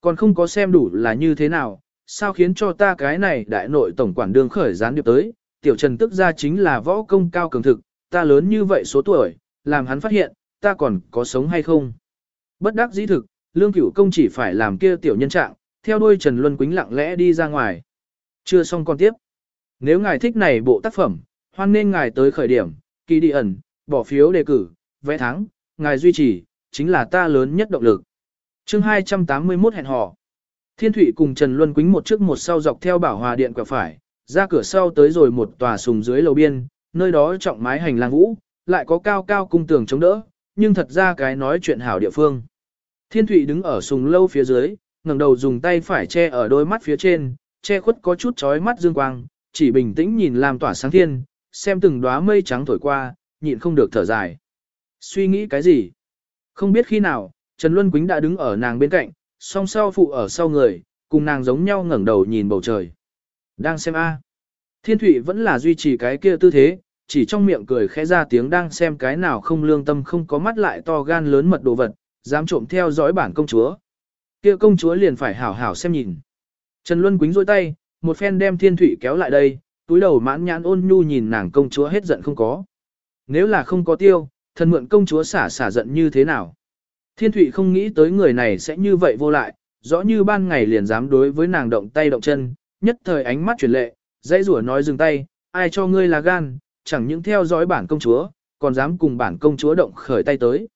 Còn không có xem đủ là như thế nào, sao khiến cho ta cái này đại nội tổng quản đương khởi gián điệp tới, tiểu trần tức ra chính là võ công cao cường thực, ta lớn như vậy số tuổi, làm hắn phát hiện, ta còn có sống hay không. Bất đắc dĩ thực, lương cửu công chỉ phải làm kia tiểu nhân trạng, theo đuôi Trần Luân Quýnh lặng lẽ đi ra ngoài. Chưa xong con tiếp. Nếu ngài thích này bộ tác phẩm, hoan nên ngài tới khởi điểm, kỳ đi ẩn, bỏ phiếu đề cử, vẽ thắng, ngài duy trì, chính là ta lớn nhất động lực chương 281 hẹn hò. Thiên Thụy cùng Trần Luân Quýnh một trước một sau dọc theo bảo hòa điện quẹo phải, ra cửa sau tới rồi một tòa sùng dưới lầu biên, nơi đó trọng mái hành lang vũ, lại có cao cao cung tường chống đỡ, nhưng thật ra cái nói chuyện hảo địa phương. Thiên Thụy đứng ở sùng lâu phía dưới, ngẩng đầu dùng tay phải che ở đôi mắt phía trên, che khuất có chút chói mắt dương quang, chỉ bình tĩnh nhìn làm tỏa sáng thiên, xem từng đóa mây trắng thổi qua, nhịn không được thở dài. Suy nghĩ cái gì? Không biết khi nào, Trần Luân Quýnh đã đứng ở nàng bên cạnh, song sau phụ ở sau người, cùng nàng giống nhau ngẩng đầu nhìn bầu trời. Đang xem A. Thiên Thụy vẫn là duy trì cái kia tư thế, chỉ trong miệng cười khẽ ra tiếng đang xem cái nào không lương tâm không có mắt lại to gan lớn mật đồ vật, dám trộm theo dõi bản công chúa. Kia công chúa liền phải hảo hảo xem nhìn. Trần Luân Quýnh rôi tay, một phen đem Thiên Thụy kéo lại đây, túi đầu mãn nhãn ôn nhu nhìn nàng công chúa hết giận không có. Nếu là không có tiêu, thần mượn công chúa xả xả giận như thế nào? Thiên Thụy không nghĩ tới người này sẽ như vậy vô lại, rõ như ban ngày liền dám đối với nàng động tay động chân, nhất thời ánh mắt chuyển lệ, dãy rủa nói dừng tay, ai cho ngươi là gan, chẳng những theo dõi bản công chúa, còn dám cùng bản công chúa động khởi tay tới.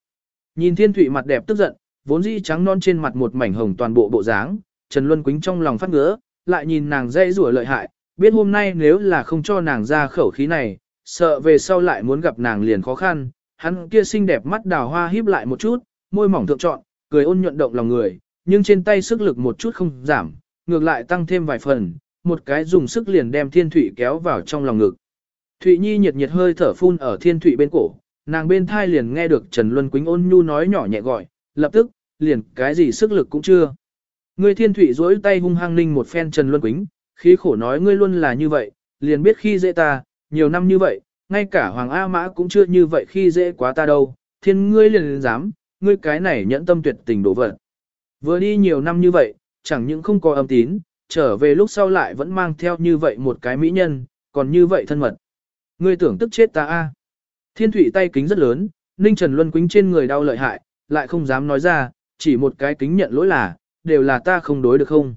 Nhìn Thiên Thụy mặt đẹp tức giận, vốn dĩ trắng non trên mặt một mảnh hồng toàn bộ bộ dáng, Trần Luân Quýnh trong lòng phát ngứa, lại nhìn nàng dãy rủa lợi hại, biết hôm nay nếu là không cho nàng ra khẩu khí này, sợ về sau lại muốn gặp nàng liền khó khăn, hắn kia xinh đẹp mắt đào hoa híp lại một chút, môi mỏng thượng trọn, cười ôn nhuận động lòng người, nhưng trên tay sức lực một chút không giảm, ngược lại tăng thêm vài phần, một cái dùng sức liền đem Thiên Thụy kéo vào trong lòng ngực. Thụy Nhi nhiệt nhiệt hơi thở phun ở Thiên Thụy bên cổ, nàng bên thai liền nghe được Trần Luân Quýnh ôn nhu nói nhỏ nhẹ gọi, lập tức, liền cái gì sức lực cũng chưa. Ngươi Thiên Thụy duỗi tay hung hăng ninh một phen Trần Luân Quýnh, khí khổ nói ngươi luôn là như vậy, liền biết khi dễ ta, nhiều năm như vậy, ngay cả Hoàng A Mã cũng chưa như vậy khi dễ quá ta đâu, thiên ngươi liền dám, ngươi cái này nhẫn tâm tuyệt tình đổ vật. Vừa đi nhiều năm như vậy, chẳng những không có âm tín, trở về lúc sau lại vẫn mang theo như vậy một cái mỹ nhân, còn như vậy thân mật. Ngươi tưởng tức chết ta a? Thiên thủy tay kính rất lớn, Ninh Trần Luân quính trên người đau lợi hại, lại không dám nói ra, chỉ một cái kính nhận lỗi là, đều là ta không đối được không?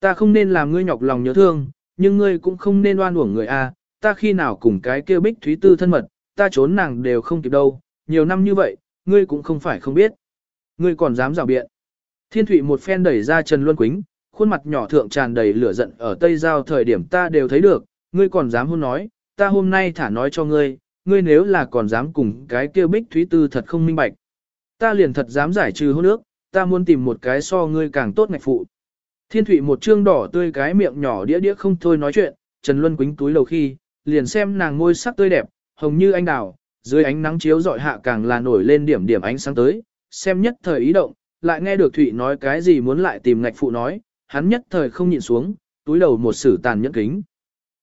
Ta không nên làm ngươi nhọc lòng nhớ thương, nhưng ngươi cũng không nên oan uổng người a. ta khi nào cùng cái kia bích thúy tư thân mật, ta trốn nàng đều không kịp đâu, nhiều năm như vậy, ngươi cũng không phải không biết. Ngươi còn dám rào biện. Thiên Thụy một phen đẩy ra Trần Luân Quýnh, khuôn mặt nhỏ thượng tràn đầy lửa giận ở Tây Giao thời điểm ta đều thấy được, ngươi còn dám hôn nói, ta hôm nay thả nói cho ngươi, ngươi nếu là còn dám cùng cái kia bích thúy tư thật không minh bạch. Ta liền thật dám giải trừ hôn ước, ta muốn tìm một cái so ngươi càng tốt ngạch phụ. Thiên Thụy một trương đỏ tươi cái miệng nhỏ đĩa đĩa không thôi nói chuyện, Trần Luân Quýnh túi đầu khi, liền xem nàng ngôi sắc tươi đẹp, hồng như anh đào, dưới ánh nắng chiếu dọi hạ càng là nổi lên điểm điểm ánh sáng tới, xem nhất thời ý động, lại nghe được Thụy nói cái gì muốn lại tìm ngạch phụ nói, hắn nhất thời không nhìn xuống, túi đầu một sử tàn nhẫn kính.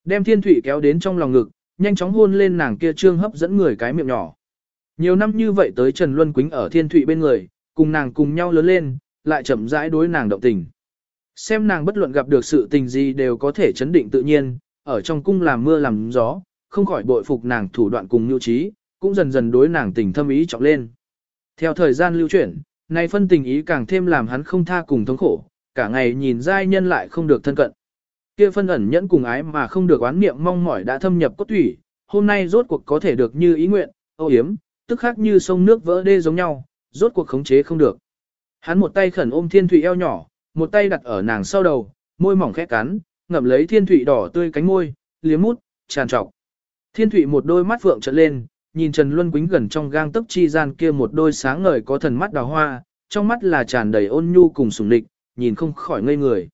Đem Thiên Thụy kéo đến trong lòng ngực, nhanh chóng hôn lên nàng kia trương hấp dẫn người cái miệng nhỏ. Nhiều năm như vậy tới Trần Luân Quýnh ở Thiên Thụy bên người, cùng nàng cùng nhau lớn lên, lại chậm rãi đối nàng động tình. Xem nàng bất luận gặp được sự tình gì đều có thể chấn định tự nhiên, ở trong cung làm mưa làm gió, không khỏi bội phục nàng thủ đoạn cùng nhu trí, cũng dần dần đối nàng tình thâm ý trọng lên. Theo thời gian lưu chuyển, nay phân tình ý càng thêm làm hắn không tha cùng thống khổ, cả ngày nhìn giai nhân lại không được thân cận. Kia phân ẩn nhẫn cùng ái mà không được oán niệm mong mỏi đã thâm nhập cốt thủy, hôm nay rốt cuộc có thể được như ý nguyện, ô yếm, tức khác như sông nước vỡ đê giống nhau, rốt cuộc khống chế không được. Hắn một tay khẩn ôm thiên thủy eo nhỏ, một tay đặt ở nàng sau đầu, môi mỏng khẽ cắn, ngậm lấy thiên thủy đỏ tươi cánh môi, liếm mút, tràn trọc. Thiên thủy một đôi mắt phượng trợn lên, nhìn Trần Luân Quýnh gần trong gang tấc chi gian kia một đôi sáng ngời có thần mắt đào hoa, trong mắt là tràn đầy ôn nhu cùng sủng lịch, nhìn không khỏi ngây người.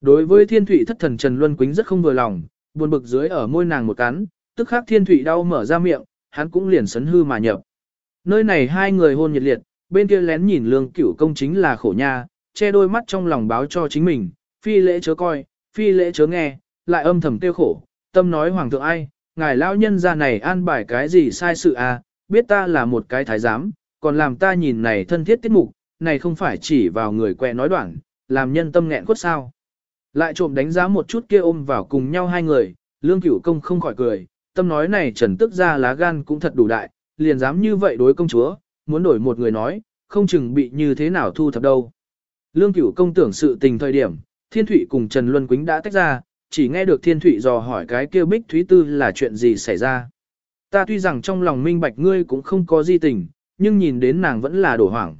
Đối với Thiên Thụy thất thần Trần Luân Quýnh rất không vừa lòng, buồn bực dưới ở môi nàng một cắn, tức khắc Thiên Thụy đau mở ra miệng, hắn cũng liền sấn hư mà nhập. Nơi này hai người hôn nhiệt liệt, bên kia lén nhìn lương cửu công chính là khổ nha, che đôi mắt trong lòng báo cho chính mình, phi lễ chớ coi, phi lễ chớ nghe, lại âm thầm tiêu khổ, tâm nói hoàng thượng ai, ngài lão nhân ra này an bài cái gì sai sự à, biết ta là một cái thái giám, còn làm ta nhìn này thân thiết tiết mục, này không phải chỉ vào người quẹ nói đoạn, làm nhân tâm nghẹn quất sao. Lại trộm đánh giá một chút kia ôm vào cùng nhau hai người, lương cửu công không khỏi cười, tâm nói này trần tức ra lá gan cũng thật đủ đại, liền dám như vậy đối công chúa, muốn đổi một người nói, không chừng bị như thế nào thu thập đâu. Lương cửu công tưởng sự tình thời điểm, Thiên thủy cùng Trần Luân Quýnh đã tách ra, chỉ nghe được Thiên Thụy dò hỏi cái kêu bích thúy tư là chuyện gì xảy ra. Ta tuy rằng trong lòng minh bạch ngươi cũng không có di tình, nhưng nhìn đến nàng vẫn là đổ hoảng.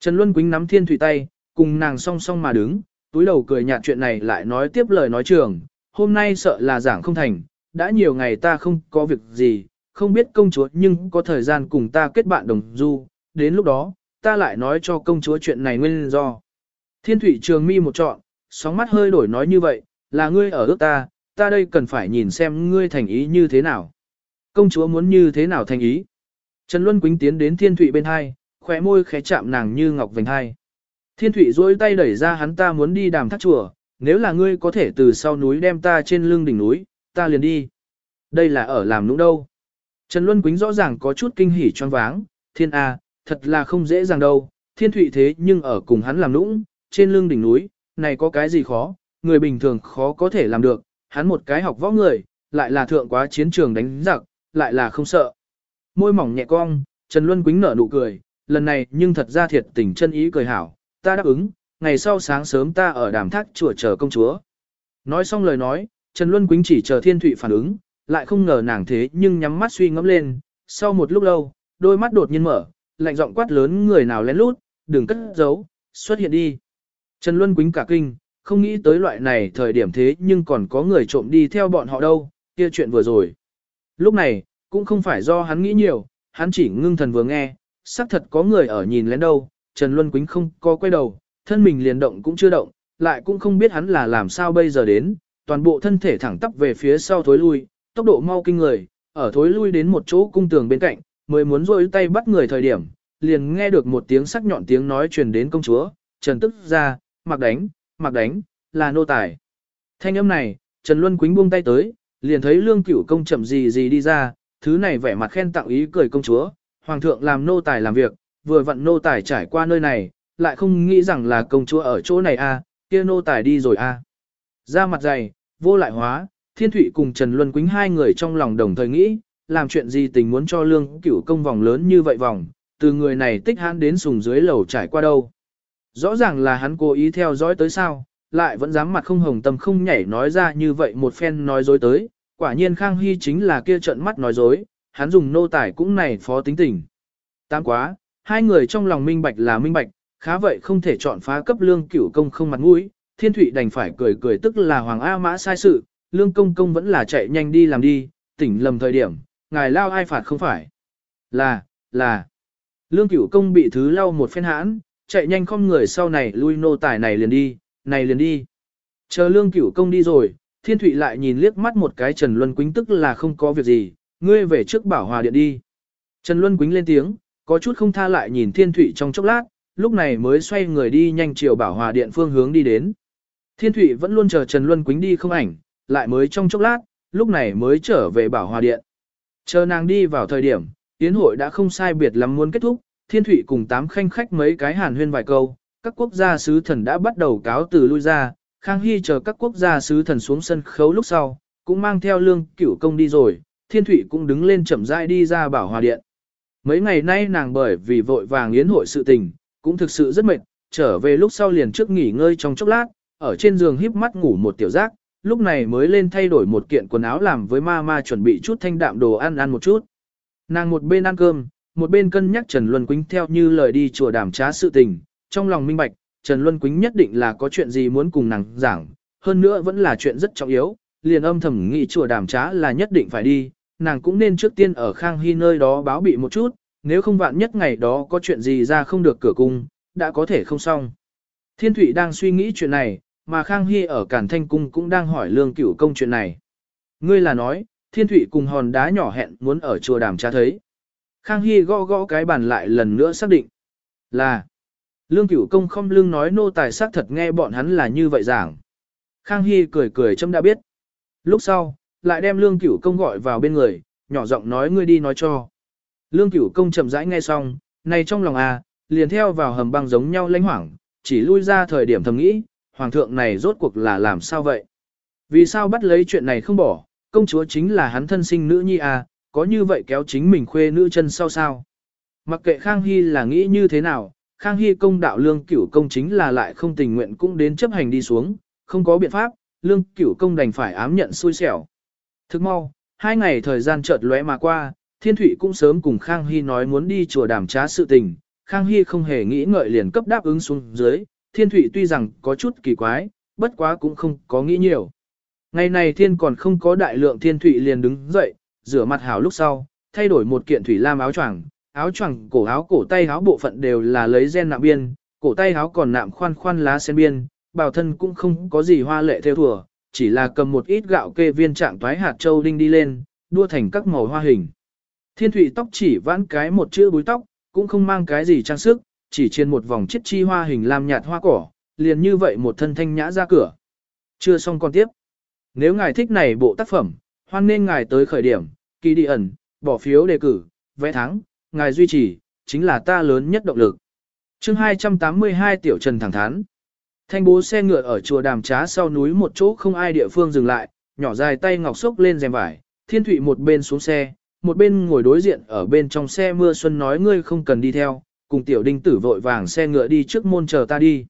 Trần Luân Quýnh nắm Thiên Thụy tay, cùng nàng song song mà đứng, túi đầu cười nhạt chuyện này lại nói tiếp lời nói trường, hôm nay sợ là giảng không thành, đã nhiều ngày ta không có việc gì, không biết công chúa nhưng có thời gian cùng ta kết bạn đồng du, đến lúc đó, ta lại nói cho công chúa chuyện này nguyên do. Thiên thủy trường mi một trọn, sóng mắt hơi đổi nói như vậy, là ngươi ở ước ta, ta đây cần phải nhìn xem ngươi thành ý như thế nào. Công chúa muốn như thế nào thành ý. Trần Luân Quýnh tiến đến thiên Thụy bên hai, khóe môi khẽ chạm nàng như ngọc vành hai. Thiên Thụy duỗi tay đẩy ra hắn ta muốn đi đàm thác chùa, nếu là ngươi có thể từ sau núi đem ta trên lưng đỉnh núi, ta liền đi. Đây là ở làm nũng đâu. Trần Luân Quýnh rõ ràng có chút kinh hỉ choáng váng, thiên A, thật là không dễ dàng đâu, thiên thụy thế nhưng ở cùng hắn làm nũng, trên lưng đỉnh núi, này có cái gì khó, người bình thường khó có thể làm được, hắn một cái học võ người, lại là thượng quá chiến trường đánh giặc, lại là không sợ. Môi mỏng nhẹ cong, Trần Luân Quýnh nở nụ cười, lần này nhưng thật ra thiệt tình chân ý cười hảo, ta đáp ứng, ngày sau sáng sớm ta ở đàm thác chùa chờ công chúa. Nói xong lời nói, Trần Luân Quýnh chỉ chờ thiên thụy phản ứng, lại không ngờ nàng thế nhưng nhắm mắt suy ngẫm lên, sau một lúc lâu, đôi mắt đột nhiên mở, lạnh giọng quát lớn người nào lén lút, đừng cất giấu, xuất hiện đi. Trần Luân Quýnh cả kinh, không nghĩ tới loại này thời điểm thế nhưng còn có người trộm đi theo bọn họ đâu, kia chuyện vừa rồi. Lúc này, cũng không phải do hắn nghĩ nhiều, hắn chỉ ngưng thần vừa nghe, xác thật có người ở nhìn lén đâu, Trần Luân Quýnh không có quay đầu, thân mình liền động cũng chưa động, lại cũng không biết hắn là làm sao bây giờ đến, toàn bộ thân thể thẳng tắp về phía sau thối lui, tốc độ mau kinh người, ở thối lui đến một chỗ cung tường bên cạnh, mới muốn rôi tay bắt người thời điểm, liền nghe được một tiếng sắc nhọn tiếng nói truyền đến công chúa, Trần tức ra, mặc đánh, mặc đánh, là nô tài. Thanh âm này, Trần Luân Quýnh buông tay tới, liền thấy lương cửu công chậm gì gì đi ra, thứ này vẻ mặt khen tặng ý cười công chúa, hoàng thượng làm nô tài làm việc, vừa vặn nô tài trải qua nơi này, lại không nghĩ rằng là công chúa ở chỗ này a, à, kia nô tài đi rồi a. À. Ra mặt dày, vô lại hóa, Thiên Thụy cùng Trần Luân Quýnh hai người trong lòng đồng thời nghĩ, làm chuyện gì tình muốn cho lương cửu công vòng lớn như vậy vòng, từ người này tích hãn đến sùng dưới lầu trải qua đâu. Rõ ràng là hắn cố ý theo dõi tới sao, lại vẫn dám mặt không hồng tâm không nhảy nói ra như vậy một phen nói dối tới, quả nhiên Khang Hy chính là kia trận mắt nói dối, hắn dùng nô tài cũng này phó tính tình. Tám quá, hai người trong lòng minh bạch là minh bạch, khá vậy không thể chọn phá cấp lương cửu công không mặt mũi, thiên thụy đành phải cười cười tức là Hoàng A Mã sai sự, lương công công vẫn là chạy nhanh đi làm đi, tỉnh lầm thời điểm, ngài lao ai phạt không phải. Là, là, lương cửu công bị thứ lau một phen hãn, chạy nhanh không người sau này lui nô tài này liền đi, này liền đi. Chờ lương cửu công đi rồi, thiên thụy lại nhìn liếc mắt một cái Trần Luân Quýnh tức là không có việc gì, ngươi về trước bảo hòa điện đi. Trần Luân Quýnh lên tiếng, có chút không tha lại nhìn thiên thụy trong chốc lát, lúc này mới xoay người đi nhanh chiều bảo hòa điện phương hướng đi đến. Thiên thụy vẫn luôn chờ Trần Luân Quýnh đi không ảnh, lại mới trong chốc lát, lúc này mới trở về bảo hòa điện. Chờ nàng đi vào thời điểm, tiến hội đã không sai biệt lắm muốn kết thúc, thiên thủy cùng tám khanh khách mấy cái hàn huyên vài câu, các quốc gia sứ thần đã bắt đầu cáo từ lui ra, Khang Hy chờ các quốc gia sứ thần xuống sân khấu lúc sau, cũng mang theo lương cửu công đi rồi, thiên thủy cũng đứng lên chậm rãi đi ra bảo hòa điện. Mấy ngày nay nàng bởi vì vội vàng yến hội sự tình, cũng thực sự rất mệt, trở về lúc sau liền trước nghỉ ngơi trong chốc lát, ở trên giường híp mắt ngủ một tiểu giác, lúc này mới lên thay đổi một kiện quần áo làm với ma ma chuẩn bị chút thanh đạm đồ ăn ăn một chút. Nàng một bên ăn cơm, một bên cân nhắc Trần Luân Quýnh theo như lời đi chùa đàm trá sự tình, trong lòng minh bạch, Trần Luân Quýnh nhất định là có chuyện gì muốn cùng nàng giảng, hơn nữa vẫn là chuyện rất trọng yếu, liền âm thầm nghĩ chùa đàm trá là nhất định phải đi, nàng cũng nên trước tiên ở Khang Hy nơi đó báo bị một chút, nếu không vạn nhất ngày đó có chuyện gì ra không được cửa cung, đã có thể không xong. Thiên Thụy đang suy nghĩ chuyện này, mà Khang Hy ở Cản Thanh Cung cũng đang hỏi Lương Cửu Công chuyện này. Ngươi là nói, Thiên Thụy cùng hòn đá nhỏ hẹn muốn ở chùa đàm Trá thấy. Khang Hy gõ gõ cái bàn lại lần nữa xác định. Là, Lương Cửu Công không lương nói nô tài xác thật nghe bọn hắn là như vậy giảng. Khang Hy cười cười châm đã biết. Lúc sau, lại đem Lương Cửu Công gọi vào bên người, nhỏ giọng nói ngươi đi nói cho. Lương Cửu Công chậm rãi nghe xong, này trong lòng à, liền theo vào hầm băng giống nhau lãnh hoảng, chỉ lui ra thời điểm thầm nghĩ, hoàng thượng này rốt cuộc là làm sao vậy? Vì sao bắt lấy chuyện này không bỏ, công chúa chính là hắn thân sinh nữ nhi à, có như vậy kéo chính mình khuê nữ chân sau sao? Mặc kệ Khang Hy là nghĩ như thế nào, Khang Hy công đạo lương cửu công chính là lại không tình nguyện cũng đến chấp hành đi xuống, không có biện pháp, lương cửu công đành phải ám nhận xui xẻo. Thức mau, hai ngày thời gian chợt lóe mà qua, Thiên Thụy cũng sớm cùng Khang Hy nói muốn đi chùa đàm trá sự tình, Khang Hy không hề nghĩ ngợi liền cấp đáp ứng xuống dưới, Thiên Thụy tuy rằng có chút kỳ quái, bất quá cũng không có nghĩ nhiều. Ngày này Thiên còn không có đại lượng Thiên Thụy liền đứng dậy, rửa mặt hảo lúc sau, thay đổi một kiện thủy lam áo choàng, áo choàng cổ áo cổ tay áo bộ phận đều là lấy gen nạm biên, cổ tay áo còn nạm khoan khoan lá sen biên, bào thân cũng không có gì hoa lệ theo thùa, chỉ là cầm một ít gạo kê viên trạng toái hạt châu đinh đi lên, đua thành các màu hoa hình. Thiên thủy tóc chỉ vãn cái một chữ búi tóc, cũng không mang cái gì trang sức, chỉ trên một vòng chiếc chi hoa hình làm nhạt hoa cỏ, liền như vậy một thân thanh nhã ra cửa. Chưa xong còn tiếp. Nếu ngài thích này bộ tác phẩm, hoan nên ngài tới khởi điểm, kỳ đi ẩn, bỏ phiếu đề cử, vẽ thắng, ngài duy trì, chính là ta lớn nhất động lực. chương 282 Tiểu Trần thẳng thắn. Thanh bố xe ngựa ở chùa đàm trá sau núi một chỗ không ai địa phương dừng lại, nhỏ dài tay ngọc xốc lên rèm vải, thiên thụy một bên xuống xe, một bên ngồi đối diện ở bên trong xe mưa xuân nói ngươi không cần đi theo, cùng tiểu đinh tử vội vàng xe ngựa đi trước môn chờ ta đi.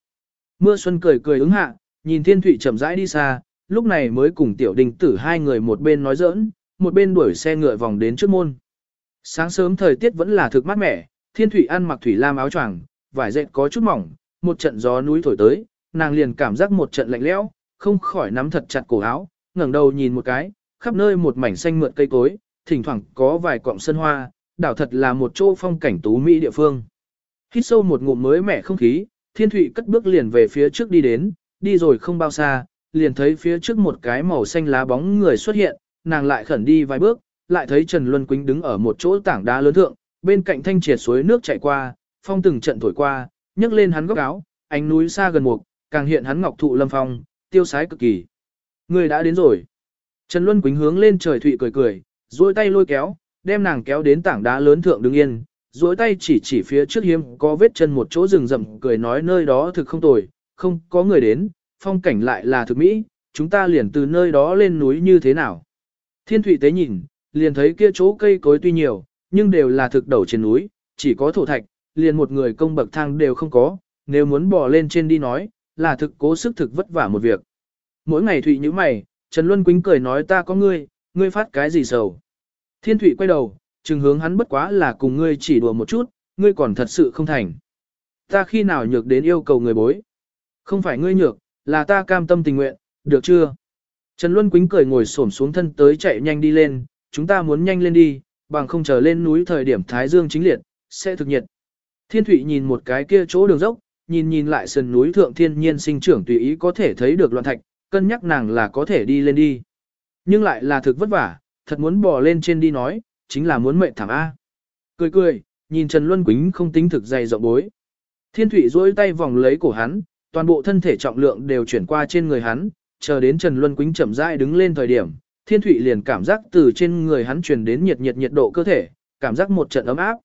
Mưa xuân cười cười ứng hạ, nhìn thiên thụy chậm rãi đi xa, lúc này mới cùng tiểu đinh tử hai người một bên nói giỡn, một bên đuổi xe ngựa vòng đến trước môn. Sáng sớm thời tiết vẫn là thực mát mẻ, thiên thủy ăn mặc thủy lam áo choàng, vải dệt có chút mỏng, một trận gió núi thổi tới, nàng liền cảm giác một trận lạnh lẽo, không khỏi nắm thật chặt cổ áo, ngẩng đầu nhìn một cái, khắp nơi một mảnh xanh mượt cây cối, thỉnh thoảng có vài cọng sân hoa, đảo thật là một chỗ phong cảnh tú mỹ địa phương. Hít sâu một ngụm mới mẻ không khí, thiên thủy cất bước liền về phía trước đi đến, đi rồi không bao xa, liền thấy phía trước một cái màu xanh lá bóng người xuất hiện, nàng lại khẩn đi vài bước, lại thấy Trần Luân Quýnh đứng ở một chỗ tảng đá lớn thượng, bên cạnh thanh triệt suối nước chảy qua, phong từng trận thổi qua, nhấc lên hắn góc áo, ánh núi xa gần mục, càng hiện hắn ngọc thụ lâm phong, tiêu sái cực kỳ. Người đã đến rồi. Trần Luân Quýnh hướng lên trời thụy cười cười, duỗi tay lôi kéo, đem nàng kéo đến tảng đá lớn thượng đứng yên, duỗi tay chỉ chỉ phía trước hiếm có vết chân một chỗ rừng rậm cười nói nơi đó thực không tồi, không có người đến, phong cảnh lại là thực mỹ, chúng ta liền từ nơi đó lên núi như thế nào. Thiên thụy tế nhìn, liền thấy kia chỗ cây cối tuy nhiều, nhưng đều là thực đầu trên núi, chỉ có thổ thạch, liền một người công bậc thang đều không có, nếu muốn bò lên trên đi nói, là thực cố sức thực vất vả một việc. Mỗi ngày Thụy như mày, Trần Luân Quýnh cười nói ta có ngươi, ngươi phát cái gì sầu. Thiên Thụy quay đầu, chừng hướng hắn bất quá là cùng ngươi chỉ đùa một chút, ngươi còn thật sự không thành. Ta khi nào nhược đến yêu cầu người bối. Không phải ngươi nhược, là ta cam tâm tình nguyện, được chưa? Trần Luân Quýnh cười ngồi xổm xuống thân tới chạy nhanh đi lên, chúng ta muốn nhanh lên đi, bằng không chờ lên núi thời điểm Thái Dương chính liệt, sẽ thực nhiệt. Thiên Thụy nhìn một cái kia chỗ đường dốc, nhìn nhìn lại sườn núi thượng thiên nhiên sinh trưởng tùy ý có thể thấy được loạn thạch, cân nhắc nàng là có thể đi lên đi. Nhưng lại là thực vất vả, thật muốn bò lên trên đi nói, chính là muốn mệnh thảm A. Cười cười, nhìn Trần Luân Quýnh không tính thực dày rộng bối. Thiên Thụy duỗi tay vòng lấy cổ hắn, toàn bộ thân thể trọng lượng đều chuyển qua trên người hắn, chờ đến Trần Luân Quýnh chậm rãi đứng lên thời điểm, Thiên Thụy liền cảm giác từ trên người hắn truyền đến nhiệt nhiệt nhiệt độ cơ thể, cảm giác một trận ấm áp.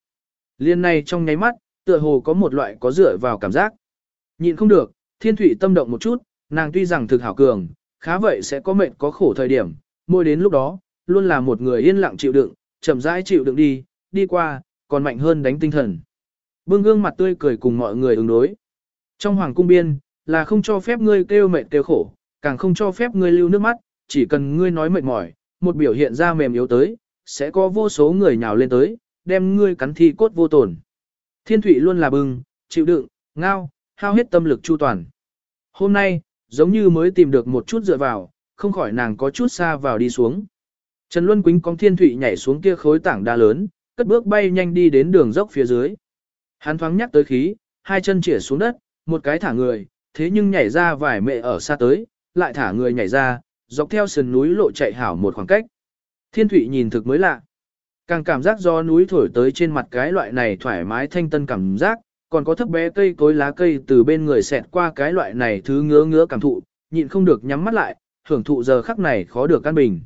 Liên này trong nháy mắt, tựa hồ có một loại có dựa vào cảm giác. Nhịn không được, Thiên Thụy tâm động một chút, nàng tuy rằng thực hảo cường, khá vậy sẽ có mệnh có khổ thời điểm, mỗi đến lúc đó, luôn là một người yên lặng chịu đựng, chậm rãi chịu đựng đi, đi qua, còn mạnh hơn đánh tinh thần. Bưng gương mặt tươi cười cùng mọi người ứng đối. Trong hoàng cung biên, là không cho phép ngươi kêu mệt kêu khổ, càng không cho phép ngươi lưu nước mắt, chỉ cần ngươi nói mệt mỏi, một biểu hiện ra mềm yếu tới, sẽ có vô số người nhào lên tới, đem ngươi cắn thi cốt vô tổn. Thiên thủy luôn là bừng, chịu đựng, ngao, hao hết tâm lực chu toàn. Hôm nay, giống như mới tìm được một chút dựa vào, không khỏi nàng có chút xa vào đi xuống. Trần Luân Quýnh con thiên thủy nhảy xuống kia khối tảng đá lớn, cất bước bay nhanh đi đến đường dốc phía dưới. Hắn thoáng nhắc tới khí, hai chân chĩa xuống đất, một cái thả người, thế nhưng nhảy ra vài mẹ ở xa tới, lại thả người nhảy ra, dọc theo sườn núi lộ chạy hảo một khoảng cách. Thiên Thụy nhìn thực mới lạ. Càng cảm giác do núi thổi tới trên mặt cái loại này thoải mái thanh tân cảm giác, còn có thấp bé cây cối lá cây từ bên người xẹt qua cái loại này thứ ngứa ngứa cảm thụ, nhịn không được nhắm mắt lại, hưởng thụ giờ khắc này khó được căn bình.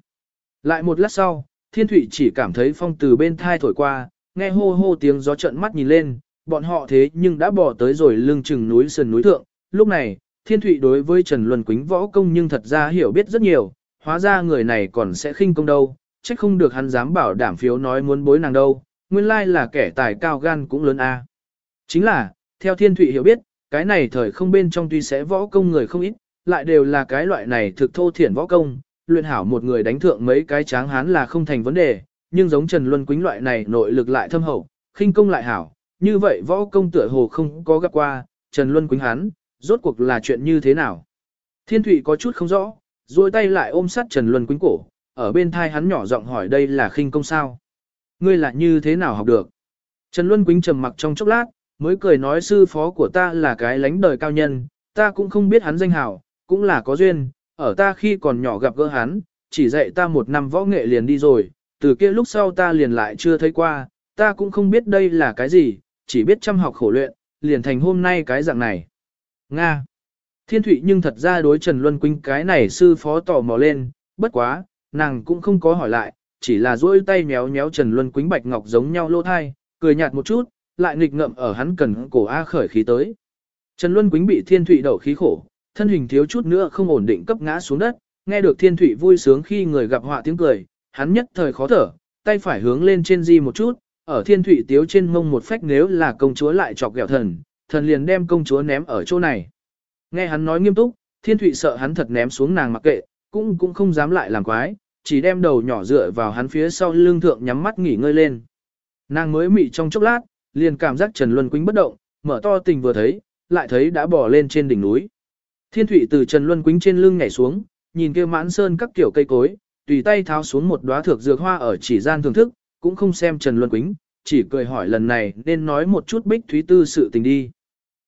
Lại một lát sau, Thiên Thụy chỉ cảm thấy phong từ bên thai thổi qua, nghe hô hô tiếng gió trận mắt nhìn lên, bọn họ thế nhưng đã bỏ tới rồi lưng chừng núi sườn núi thượng, Lúc này, Thiên Thụy đối với Trần Luân Quýnh võ công nhưng thật ra hiểu biết rất nhiều, hóa ra người này còn sẽ khinh công đâu, chắc không được hắn dám bảo đảm phiếu nói muốn bối nàng đâu, nguyên lai là kẻ tài cao gan cũng lớn a. Chính là, theo Thiên Thụy hiểu biết, cái này thời không bên trong tuy sẽ võ công người không ít, lại đều là cái loại này thực thô thiển võ công, luyện hảo một người đánh thượng mấy cái tráng hán là không thành vấn đề, nhưng giống Trần Luân Quýnh loại này nội lực lại thâm hậu, khinh công lại hảo, như vậy võ công tựa hồ không có gặp qua, Trần Luân Quýnh hắn, rốt cuộc là chuyện như thế nào. Thiên Thụy có chút không rõ, duỗi tay lại ôm sát Trần Luân Quýnh cổ, ở bên thai hắn nhỏ giọng hỏi đây là khinh công sao. Ngươi là như thế nào học được? Trần Luân Quýnh trầm mặc trong chốc lát, mới cười nói sư phó của ta là cái lánh đời cao nhân, ta cũng không biết hắn danh hào, cũng là có duyên, ở ta khi còn nhỏ gặp gỡ hắn, chỉ dạy ta một năm võ nghệ liền đi rồi, từ kia lúc sau ta liền lại chưa thấy qua, ta cũng không biết đây là cái gì, chỉ biết chăm học khổ luyện, liền thành hôm nay cái dạng này. Nga. Thiên Thụy nhưng thật ra đối Trần Luân Quynh cái này sư phó tò mò lên, bất quá, nàng cũng không có hỏi lại, chỉ là duỗi tay méo méo Trần Luân Quynh bạch ngọc giống nhau lô thai, cười nhạt một chút, lại nghịch ngậm ở hắn cần cổ A khởi khí tới. Trần Luân Quynh bị Thiên Thụy đậu khí khổ, thân hình thiếu chút nữa không ổn định cấp ngã xuống đất, nghe được Thiên Thụy vui sướng khi người gặp họa tiếng cười, hắn nhất thời khó thở, tay phải hướng lên trên di một chút, ở Thiên Thụy tiếu trên mông một phách nếu là công chúa lại chọc ghẹo thần, thần liền đem công chúa ném ở chỗ này. Nghe hắn nói nghiêm túc, Thiên Thụy sợ hắn thật ném xuống nàng mặc kệ, cũng cũng không dám lại làm quái, chỉ đem đầu nhỏ dựa vào hắn phía sau lưng thượng nhắm mắt nghỉ ngơi lên. Nàng mới mị trong chốc lát, liền cảm giác Trần Luân Quýnh bất động, mở to tình vừa thấy, lại thấy đã bỏ lên trên đỉnh núi. Thiên Thụy từ Trần Luân Quýnh trên lưng nhảy xuống, nhìn kia mãn sơn các kiểu cây cối, tùy tay tháo xuống một đóa thược dược hoa ở chỉ gian thưởng thức, cũng không xem Trần Luân Quýnh, chỉ cười hỏi lần này nên nói một chút Bích Thúy Tư sự tình đi.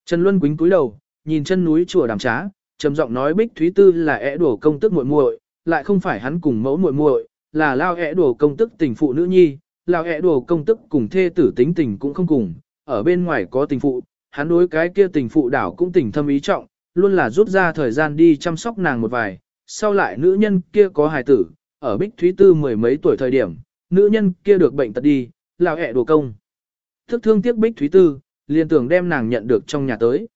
Trần Luân quính cúi đầu, nhìn chân núi chùa đàm trá, trầm giọng nói Bích Thúy Tư là ẻ đổ công tức muội muội, lại không phải hắn cùng mẫu muội muội, là lao ẻ đổ công tức tình phụ nữ nhi, lao ẻ đổ công tức cùng thê tử tính tình cũng không cùng, ở bên ngoài có tình phụ, hắn đối cái kia tình phụ đảo cũng tình thâm ý trọng, luôn là rút ra thời gian đi chăm sóc nàng một vài, sau lại nữ nhân kia có hài tử, ở Bích Thúy Tư mười mấy tuổi thời điểm, nữ nhân kia được bệnh tật đi, lao ẻ đổ công. Thức thương tiếc Bích Thúy Tư, liền tưởng đem nàng nhận được trong nhà tới.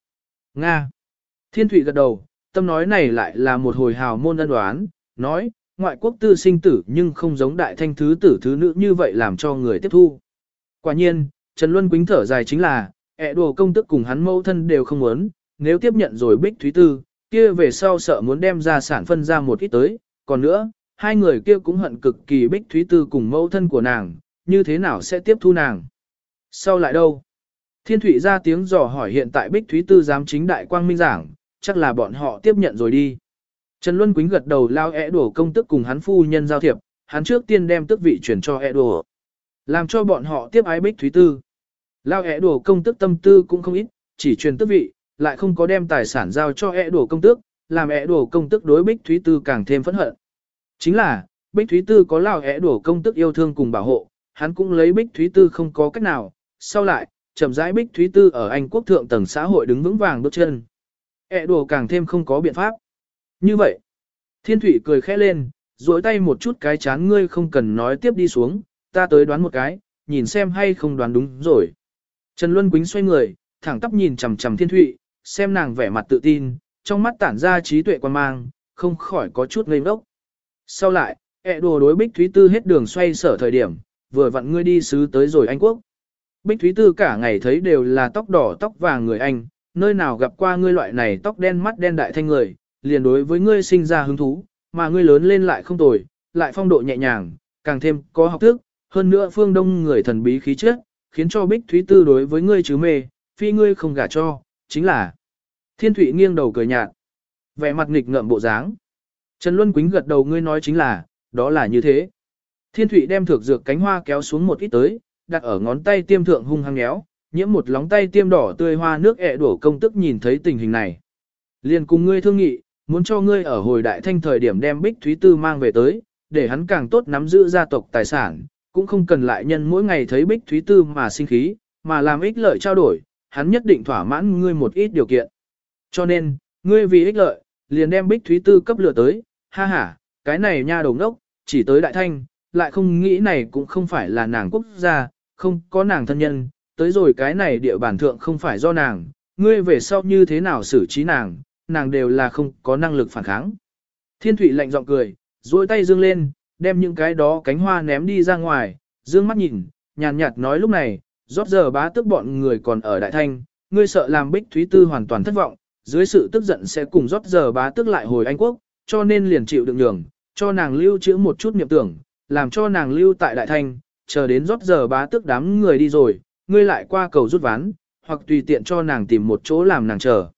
Nga. Thiên Thụy gật đầu, tâm nói này lại là một hồi hào môn ân đoán, nói, ngoại quốc tư sinh tử nhưng không giống đại thanh thứ tử thứ nữ như vậy làm cho người tiếp thu. Quả nhiên, Trần Luân Quýnh thở dài chính là, ẹ đồ công tức cùng hắn mẫu thân đều không muốn, nếu tiếp nhận rồi bích thúy tư, kia về sau sợ muốn đem ra sản phân ra một ít tới, còn nữa, hai người kia cũng hận cực kỳ bích thúy tư cùng mẫu thân của nàng, như thế nào sẽ tiếp thu nàng. Sau lại đâu? Thiên Thụy ra tiếng dò hỏi hiện tại Bích Thúy Tư giám chính đại quang minh giảng, chắc là bọn họ tiếp nhận rồi đi. Trần Luân Quýnh gật đầu lao ẻ đổ công tức cùng hắn phu nhân giao thiệp, hắn trước tiên đem tức vị chuyển cho ẻ đổ. Làm cho bọn họ tiếp ái Bích Thúy Tư. Lao ẻ đổ công tức tâm tư cũng không ít, chỉ truyền tức vị, lại không có đem tài sản giao cho ẻ đổ công tức, làm ẻ đổ công tức đối Bích Thúy Tư càng thêm phẫn hận. Chính là, Bích Thúy Tư có lao ẻ đổ công tức yêu thương cùng bảo hộ, hắn cũng lấy Bích Thúy Tư không có cách nào, sau lại, chậm rãi Bích Thúy Tư ở Anh quốc thượng tầng xã hội đứng vững vàng bước chân. ẹ đồ càng thêm không có biện pháp. Như vậy, Thiên Thụy cười khẽ lên, duỗi tay một chút cái chán ngươi không cần nói tiếp đi xuống, ta tới đoán một cái, nhìn xem hay không đoán đúng rồi. Trần Luân Quýnh xoay người, thẳng tắp nhìn chằm chằm Thiên Thụy, xem nàng vẻ mặt tự tin, trong mắt tản ra trí tuệ quan mang, không khỏi có chút ngây ngốc. Sau lại, ẹ đồ đối Bích Thúy Tư hết đường xoay sở thời điểm, vừa vặn ngươi đi xứ tới rồi Anh Quốc. Bích Thúy Tư cả ngày thấy đều là tóc đỏ tóc vàng người Anh, nơi nào gặp qua ngươi loại này tóc đen mắt đen đại thanh người, liền đối với ngươi sinh ra hứng thú, mà ngươi lớn lên lại không tồi, lại phong độ nhẹ nhàng, càng thêm có học thức, hơn nữa phương đông người thần bí khí chất, khiến cho Bích Thúy Tư đối với ngươi chứ mê, phi ngươi không gả cho, chính là. Thiên Thụy nghiêng đầu cười nhạt, vẻ mặt nghịch ngợm bộ dáng. Trần Luân Quýnh gật đầu ngươi nói chính là, đó là như thế. Thiên Thụy đem thược dược cánh hoa kéo xuống một ít tới, đặt ở ngón tay tiêm thượng hung hăng nhéo, nhiễm một lóng tay tiêm đỏ tươi hoa nước ẹ đổ công tức nhìn thấy tình hình này. Liền cùng ngươi thương nghị, muốn cho ngươi ở hồi đại thanh thời điểm đem Bích Thúy Tư mang về tới, để hắn càng tốt nắm giữ gia tộc tài sản, cũng không cần lại nhân mỗi ngày thấy Bích Thúy Tư mà sinh khí, mà làm ích lợi trao đổi, hắn nhất định thỏa mãn ngươi một ít điều kiện. Cho nên, ngươi vì ích lợi, liền đem Bích Thúy Tư cấp lửa tới, ha ha, cái này nha đầu đốc, chỉ tới đại thanh, lại không nghĩ này cũng không phải là nàng quốc gia, không có nàng thân nhân, tới rồi cái này địa bản thượng không phải do nàng, ngươi về sau như thế nào xử trí nàng, nàng đều là không có năng lực phản kháng. Thiên Thụy lạnh giọng cười, duỗi tay dương lên, đem những cái đó cánh hoa ném đi ra ngoài, dương mắt nhìn, nhàn nhạt nói lúc này, rót giờ bá tức bọn người còn ở đại thanh, ngươi sợ làm bích thúy tư hoàn toàn thất vọng, dưới sự tức giận sẽ cùng rót giờ bá tức lại hồi Anh Quốc, cho nên liền chịu đựng nhường, cho nàng lưu trữ một chút niệm tưởng, làm cho nàng lưu tại đại thanh, chờ đến rót giờ bá tức đám người đi rồi, ngươi lại qua cầu rút ván, hoặc tùy tiện cho nàng tìm một chỗ làm nàng chờ.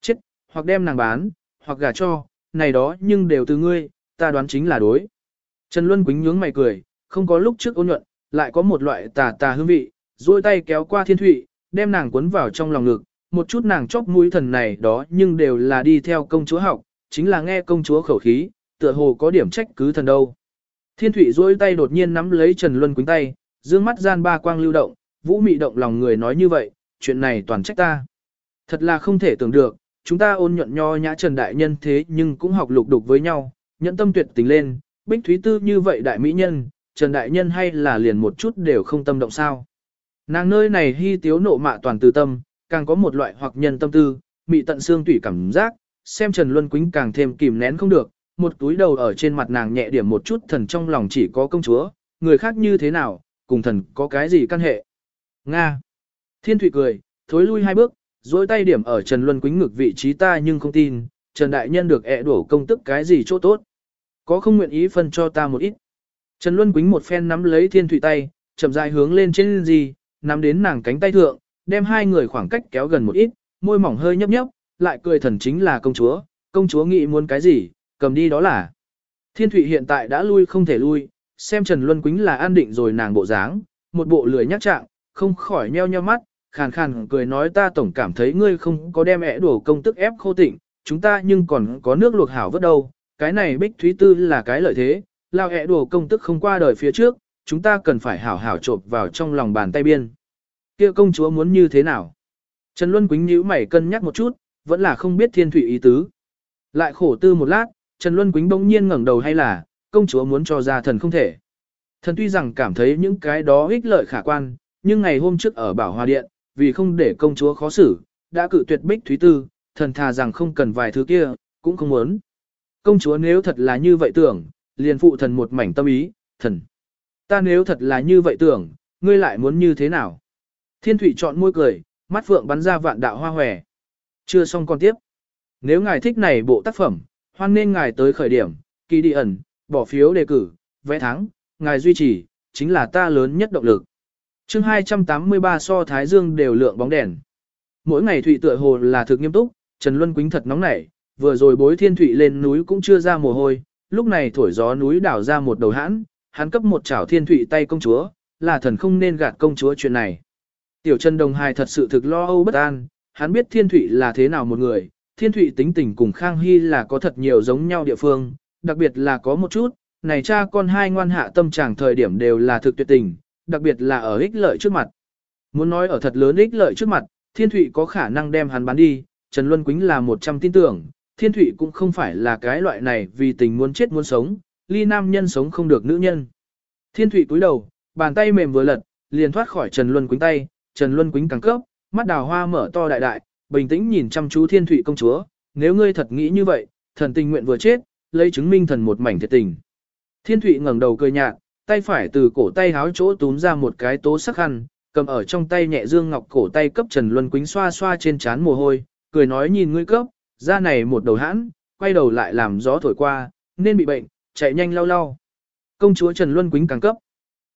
Chết, hoặc đem nàng bán, hoặc gả cho, này đó nhưng đều từ ngươi, ta đoán chính là đối. Trần Luân Quýnh nhướng mày cười, không có lúc trước ôn nhuận, lại có một loại tà tà hương vị, duỗi tay kéo qua thiên thụy, đem nàng cuốn vào trong lòng ngực, một chút nàng chóc mũi thần này đó nhưng đều là đi theo công chúa học, chính là nghe công chúa khẩu khí, tựa hồ có điểm trách cứ thần đâu. Thiên thụy duỗi tay đột nhiên nắm lấy Trần Luân Quýnh tay, dương mắt gian ba quang lưu động, vũ mị động lòng người nói như vậy, chuyện này toàn trách ta. Thật là không thể tưởng được, chúng ta ôn nhuận nho nhã Trần Đại Nhân thế nhưng cũng học lục đục với nhau, nhẫn tâm tuyệt tình lên, bích thúy tư như vậy đại mỹ nhân, Trần Đại Nhân hay là liền một chút đều không tâm động sao. Nàng nơi này hy tiếu nộ mạ toàn từ tâm, càng có một loại hoặc nhân tâm tư, mị tận xương tủy cảm giác, xem Trần Luân Quýnh càng thêm kìm nén không được, một túi đầu ở trên mặt nàng nhẹ điểm một chút thần trong lòng chỉ có công chúa, người khác như thế nào, cùng thần có cái gì căn hệ. Nga. Thiên Thụy cười, thối lui hai bước, dối tay điểm ở Trần Luân Quýnh ngực vị trí ta nhưng không tin, Trần Đại Nhân được ẹ đổ công tức cái gì chỗ tốt. Có không nguyện ý phân cho ta một ít. Trần Luân Quýnh một phen nắm lấy Thiên Thụy tay, chậm rãi hướng lên trên gì, nắm đến nàng cánh tay thượng, đem hai người khoảng cách kéo gần một ít, môi mỏng hơi nhấp nhấp, lại cười thần chính là công chúa, công chúa nghĩ muốn cái gì, cầm đi đó là. Thiên Thụy hiện tại đã lui không thể lui, xem Trần Luân Quýnh là an định rồi nàng bộ dáng, một bộ lười nhắc trạng, không khỏi nheo nheo mắt, khàn khàn cười nói ta tổng cảm thấy ngươi không có đem ẻ đổ công tức ép khô tịnh, chúng ta nhưng còn có nước luộc hảo vớt đâu, cái này bích thúy tư là cái lợi thế, lao ẻ đổ công tức không qua đời phía trước, chúng ta cần phải hảo hảo trộp vào trong lòng bàn tay biên. kia công chúa muốn như thế nào? Trần Luân Quýnh nhíu mày cân nhắc một chút, vẫn là không biết thiên Thụy ý tứ. Lại khổ tư một lát, Trần Luân Quýnh bỗng nhiên ngẩng đầu hay là, công chúa muốn cho ra thần không thể. Thần tuy rằng cảm thấy những cái đó ích lợi khả quan, nhưng ngày hôm trước ở Bảo Hòa Điện, vì không để công chúa khó xử, đã cự tuyệt bích thúy tư, thần thà rằng không cần vài thứ kia, cũng không muốn. Công chúa nếu thật là như vậy tưởng, liền phụ thần một mảnh tâm ý, thần. Ta nếu thật là như vậy tưởng, ngươi lại muốn như thế nào? Thiên thủy chọn môi cười, mắt phượng bắn ra vạn đạo hoa hòe. Chưa xong con tiếp. Nếu ngài thích này bộ tác phẩm, hoan nên ngài tới khởi điểm, kỳ đi ẩn, bỏ phiếu đề cử, vẽ thắng, ngài duy trì, chính là ta lớn nhất động lực. chương 283 so Thái Dương đều lượng bóng đèn. Mỗi ngày Thụy tựa hồ là thực nghiêm túc, Trần Luân Quýnh thật nóng nảy, vừa rồi bối thiên Thụy lên núi cũng chưa ra mồ hôi, lúc này thổi gió núi đảo ra một đầu hãn, hắn cấp một chảo thiên Thụy tay công chúa, là thần không nên gạt công chúa chuyện này. Tiểu Trần Đồng Hài thật sự thực lo âu bất an, hắn biết thiên Thụy là thế nào một người, thiên Thụy tính tình cùng Khang Hy là có thật nhiều giống nhau địa phương, đặc biệt là có một chút, này cha con hai ngoan hạ tâm trạng thời điểm đều là thực tuyệt tình, đặc biệt là ở ích lợi trước mặt. Muốn nói ở thật lớn ích lợi trước mặt, Thiên Thụy có khả năng đem hắn bán đi, Trần Luân Quýnh là một trăm tin tưởng, Thiên Thụy cũng không phải là cái loại này vì tình muốn chết muốn sống, ly nam nhân sống không được nữ nhân. Thiên Thụy cúi đầu, bàn tay mềm vừa lật, liền thoát khỏi Trần Luân Quýnh tay, Trần Luân Quýnh càng cấp, mắt đào hoa mở to đại đại, bình tĩnh nhìn chăm chú Thiên Thụy công chúa, nếu ngươi thật nghĩ như vậy, thần tình nguyện vừa chết, lấy chứng minh thần một mảnh thiệt tình. Thiên Thụy ngẩng đầu cười nhạt, tay phải từ cổ tay háo chỗ túm ra một cái tố sắc khăn, cầm ở trong tay nhẹ dương ngọc cổ tay cấp Trần Luân Quýnh xoa xoa trên trán mồ hôi, cười nói nhìn ngươi cấp, ra này một đầu hãn, quay đầu lại làm gió thổi qua, nên bị bệnh, chạy nhanh lau lau. Công chúa Trần Luân Quýnh càng cấp.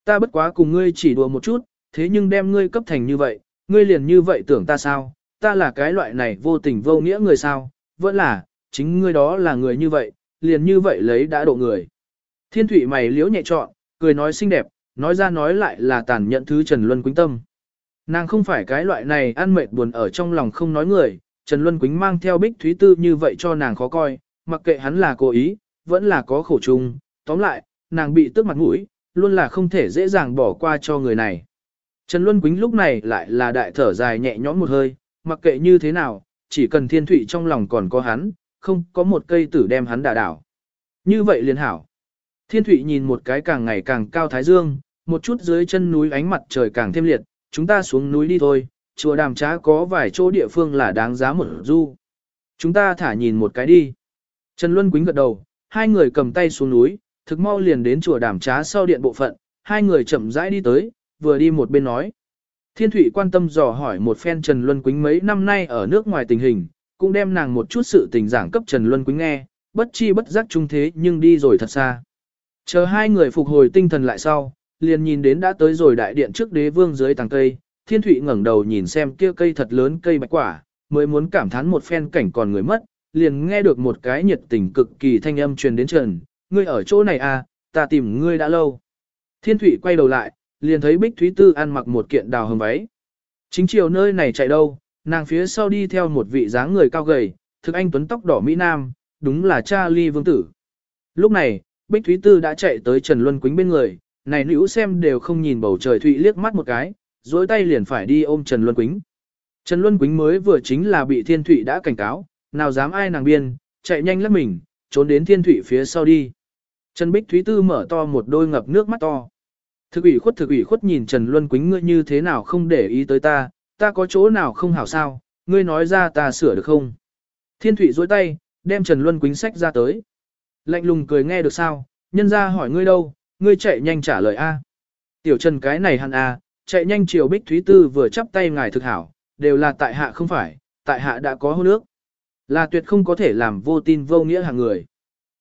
Ta bất quá cùng ngươi chỉ đùa một chút, thế nhưng đem ngươi cấp thành như vậy, ngươi liền như vậy tưởng ta sao, ta là cái loại này vô tình vô nghĩa người sao, vẫn là, chính ngươi đó là người như vậy, liền như vậy lấy đã độ người. Thiên thủy mày liếu nhẹ trọn, cười nói xinh đẹp, nói ra nói lại là tàn nhẫn thứ Trần Luân Quýnh tâm. Nàng không phải cái loại này ăn mệt buồn ở trong lòng không nói người, Trần Luân Quýnh mang theo bích thúy tư như vậy cho nàng khó coi, mặc kệ hắn là cố ý, vẫn là có khổ chung, tóm lại, nàng bị tức mặt mũi, luôn là không thể dễ dàng bỏ qua cho người này. Trần Luân Quýnh lúc này lại là đại thở dài nhẹ nhõm một hơi, mặc kệ như thế nào, chỉ cần thiên thủy trong lòng còn có hắn, không có một cây tử đem hắn đả đảo. Như vậy liền hảo. Thiên Thụy nhìn một cái càng ngày càng cao thái dương, một chút dưới chân núi ánh mặt trời càng thêm liệt, chúng ta xuống núi đi thôi, chùa đàm trá có vài chỗ địa phương là đáng giá một du. Chúng ta thả nhìn một cái đi. Trần Luân Quýnh gật đầu, hai người cầm tay xuống núi, thực mau liền đến chùa đàm trá sau điện bộ phận, hai người chậm rãi đi tới, vừa đi một bên nói. Thiên Thụy quan tâm dò hỏi một phen Trần Luân Quýnh mấy năm nay ở nước ngoài tình hình, cũng đem nàng một chút sự tình giảng cấp Trần Luân Quýnh nghe, bất chi bất giác chung thế nhưng đi rồi thật xa. Chờ hai người phục hồi tinh thần lại sau, liền nhìn đến đã tới rồi đại điện trước đế vương dưới tàng cây, Thiên Thụy ngẩng đầu nhìn xem kia cây thật lớn cây bạch quả, mới muốn cảm thán một phen cảnh còn người mất, liền nghe được một cái nhiệt tình cực kỳ thanh âm truyền đến Trần, ngươi ở chỗ này à, ta tìm ngươi đã lâu. Thiên Thụy quay đầu lại, liền thấy Bích Thúy Tư ăn mặc một kiện đào hồng váy. Chính chiều nơi này chạy đâu, nàng phía sau đi theo một vị dáng người cao gầy, thực anh tuấn tóc đỏ Mỹ Nam, đúng là cha ly vương tử. Lúc này, Bích Thúy Tư đã chạy tới Trần Luân Quýnh bên người, này nữ xem đều không nhìn bầu trời Thụy liếc mắt một cái, dối tay liền phải đi ôm Trần Luân Quýnh. Trần Luân Quýnh mới vừa chính là bị Thiên Thụy đã cảnh cáo, nào dám ai nàng biên, chạy nhanh lắm mình, trốn đến Thiên Thụy phía sau đi. Trần Bích Thúy Tư mở to một đôi ngập nước mắt to. Thực ủy khuất thực ủy khuất nhìn Trần Luân Quýnh ngươi như thế nào không để ý tới ta, ta có chỗ nào không hảo sao, ngươi nói ra ta sửa được không? Thiên Thụy dối tay, đem Trần Luân Quýnh sách ra tới. Lạnh lùng cười nghe được sao, nhân ra hỏi ngươi đâu, ngươi chạy nhanh trả lời A. Tiểu Trần cái này hẳn A, chạy nhanh chiều Bích Thúy Tư vừa chắp tay ngài thực hảo, đều là tại hạ không phải, tại hạ đã có hôn nước. Là tuyệt không có thể làm vô tin vô nghĩa hàng người.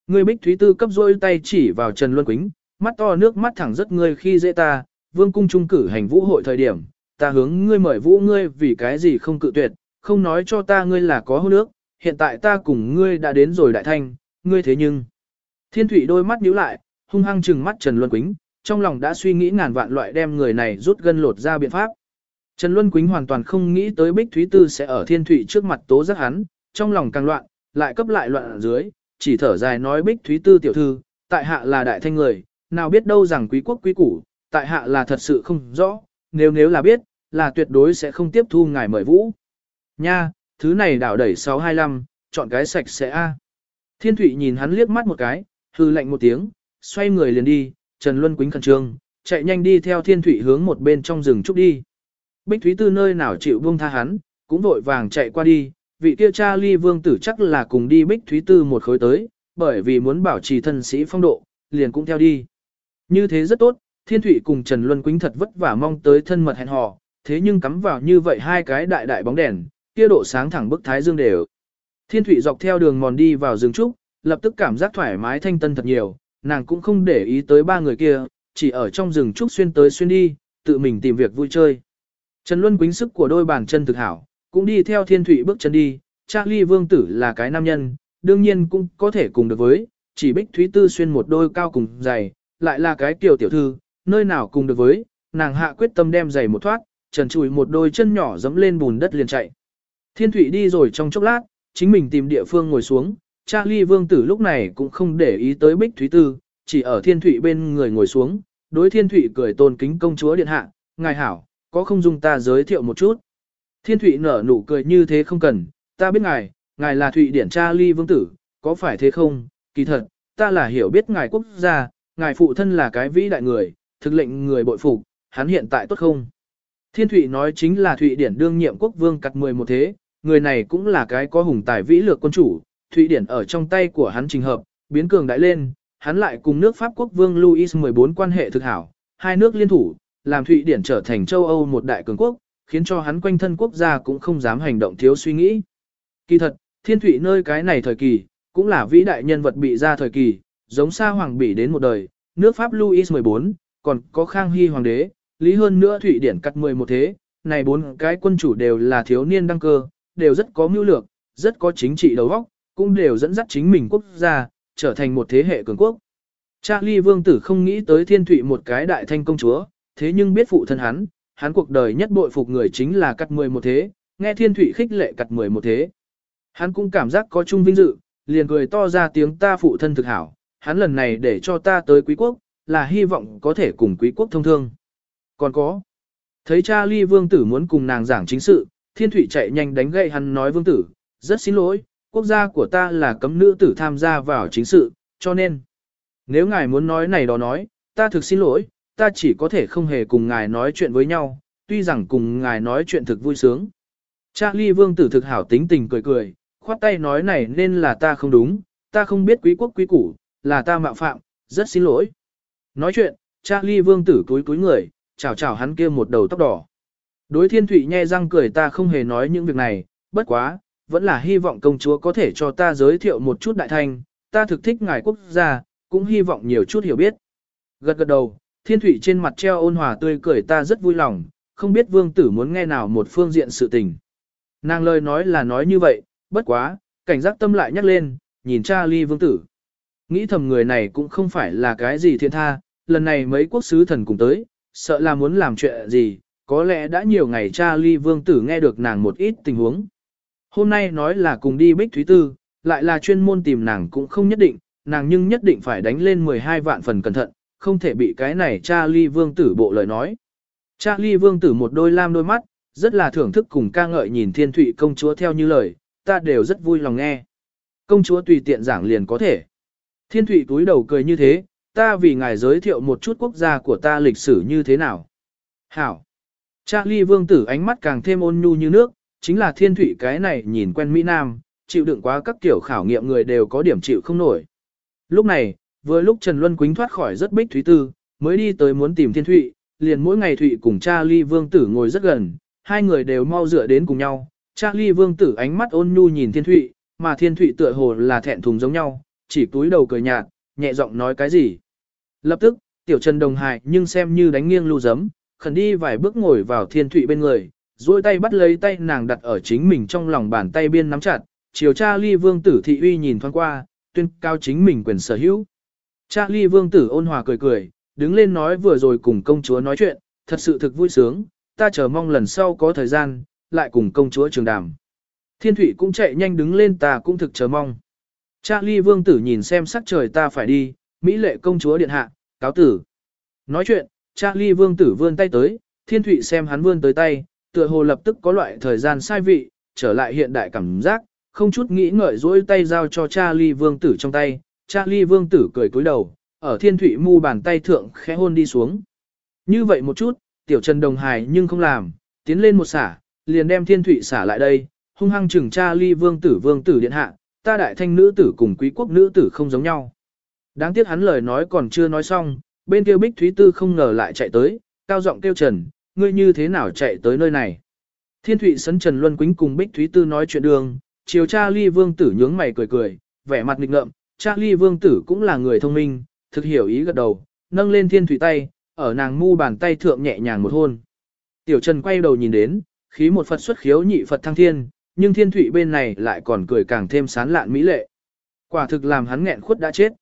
Ngươi Bích Thúy Tư cấp dối tay chỉ vào Trần Luân Quýnh, mắt to nước mắt thẳng rất ngươi khi dễ ta, vương cung trung cử hành vũ hội thời điểm, ta hướng ngươi mời vũ ngươi vì cái gì không cự tuyệt, không nói cho ta ngươi là có hôn nước, hiện tại ta cùng ngươi đã đến rồi đại thanh, ngươi thế nhưng. Thiên thủy đôi mắt nhíu lại, hung hăng trừng mắt Trần Luân Quýnh, trong lòng đã suy nghĩ ngàn vạn loại đem người này rút gân lột ra biện pháp. Trần Luân Quýnh hoàn toàn không nghĩ tới Bích Thúy Tư sẽ ở thiên thủy trước mặt tố giác hắn, trong lòng càng loạn, lại cấp lại loạn ở dưới, chỉ thở dài nói Bích Thúy Tư tiểu thư, tại hạ là đại thanh người, nào biết đâu rằng quý quốc quý củ, tại hạ là thật sự không rõ, nếu nếu là biết, là tuyệt đối sẽ không tiếp thu ngài mời vũ. Nha, thứ này đảo đẩy 625, chọn cái sạch sẽ a. Thiên Thụy nhìn hắn liếc mắt một cái, hư lạnh một tiếng, xoay người liền đi, Trần Luân Quýnh khẩn trương, chạy nhanh đi theo Thiên Thụy hướng một bên trong rừng trúc đi. Bích Thúy Tư nơi nào chịu buông tha hắn, cũng vội vàng chạy qua đi, vị kia cha ly vương tử chắc là cùng đi Bích Thúy Tư một khối tới, bởi vì muốn bảo trì thân sĩ phong độ, liền cũng theo đi. Như thế rất tốt, Thiên Thụy cùng Trần Luân Quýnh thật vất vả mong tới thân mật hẹn hò, thế nhưng cắm vào như vậy hai cái đại đại bóng đèn, kia độ sáng thẳng bức thái dương đều. Thiên Thụy dọc theo đường mòn đi vào rừng trúc, lập tức cảm giác thoải mái thanh tân thật nhiều, nàng cũng không để ý tới ba người kia, chỉ ở trong rừng trúc xuyên tới xuyên đi, tự mình tìm việc vui chơi. Trần Luân Quýnh sức của đôi bàn chân thực hảo, cũng đi theo Thiên Thụy bước chân đi, Charlie Vương Tử là cái nam nhân, đương nhiên cũng có thể cùng được với, chỉ Bích Thúy Tư xuyên một đôi cao cùng dày, lại là cái tiểu tiểu thư, nơi nào cùng được với, nàng hạ quyết tâm đem giày một thoát, trần chùi một đôi chân nhỏ dẫm lên bùn đất liền chạy. Thiên Thụy đi rồi trong chốc lát, chính mình tìm địa phương ngồi xuống, Charlie Vương Tử lúc này cũng không để ý tới Bích Thúy Tư, chỉ ở Thiên Thụy bên người ngồi xuống, đối Thiên Thụy cười tôn kính công chúa điện hạ, ngài hảo, có không dung ta giới thiệu một chút. Thiên Thụy nở nụ cười như thế không cần, ta biết ngài, ngài là Thụy điển Charlie Vương Tử, có phải thế không, kỳ thật, ta là hiểu biết ngài quốc gia, ngài phụ thân là cái vĩ đại người, thực lệnh người bội phục, hắn hiện tại tốt không? Thiên Thụy nói chính là Thụy Điển đương nhiệm quốc vương cặt 11 thế, người này cũng là cái có hùng tài vĩ lược quân chủ, Thụy Điển ở trong tay của hắn trình hợp, biến cường đại lên, hắn lại cùng nước Pháp quốc vương Louis 14 quan hệ thực hảo, hai nước liên thủ, làm Thụy Điển trở thành châu Âu một đại cường quốc, khiến cho hắn quanh thân quốc gia cũng không dám hành động thiếu suy nghĩ. Kỳ thật, Thiên Thụy nơi cái này thời kỳ, cũng là vĩ đại nhân vật bị ra thời kỳ, giống xa hoàng bỉ đến một đời, nước Pháp Louis 14, còn có Khang Hy hoàng đế, lý hơn nữa Thụy Điển cắt 11 thế, này bốn cái quân chủ đều là thiếu niên đăng cơ, đều rất có mưu lược, rất có chính trị đầu óc, cũng đều dẫn dắt chính mình quốc gia, trở thành một thế hệ cường quốc. Charlie vương tử không nghĩ tới thiên thụy một cái đại thanh công chúa, thế nhưng biết phụ thân hắn, hắn cuộc đời nhất bội phục người chính là cắt 11 thế, nghe thiên thụy khích lệ cắt 11 thế. Hắn cũng cảm giác có chung vinh dự, liền cười to ra tiếng ta phụ thân thực hảo, hắn lần này để cho ta tới quý quốc, là hy vọng có thể cùng quý quốc thông thương. Còn có, thấy cha ly vương tử muốn cùng nàng giảng chính sự, thiên thủy chạy nhanh đánh gậy hắn nói vương tử, rất xin lỗi, quốc gia của ta là cấm nữ tử tham gia vào chính sự, cho nên, nếu ngài muốn nói này đó nói, ta thực xin lỗi, ta chỉ có thể không hề cùng ngài nói chuyện với nhau, tuy rằng cùng ngài nói chuyện thực vui sướng. Charlie vương tử thực hảo tính tình cười cười, khoát tay nói này nên là ta không đúng, ta không biết quý quốc quý củ, là ta mạo phạm, rất xin lỗi. Nói chuyện, Charlie vương tử cúi cúi người, chào chào hắn kia một đầu tóc đỏ. Đối thiên thụy nhe răng cười ta không hề nói những việc này, bất quá, vẫn là hy vọng công chúa có thể cho ta giới thiệu một chút đại thanh, ta thực thích ngài quốc gia, cũng hy vọng nhiều chút hiểu biết. Gật gật đầu, thiên thụy trên mặt treo ôn hòa tươi cười ta rất vui lòng, không biết vương tử muốn nghe nào một phương diện sự tình. Nàng lời nói là nói như vậy, bất quá, cảnh giác tâm lại nhắc lên, nhìn cha ly vương tử. Nghĩ thầm người này cũng không phải là cái gì thiên tha, lần này mấy quốc sứ thần cùng tới, sợ là muốn làm chuyện gì, có lẽ đã nhiều ngày cha ly vương tử nghe được nàng một ít tình huống. Hôm nay nói là cùng đi bích thúy tư, lại là chuyên môn tìm nàng cũng không nhất định, nàng nhưng nhất định phải đánh lên 12 vạn phần cẩn thận, không thể bị cái này cha ly vương tử bộ lời nói. Cha ly vương tử một đôi lam đôi mắt, rất là thưởng thức cùng ca ngợi nhìn thiên thụy công chúa theo như lời, ta đều rất vui lòng nghe. Công chúa tùy tiện giảng liền có thể. Thiên thụy túi đầu cười như thế, ta vì ngài giới thiệu một chút quốc gia của ta lịch sử như thế nào. Hảo. Charlie vương tử ánh mắt càng thêm ôn nhu như nước, chính là thiên thụy cái này nhìn quen Mỹ Nam, chịu đựng quá các kiểu khảo nghiệm người đều có điểm chịu không nổi. Lúc này, vừa lúc Trần Luân Quýnh thoát khỏi rất bích thúy tư, mới đi tới muốn tìm thiên thụy, liền mỗi ngày thụy cùng Charlie vương tử ngồi rất gần, hai người đều mau dựa đến cùng nhau. Charlie vương tử ánh mắt ôn nhu nhìn thiên thụy, mà thiên thụy tựa hồ là thẹn thùng giống nhau, chỉ túi đầu cười nhạt, nhẹ giọng nói cái gì. Lập tức, tiểu Trần đồng hài nhưng xem như đánh nghiêng lưu giấm, khẩn đi vài bước ngồi vào thiên thụy bên người, duỗi tay bắt lấy tay nàng đặt ở chính mình trong lòng bàn tay biên nắm chặt, chiều cha ly vương tử thị uy nhìn thoáng qua, tuyên cao chính mình quyền sở hữu. Cha ly vương tử ôn hòa cười cười, đứng lên nói vừa rồi cùng công chúa nói chuyện, thật sự thực vui sướng, ta chờ mong lần sau có thời gian, lại cùng công chúa trường đàm. Thiên thủy cũng chạy nhanh đứng lên ta cũng thực chờ mong. Charlie vương tử nhìn xem sắc trời ta phải đi, Mỹ lệ công chúa điện hạ, cáo tử. Nói chuyện, Charlie vương tử vươn tay tới, thiên thụy xem hắn vươn tới tay, tựa hồ lập tức có loại thời gian sai vị, trở lại hiện đại cảm giác, không chút nghĩ ngợi dỗi tay giao cho Charlie vương tử trong tay, Charlie vương tử cười cúi đầu, ở thiên thụy mu bàn tay thượng khẽ hôn đi xuống. Như vậy một chút, tiểu trần đồng hài nhưng không làm, tiến lên một xả, liền đem thiên thụy xả lại đây, hung hăng chừng Charlie vương tử vương tử điện hạ, ta đại thanh nữ tử cùng quý quốc nữ tử không giống nhau. Đáng tiếc hắn lời nói còn chưa nói xong, bên kia Bích Thúy Tư không ngờ lại chạy tới, cao giọng kêu Trần, ngươi như thế nào chạy tới nơi này. Thiên Thụy sấn Trần Luân Quýnh cùng Bích Thúy Tư nói chuyện đường, chiều cha ly vương tử nhướng mày cười cười, vẻ mặt nghịch ngợm, cha ly vương tử cũng là người thông minh, thực hiểu ý gật đầu, nâng lên Thiên Thụy tay, ở nàng mu bàn tay thượng nhẹ nhàng một hôn. Tiểu Trần quay đầu nhìn đến, khí một Phật xuất khiếu nhị Phật thăng thiên, nhưng Thiên Thụy bên này lại còn cười càng thêm sán lạn mỹ lệ. Quả thực làm hắn nghẹn khuất đã chết.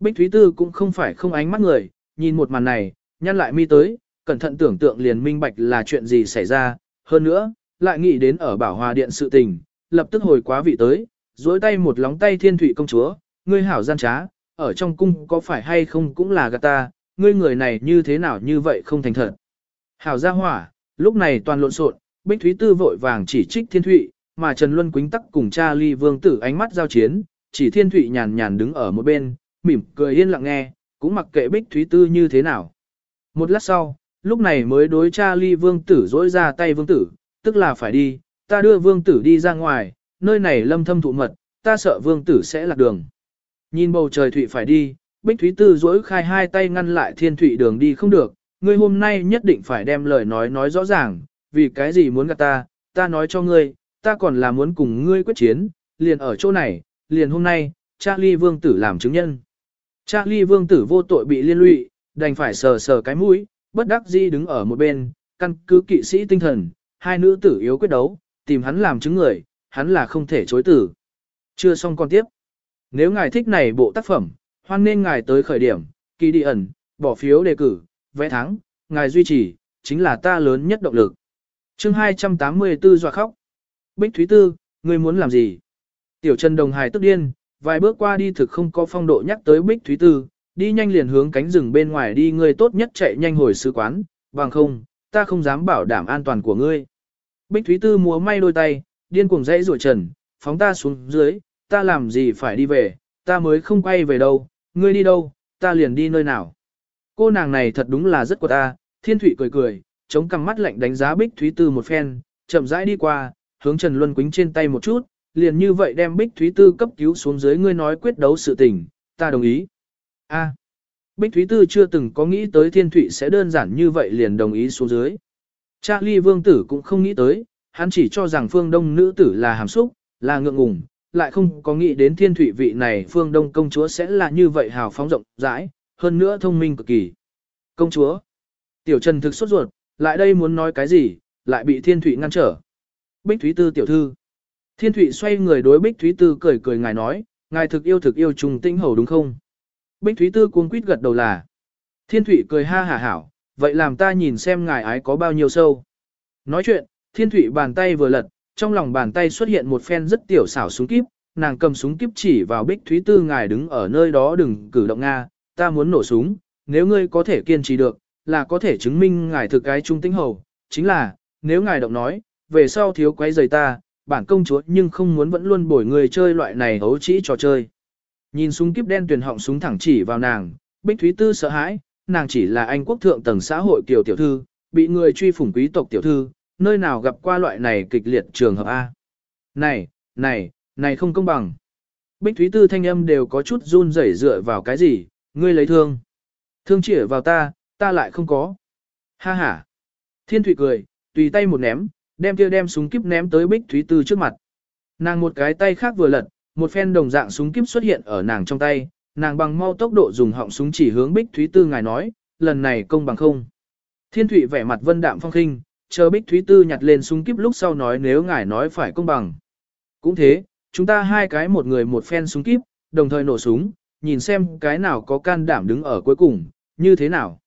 Bích Thúy Tư cũng không phải không ánh mắt người, nhìn một màn này, nhăn lại mi tới, cẩn thận tưởng tượng liền minh bạch là chuyện gì xảy ra, hơn nữa, lại nghĩ đến ở bảo hòa điện sự tình, lập tức hồi quá vị tới, dối tay một lóng tay thiên thủy công chúa, ngươi hảo gian trá, ở trong cung có phải hay không cũng là gạt ta, ngươi người này như thế nào như vậy không thành thật. Hảo gia hỏa, lúc này toàn lộn xộn, Bích Thúy Tư vội vàng chỉ trích thiên thụy, mà Trần Luân Quýnh tắc cùng cha ly vương tử ánh mắt giao chiến, chỉ thiên thụy nhàn nhàn đứng ở một bên, mỉm cười yên lặng nghe, cũng mặc kệ Bích Thúy Tư như thế nào. Một lát sau, lúc này mới đối cha ly vương tử dỗi ra tay vương tử, tức là phải đi, ta đưa vương tử đi ra ngoài, nơi này lâm thâm thụ mật, ta sợ vương tử sẽ lạc đường. Nhìn bầu trời thụy phải đi, Bích Thúy Tư dỗi khai hai tay ngăn lại thiên thụy đường đi không được, ngươi hôm nay nhất định phải đem lời nói nói rõ ràng, vì cái gì muốn gặp ta, ta nói cho ngươi, ta còn là muốn cùng ngươi quyết chiến, liền ở chỗ này, liền hôm nay, Charlie vương tử làm chứng nhân. Charlie vương tử vô tội bị liên lụy, đành phải sờ sờ cái mũi, bất đắc dĩ đứng ở một bên, căn cứ kỵ sĩ tinh thần, hai nữ tử yếu quyết đấu, tìm hắn làm chứng người, hắn là không thể chối tử. Chưa xong con tiếp. Nếu ngài thích này bộ tác phẩm, hoan nên ngài tới khởi điểm, kỳ đi ẩn, bỏ phiếu đề cử, vẽ thắng, ngài duy trì, chính là ta lớn nhất động lực. chương 284 dọa khóc. Bích Thúy Tư, ngươi muốn làm gì? Tiểu Trần Đồng Hải tức điên, vài bước qua đi thực không có phong độ nhắc tới Bích Thúy Tư, đi nhanh liền hướng cánh rừng bên ngoài đi ngươi tốt nhất chạy nhanh hồi sứ quán, bằng không, ta không dám bảo đảm an toàn của ngươi. Bích Thúy Tư múa may đôi tay, điên cuồng dãy rủa trần, phóng ta xuống dưới, ta làm gì phải đi về, ta mới không quay về đâu, ngươi đi đâu, ta liền đi nơi nào. Cô nàng này thật đúng là rất của ta, thiên thủy cười cười, chống cằm mắt lạnh đánh giá Bích Thúy Tư một phen, chậm rãi đi qua, hướng Trần Luân Quýnh trên tay một chút, liền như vậy đem Bích Thúy Tư cấp cứu xuống dưới ngươi nói quyết đấu sự tình, ta đồng ý. A. Bích Thúy Tư chưa từng có nghĩ tới Thiên Thụy sẽ đơn giản như vậy liền đồng ý xuống dưới. Charlie Vương Tử cũng không nghĩ tới, hắn chỉ cho rằng phương đông nữ tử là hàm xúc, là ngượng ngùng, lại không có nghĩ đến Thiên Thụy vị này phương đông công chúa sẽ là như vậy hào phóng rộng rãi, hơn nữa thông minh cực kỳ. Công chúa. Tiểu Trần thực sốt ruột, lại đây muốn nói cái gì, lại bị Thiên Thụy ngăn trở. Bích Thúy Tư tiểu thư. Thiên Thụy xoay người đối Bích Thúy Tư cười cười ngài nói, ngài thực yêu thực yêu trùng tinh hầu đúng không? Bích Thúy Tư cuống quýt gật đầu là. Thiên Thụy cười ha hả hảo, vậy làm ta nhìn xem ngài ái có bao nhiêu sâu. Nói chuyện, Thiên Thụy bàn tay vừa lật, trong lòng bàn tay xuất hiện một phen rất tiểu xảo súng kíp, nàng cầm súng kíp chỉ vào Bích Thúy Tư ngài đứng ở nơi đó đừng cử động Nga, ta muốn nổ súng, nếu ngươi có thể kiên trì được, là có thể chứng minh ngài thực cái trung tinh hầu, chính là, nếu ngài động nói, về sau thiếu quấy giày ta, bản công chúa nhưng không muốn vẫn luôn bồi người chơi loại này hấu trĩ trò chơi. Nhìn súng kiếp đen tuyển họng súng thẳng chỉ vào nàng, Bích Thúy Tư sợ hãi, nàng chỉ là anh quốc thượng tầng xã hội kiều tiểu thư, bị người truy phủng quý tộc tiểu thư, nơi nào gặp qua loại này kịch liệt trường hợp A. Này, này, này không công bằng. Bích Thúy Tư thanh âm đều có chút run rẩy dựa vào cái gì, ngươi lấy thương. Thương chỉ vào ta, ta lại không có. Ha ha. Thiên Thụy cười, tùy tay một ném, đem kia đem súng kíp ném tới Bích Thúy Tư trước mặt. Nàng một cái tay khác vừa lật, một phen đồng dạng súng kíp xuất hiện ở nàng trong tay, nàng bằng mau tốc độ dùng họng súng chỉ hướng Bích Thúy Tư ngài nói, lần này công bằng không. Thiên Thụy vẻ mặt vân đạm phong khinh, chờ Bích Thúy Tư nhặt lên súng kíp lúc sau nói nếu ngài nói phải công bằng. Cũng thế, chúng ta hai cái một người một phen súng kíp, đồng thời nổ súng, nhìn xem cái nào có can đảm đứng ở cuối cùng, như thế nào.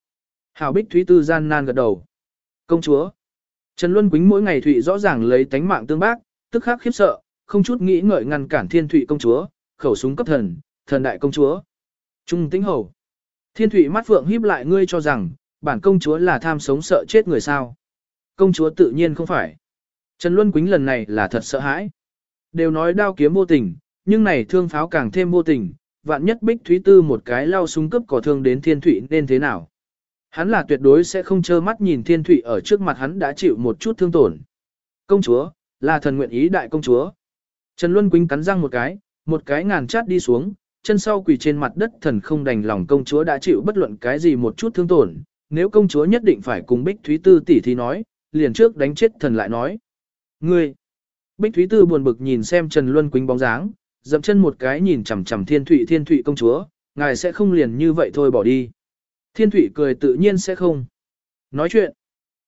Hảo Bích Thúy Tư gian nan gật đầu. Công chúa. Trần Luân Quýnh mỗi ngày Thụy rõ ràng lấy tánh mạng tương bác, tức khắc khiếp sợ, không chút nghĩ ngợi ngăn cản Thiên Thụy công chúa, khẩu súng cấp thần, thần đại công chúa. Trung tĩnh hầu. Thiên Thụy mắt phượng híp lại ngươi cho rằng, bản công chúa là tham sống sợ chết người sao. Công chúa tự nhiên không phải. Trần Luân Quýnh lần này là thật sợ hãi. Đều nói đao kiếm vô tình, nhưng này thương pháo càng thêm vô tình, vạn nhất Bích Thúy Tư một cái lao súng cấp cỏ thương đến Thiên Thụy nên thế nào. Hắn là tuyệt đối sẽ không trơ mắt nhìn Thiên Thụy ở trước mặt hắn đã chịu một chút thương tổn. Công chúa, là thần nguyện ý đại công chúa. Trần Luân Quýnh cắn răng một cái, một cái ngàn chát đi xuống, chân sau quỳ trên mặt đất thần không đành lòng công chúa đã chịu bất luận cái gì một chút thương tổn. Nếu công chúa nhất định phải cùng Bích Thúy Tư tỷ thì nói, liền trước đánh chết thần lại nói. Ngươi! Bích Thúy Tư buồn bực nhìn xem Trần Luân Quýnh bóng dáng, dậm chân một cái nhìn chằm chằm Thiên Thụy Thiên Thụy công chúa, ngài sẽ không liền như vậy thôi bỏ đi. Thiên Thụy cười tự nhiên sẽ không. Nói chuyện.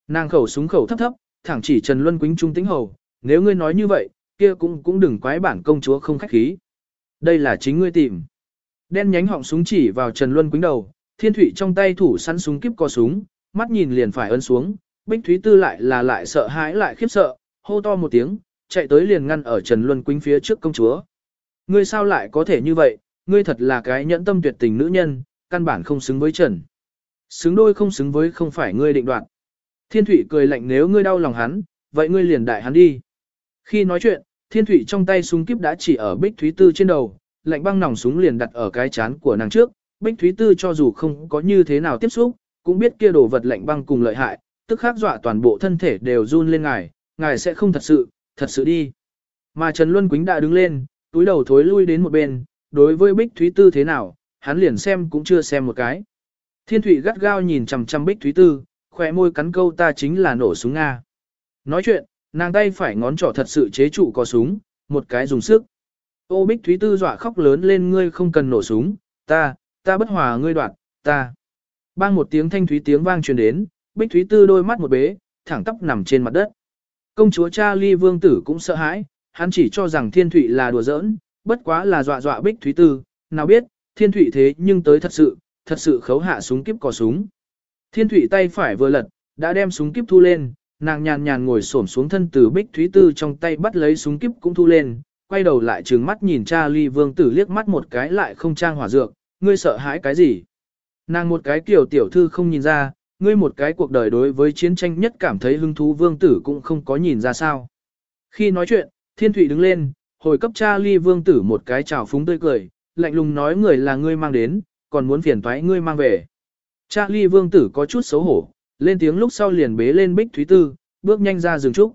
Nàng khẩu súng khẩu thấp thấp, thẳng chỉ Trần Luân Quýnh trung tính hầu, nếu ngươi nói như vậy, kia cũng cũng đừng quái bản công chúa không khách khí. Đây là chính ngươi tìm. Đen nhánh họng súng chỉ vào Trần Luân Quýnh đầu, Thiên Thụy trong tay thủ sẵn súng kiếp co súng, mắt nhìn liền phải ấn xuống, Bích Thúy Tư lại là lại sợ hãi lại khiếp sợ, hô to một tiếng, chạy tới liền ngăn ở Trần Luân Quýnh phía trước công chúa. Ngươi sao lại có thể như vậy, ngươi thật là cái nhẫn tâm tuyệt tình nữ nhân, căn bản không xứng với Trần. Xứng đôi không xứng với không phải ngươi định đoạt. Thiên Thụy cười lạnh nếu ngươi đau lòng hắn, vậy ngươi liền đại hắn đi. Khi nói chuyện, Thiên Thụy trong tay súng kíp đã chỉ ở Bích Thúy Tư trên đầu, lạnh băng nòng súng liền đặt ở cái chán của nàng trước. Bích Thúy Tư cho dù không có như thế nào tiếp xúc, cũng biết kia đồ vật lạnh băng cùng lợi hại, tức khắc dọa toàn bộ thân thể đều run lên ngài, ngài sẽ không thật sự, thật sự đi. Mà Trần Luân Quýnh đã đứng lên, túi đầu thối lui đến một bên, đối với Bích Thúy Tư thế nào, hắn liền xem cũng chưa xem một cái. Thiên Thụy gắt gao nhìn chằm chằm Bích Thúy Tư, khỏe môi cắn câu ta chính là nổ súng Nga. Nói chuyện, nàng tay phải ngón trỏ thật sự chế trụ có súng, một cái dùng sức. Ô Bích Thúy Tư dọa khóc lớn lên ngươi không cần nổ súng, ta, ta bất hòa ngươi đoạt, ta. Bang một tiếng thanh thúy tiếng vang truyền đến, Bích Thúy Tư đôi mắt một bế, thẳng tóc nằm trên mặt đất. Công chúa Charlie Vương Tử cũng sợ hãi, hắn chỉ cho rằng Thiên Thụy là đùa giỡn, bất quá là dọa dọa Bích Thúy Tư, nào biết, Thiên Thụy thế nhưng tới thật sự, thật sự khấu hạ súng kiếp cò súng. Thiên thủy tay phải vừa lật, đã đem súng kiếp thu lên, nàng nhàn nhàn ngồi xổm xuống thân từ Bích Thúy Tư trong tay bắt lấy súng kiếp cũng thu lên, quay đầu lại trừng mắt nhìn cha ly Vương Tử liếc mắt một cái lại không trang hỏa dược, ngươi sợ hãi cái gì? Nàng một cái kiểu tiểu thư không nhìn ra, ngươi một cái cuộc đời đối với chiến tranh nhất cảm thấy hứng thú vương tử cũng không có nhìn ra sao. Khi nói chuyện, thiên thủy đứng lên, hồi cấp cha ly vương tử một cái chào phúng tươi cười, lạnh lùng nói người là ngươi mang đến, còn muốn phiền toái ngươi mang về. Cha ly vương tử có chút xấu hổ, lên tiếng lúc sau liền bế lên Bích Thúy Tư, bước nhanh ra rừng trúc.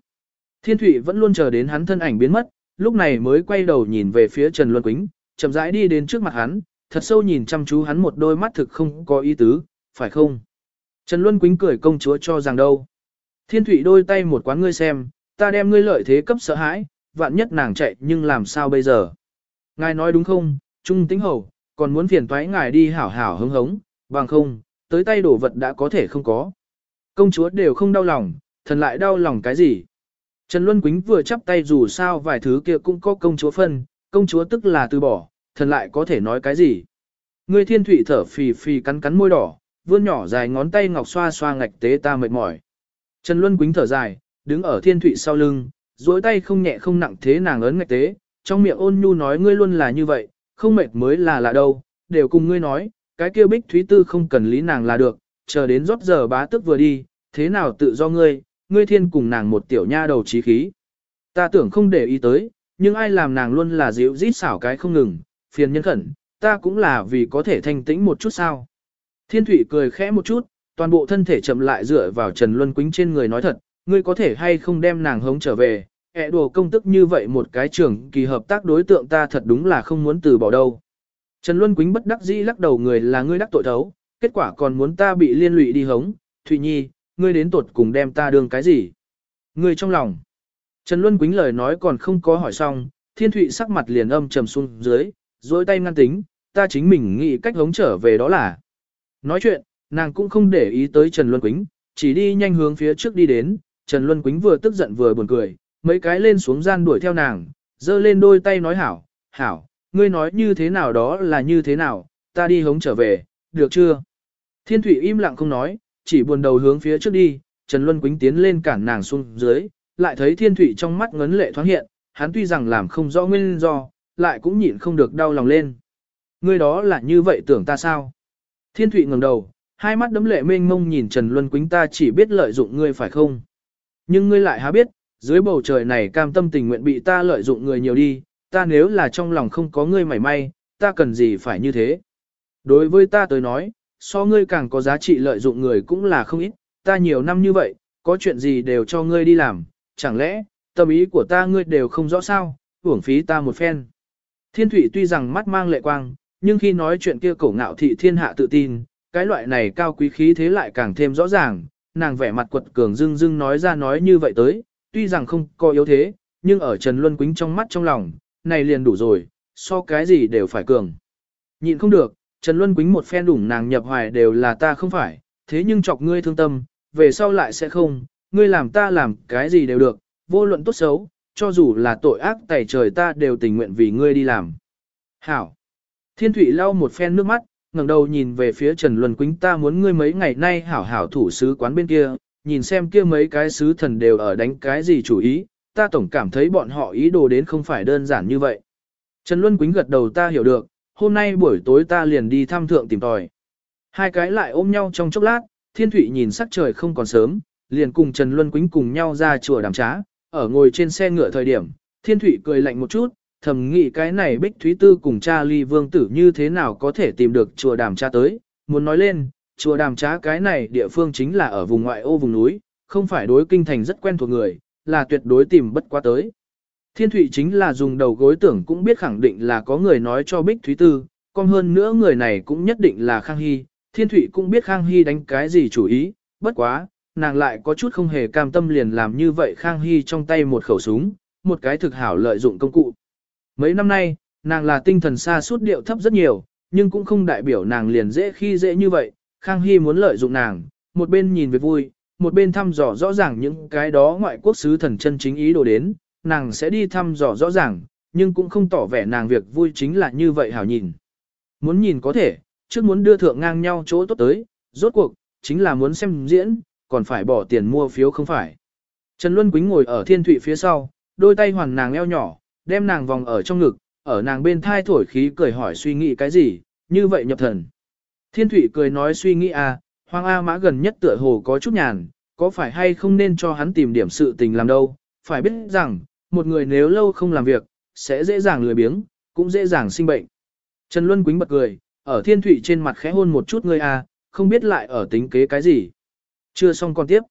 Thiên thủy vẫn luôn chờ đến hắn thân ảnh biến mất, lúc này mới quay đầu nhìn về phía Trần Luân Quýnh, chậm rãi đi đến trước mặt hắn, thật sâu nhìn chăm chú hắn một đôi mắt thực không có ý tứ, phải không? Trần Luân Quýnh cười công chúa cho rằng đâu. Thiên thủy đôi tay một quán ngươi xem, ta đem ngươi lợi thế cấp sợ hãi, vạn nhất nàng chạy nhưng làm sao bây giờ? Ngài nói đúng không, Trung Tĩnh Hầu, còn muốn phiền toái ngài đi hảo hảo hứng hống, bằng không, tới tay đổ vật đã có thể không có. Công chúa đều không đau lòng, thần lại đau lòng cái gì? Trần Luân Quýnh vừa chắp tay dù sao vài thứ kia cũng có công chúa phân, công chúa tức là từ bỏ, thần lại có thể nói cái gì? Ngươi thiên thủy thở phì phì cắn cắn môi đỏ, vươn nhỏ dài ngón tay ngọc xoa xoa ngạch tế ta mệt mỏi. Trần Luân Quýnh thở dài, đứng ở thiên thủy sau lưng, duỗi tay không nhẹ không nặng thế nàng ấn ngạch tế, trong miệng ôn nhu nói ngươi luôn là như vậy, không mệt mới là lạ đâu, đều cùng ngươi nói, cái kia bích thúy tư không cần lý nàng là được, chờ đến rót giờ bá tức vừa đi, thế nào tự do ngươi, ngươi thiên cùng nàng một tiểu nha đầu trí khí. Ta tưởng không để ý tới, nhưng ai làm nàng luôn là dịu rít xảo cái không ngừng, phiền nhân khẩn, ta cũng là vì có thể thanh tĩnh một chút sao. Thiên thủy cười khẽ một chút, toàn bộ thân thể chậm lại dựa vào Trần Luân Quýnh trên người nói thật, ngươi có thể hay không đem nàng hống trở về, ẹ đùa công tức như vậy một cái trường kỳ hợp tác đối tượng ta thật đúng là không muốn từ bỏ đâu. Trần Luân Quýnh bất đắc dĩ lắc đầu người là ngươi đắc tội thấu, kết quả còn muốn ta bị liên lụy đi hống, Thụy Nhi, ngươi đến tuột cùng đem ta đương cái gì? Ngươi trong lòng. Trần Luân Quýnh lời nói còn không có hỏi xong, Thiên Thụy sắc mặt liền âm trầm xuống dưới, dối tay ngăn tính, ta chính mình nghĩ cách hống trở về đó là. Nói chuyện, nàng cũng không để ý tới Trần Luân Quýnh, chỉ đi nhanh hướng phía trước đi đến, Trần Luân Quýnh vừa tức giận vừa buồn cười, mấy cái lên xuống gian đuổi theo nàng, giơ lên đôi tay nói hảo, hảo, ngươi nói như thế nào đó là như thế nào, ta đi hống trở về, được chưa? Thiên Thụy im lặng không nói, chỉ buồn đầu hướng phía trước đi, Trần Luân Quýnh tiến lên cản nàng xuống dưới, lại thấy Thiên Thụy trong mắt ngấn lệ thoáng hiện, hắn tuy rằng làm không rõ nguyên do, lại cũng nhịn không được đau lòng lên. Ngươi đó là như vậy tưởng ta sao? Thiên Thụy ngẩng đầu, hai mắt đấm lệ mênh mông nhìn Trần Luân Quýnh ta chỉ biết lợi dụng ngươi phải không? Nhưng ngươi lại há biết, dưới bầu trời này cam tâm tình nguyện bị ta lợi dụng người nhiều đi, ta nếu là trong lòng không có ngươi mảy may, ta cần gì phải như thế? Đối với ta tới nói, so ngươi càng có giá trị lợi dụng người cũng là không ít, ta nhiều năm như vậy, có chuyện gì đều cho ngươi đi làm, chẳng lẽ, tâm ý của ta ngươi đều không rõ sao, uổng phí ta một phen. Thiên Thụy tuy rằng mắt mang lệ quang, nhưng khi nói chuyện kia cổ ngạo thị thiên hạ tự tin, cái loại này cao quý khí thế lại càng thêm rõ ràng, nàng vẻ mặt quật cường dưng dưng nói ra nói như vậy tới, tuy rằng không có yếu thế, nhưng ở Trần Luân Quýnh trong mắt trong lòng, này liền đủ rồi, so cái gì đều phải cường. Nhịn không được, Trần Luân Quýnh một phen đủng nàng nhập hoài đều là ta không phải, thế nhưng chọc ngươi thương tâm, về sau lại sẽ không, ngươi làm ta làm cái gì đều được, vô luận tốt xấu, cho dù là tội ác tẩy trời ta đều tình nguyện vì ngươi đi làm. Hảo! Thiên Thụy lau một phen nước mắt, ngẩng đầu nhìn về phía Trần Luân Quýnh ta muốn ngươi mấy ngày nay hảo hảo thủ sứ quán bên kia, nhìn xem kia mấy cái sứ thần đều ở đánh cái gì chủ ý, ta tổng cảm thấy bọn họ ý đồ đến không phải đơn giản như vậy. Trần Luân Quýnh gật đầu ta hiểu được, hôm nay buổi tối ta liền đi thăm thượng tìm tòi. Hai cái lại ôm nhau trong chốc lát, Thiên Thụy nhìn sắc trời không còn sớm, liền cùng Trần Luân Quýnh cùng nhau ra chùa đàm trá, ở ngồi trên xe ngựa thời điểm, Thiên Thụy cười lạnh một chút, thầm nghĩ cái này Bích Thúy Tư cùng cha ly vương tử như thế nào có thể tìm được chùa đàm trá tới, muốn nói lên, chùa đàm trá cái này địa phương chính là ở vùng ngoại ô vùng núi, không phải đối kinh thành rất quen thuộc người, là tuyệt đối tìm bất quá tới. Thiên Thụy chính là dùng đầu gối tưởng cũng biết khẳng định là có người nói cho Bích Thúy Tư, còn hơn nữa người này cũng nhất định là Khang Hy, Thiên Thụy cũng biết Khang Hy đánh cái gì chủ ý, bất quá, nàng lại có chút không hề cam tâm liền làm như vậy Khang Hy trong tay một khẩu súng, một cái thực hảo lợi dụng công cụ. Mấy năm nay, nàng là tinh thần xa suốt điệu thấp rất nhiều, nhưng cũng không đại biểu nàng liền dễ khi dễ như vậy, Khang Hy muốn lợi dụng nàng, một bên nhìn về vui, một bên thăm dò rõ ràng những cái đó ngoại quốc sứ thần chân chính ý đồ đến, nàng sẽ đi thăm dò rõ ràng, nhưng cũng không tỏ vẻ nàng việc vui chính là như vậy hảo nhìn. Muốn nhìn có thể, trước muốn đưa thượng ngang nhau chỗ tốt tới, rốt cuộc, chính là muốn xem diễn, còn phải bỏ tiền mua phiếu không phải. Trần Luân Quýnh ngồi ở thiên thụy phía sau, đôi tay hoàn nàng eo nhỏ, đem nàng vòng ở trong ngực, ở nàng bên thai thổi khí cười hỏi suy nghĩ cái gì, như vậy nhập thần. Thiên thụy cười nói suy nghĩ à, Hoàng A Mã gần nhất tựa hồ có chút nhàn, có phải hay không nên cho hắn tìm điểm sự tình làm đâu, phải biết rằng, một người nếu lâu không làm việc, sẽ dễ dàng lười biếng, cũng dễ dàng sinh bệnh. Trần Luân Quýnh bật cười, ở thiên thủy trên mặt khẽ hôn một chút ngươi à, không biết lại ở tính kế cái gì. Chưa xong còn tiếp.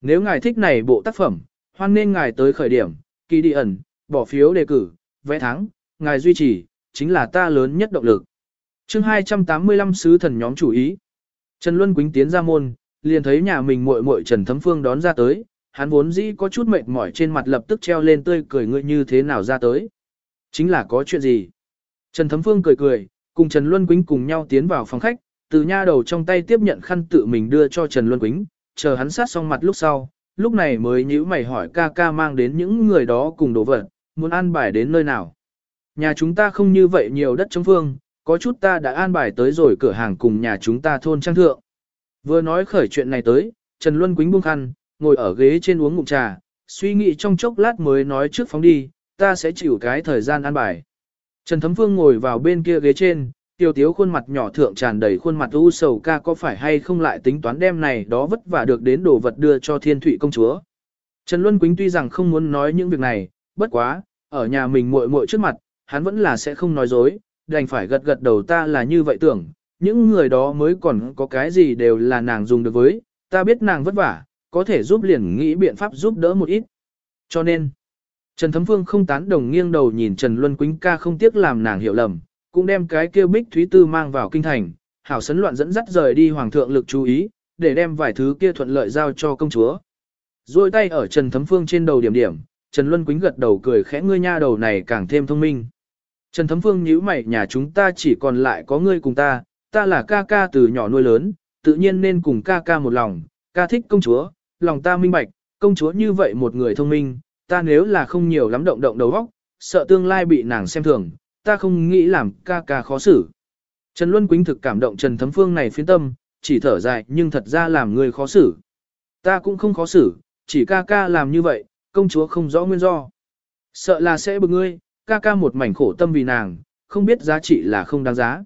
Nếu ngài thích này bộ tác phẩm, hoan nên ngài tới khởi điểm, kỳ đi ẩn, bỏ phiếu đề cử, vẽ thắng, ngài duy trì, chính là ta lớn nhất động lực chương 285 sứ thần nhóm chủ ý. Trần Luân Quýnh tiến ra môn, liền thấy nhà mình muội muội Trần Thấm Phương đón ra tới, hắn vốn dĩ có chút mệt mỏi trên mặt lập tức treo lên tươi cười ngươi như thế nào ra tới. Chính là có chuyện gì? Trần Thấm Phương cười cười, cùng Trần Luân Quýnh cùng nhau tiến vào phòng khách, từ nha đầu trong tay tiếp nhận khăn tự mình đưa cho Trần Luân Quýnh, chờ hắn sát xong mặt lúc sau, lúc này mới nhíu mày hỏi ca ca mang đến những người đó cùng đồ vật, muốn an bài đến nơi nào. Nhà chúng ta không như vậy nhiều đất chống phương, có chút ta đã an bài tới rồi cửa hàng cùng nhà chúng ta thôn trang thượng. Vừa nói khởi chuyện này tới, Trần Luân Quýnh buông khăn, ngồi ở ghế trên uống ngụm trà, suy nghĩ trong chốc lát mới nói trước phóng đi, ta sẽ chịu cái thời gian an bài. Trần Thấm Phương ngồi vào bên kia ghế trên, tiêu tiếu khuôn mặt nhỏ thượng tràn đầy khuôn mặt u sầu ca có phải hay không lại tính toán đem này đó vất vả được đến đồ vật đưa cho thiên thủy công chúa. Trần Luân Quýnh tuy rằng không muốn nói những việc này, bất quá, ở nhà mình muội muội trước mặt, hắn vẫn là sẽ không nói dối, đành phải gật gật đầu ta là như vậy tưởng, những người đó mới còn có cái gì đều là nàng dùng được với, ta biết nàng vất vả, có thể giúp liền nghĩ biện pháp giúp đỡ một ít. Cho nên, Trần Thấm Phương không tán đồng nghiêng đầu nhìn Trần Luân Quýnh ca không tiếc làm nàng hiểu lầm, cũng đem cái kia bích thúy tư mang vào kinh thành, hảo sấn loạn dẫn dắt rời đi hoàng thượng lực chú ý, để đem vài thứ kia thuận lợi giao cho công chúa. Rồi tay ở Trần Thấm Phương trên đầu điểm điểm, Trần Luân Quýnh gật đầu cười khẽ ngươi nha đầu này càng thêm thông minh. Trần Thấm Phương nhíu mày nhà chúng ta chỉ còn lại có ngươi cùng ta, ta là ca ca từ nhỏ nuôi lớn, tự nhiên nên cùng ca ca một lòng, ca thích công chúa, lòng ta minh bạch, công chúa như vậy một người thông minh, ta nếu là không nhiều lắm động động đầu óc, sợ tương lai bị nàng xem thường, ta không nghĩ làm ca ca khó xử. Trần Luân Quýnh thực cảm động Trần Thấm Phương này phiến tâm, chỉ thở dài nhưng thật ra làm người khó xử. Ta cũng không khó xử, chỉ ca ca làm như vậy, công chúa không rõ nguyên do. Sợ là sẽ bực ngươi, ca ca một mảnh khổ tâm vì nàng, không biết giá trị là không đáng giá.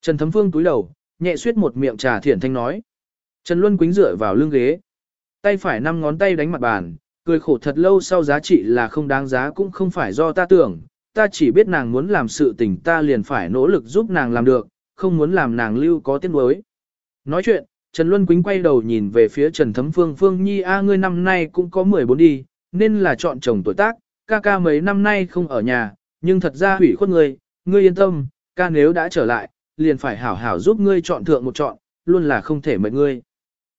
Trần Thấm Phương túi đầu, nhẹ suyết một miệng trà thiển thanh nói. Trần Luân quính dựa vào lưng ghế. Tay phải năm ngón tay đánh mặt bàn, cười khổ thật lâu sau giá trị là không đáng giá cũng không phải do ta tưởng, ta chỉ biết nàng muốn làm sự tình ta liền phải nỗ lực giúp nàng làm được, không muốn làm nàng lưu có tiếng đối. Nói chuyện, Trần Luân Quýnh quay đầu nhìn về phía Trần Thấm Phương Phương Nhi A ngươi năm nay cũng có 14 đi, nên là chọn chồng tuổi tác, ca ca mấy năm nay không ở nhà, nhưng thật ra hủy khuất ngươi, ngươi yên tâm, ca nếu đã trở lại, liền phải hảo hảo giúp ngươi chọn thượng một chọn, luôn là không thể mệnh ngươi.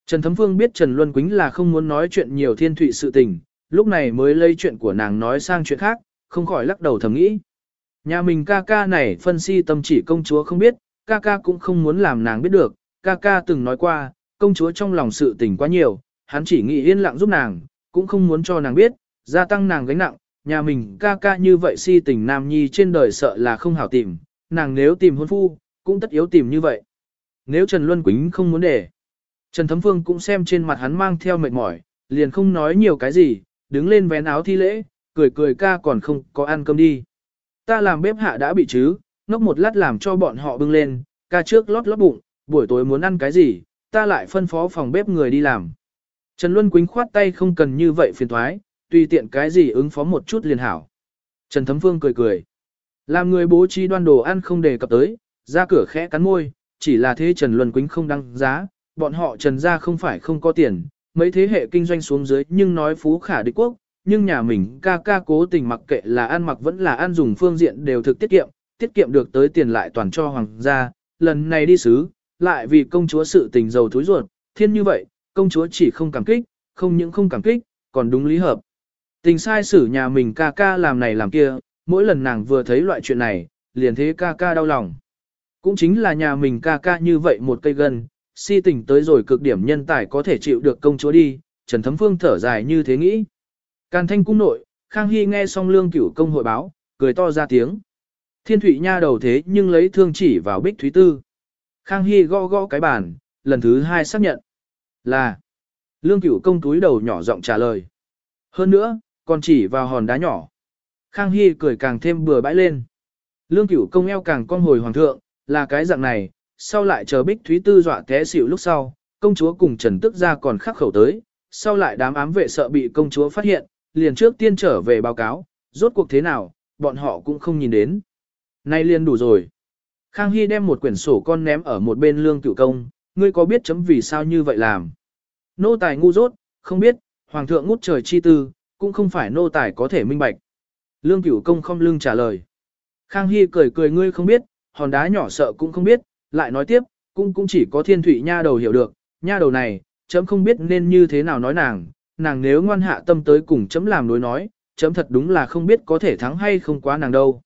Trần Thấm Phương biết Trần Luân Quýnh là không muốn nói chuyện nhiều thiên thụy sự tình, lúc này mới lây chuyện của nàng nói sang chuyện khác, không khỏi lắc đầu thầm nghĩ. Nhà mình ca ca này phân si tâm chỉ công chúa không biết, ca ca cũng không muốn làm nàng biết được, ca ca từng nói qua, công chúa trong lòng sự tình quá nhiều, hắn chỉ nghĩ yên lặng giúp nàng, cũng không muốn cho nàng biết, gia tăng nàng gánh nặng, nhà mình ca ca như vậy si tình nam nhi trên đời sợ là không hảo tìm, nàng nếu tìm hôn phu, cũng tất yếu tìm như vậy. Nếu Trần Luân Quýnh không muốn để, Trần Thấm Phương cũng xem trên mặt hắn mang theo mệt mỏi, liền không nói nhiều cái gì, đứng lên vén áo thi lễ, cười cười ca còn không có ăn cơm đi. Ta làm bếp hạ đã bị chứ, ngốc một lát làm cho bọn họ bưng lên, ca trước lót lót bụng, buổi tối muốn ăn cái gì, ta lại phân phó phòng bếp người đi làm. Trần Luân Quýnh khoát tay không cần như vậy phiền thoái, tùy tiện cái gì ứng phó một chút liền hảo. Trần Thấm Phương cười cười. Làm người bố trí đoan đồ ăn không đề cập tới, ra cửa khẽ cắn môi, chỉ là thế Trần Luân Quýnh không đăng giá, bọn họ Trần ra không phải không có tiền, mấy thế hệ kinh doanh xuống dưới nhưng nói phú khả địch quốc, nhưng nhà mình ca ca cố tình mặc kệ là ăn mặc vẫn là ăn dùng phương diện đều thực tiết kiệm, tiết kiệm được tới tiền lại toàn cho hoàng gia, lần này đi xứ, lại vì công chúa sự tình giàu thúi ruột, thiên như vậy, công chúa chỉ không cảm kích, không những không cảm kích, còn đúng lý hợp. Tình sai xử nhà mình ca ca làm này làm kia, mỗi lần nàng vừa thấy loại chuyện này, liền thế ca ca đau lòng. Cũng chính là nhà mình ca ca như vậy một cây gân, si tình tới rồi cực điểm nhân tài có thể chịu được công chúa đi, Trần Thấm Phương thở dài như thế nghĩ. Càn thanh cung nội, Khang Hy nghe xong lương cửu công hội báo, cười to ra tiếng. Thiên Thụy Nha đầu thế nhưng lấy thương chỉ vào Bích Thúy Tư. Khang Hy gõ gõ cái bàn, lần thứ hai xác nhận. Là. Lương cửu công túi đầu nhỏ giọng trả lời. Hơn nữa, còn chỉ vào hòn đá nhỏ. Khang Hy cười càng thêm bừa bãi lên. Lương cửu công eo càng con hồi hoàng thượng, là cái dạng này, sau lại chờ Bích Thúy Tư dọa té xỉu lúc sau, công chúa cùng Trần Tức ra còn khắc khẩu tới, sau lại đám ám vệ sợ bị công chúa phát hiện, liền trước tiên trở về báo cáo, rốt cuộc thế nào, bọn họ cũng không nhìn đến. Nay liền đủ rồi. Khang Hy đem một quyển sổ con ném ở một bên lương cửu công, ngươi có biết chấm vì sao như vậy làm. nô tài ngu dốt, không biết, hoàng thượng ngút trời chi tư, cũng không phải nô tài có thể minh bạch. Lương cửu công không lưng trả lời. Khang Hy cười cười ngươi không biết, hòn đá nhỏ sợ cũng không biết, lại nói tiếp, cũng cũng chỉ có thiên thủy nha đầu hiểu được, nha đầu này, chấm không biết nên như thế nào nói nàng, nàng nếu ngoan hạ tâm tới cùng chấm làm đối nói, chấm thật đúng là không biết có thể thắng hay không quá nàng đâu.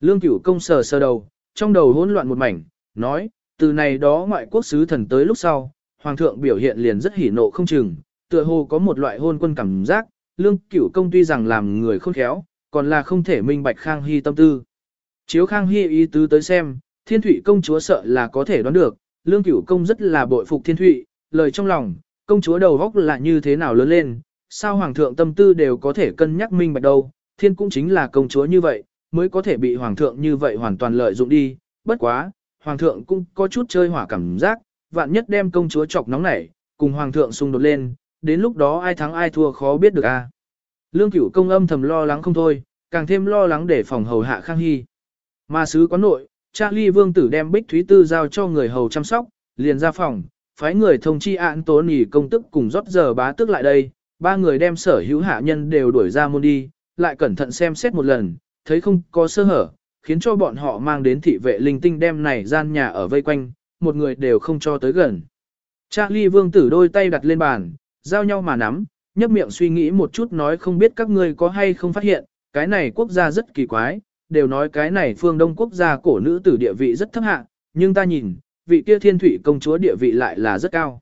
Lương cửu công sờ sờ đầu, trong đầu hỗn loạn một mảnh, nói, từ này đó ngoại quốc sứ thần tới lúc sau, hoàng thượng biểu hiện liền rất hỉ nộ không chừng, tựa hồ có một loại hôn quân cảm giác, lương cửu công tuy rằng làm người khôn khéo, còn là không thể minh bạch Khang Hy tâm tư. Chiếu Khang Hy ý tứ tới xem, thiên thủy công chúa sợ là có thể đoán được, lương cửu công rất là bội phục thiên thủy, lời trong lòng, công chúa đầu góc là như thế nào lớn lên, sao hoàng thượng tâm tư đều có thể cân nhắc minh bạch đâu, thiên cũng chính là công chúa như vậy, mới có thể bị hoàng thượng như vậy hoàn toàn lợi dụng đi, bất quá, hoàng thượng cũng có chút chơi hỏa cảm giác, vạn nhất đem công chúa chọc nóng nảy, cùng hoàng thượng xung đột lên, đến lúc đó ai thắng ai thua khó biết được a. Lương cửu công âm thầm lo lắng không thôi, càng thêm lo lắng để phòng hầu hạ Khang Hy. Mà sứ quán nội, Charlie vương tử đem Bích Thúy Tư giao cho người hầu chăm sóc, liền ra phòng, phái người thông chi án tố nỉ công tức cùng rót giờ bá tức lại đây, ba người đem sở hữu hạ nhân đều đuổi ra môn đi, lại cẩn thận xem xét một lần, thấy không có sơ hở, khiến cho bọn họ mang đến thị vệ linh tinh đem này gian nhà ở vây quanh, một người đều không cho tới gần. Charlie vương tử đôi tay đặt lên bàn, giao nhau mà nắm, nhấp miệng suy nghĩ một chút nói không biết các ngươi có hay không phát hiện, cái này quốc gia rất kỳ quái, đều nói cái này phương đông quốc gia cổ nữ tử địa vị rất thấp hạ, nhưng ta nhìn, vị kia thiên thủy công chúa địa vị lại là rất cao.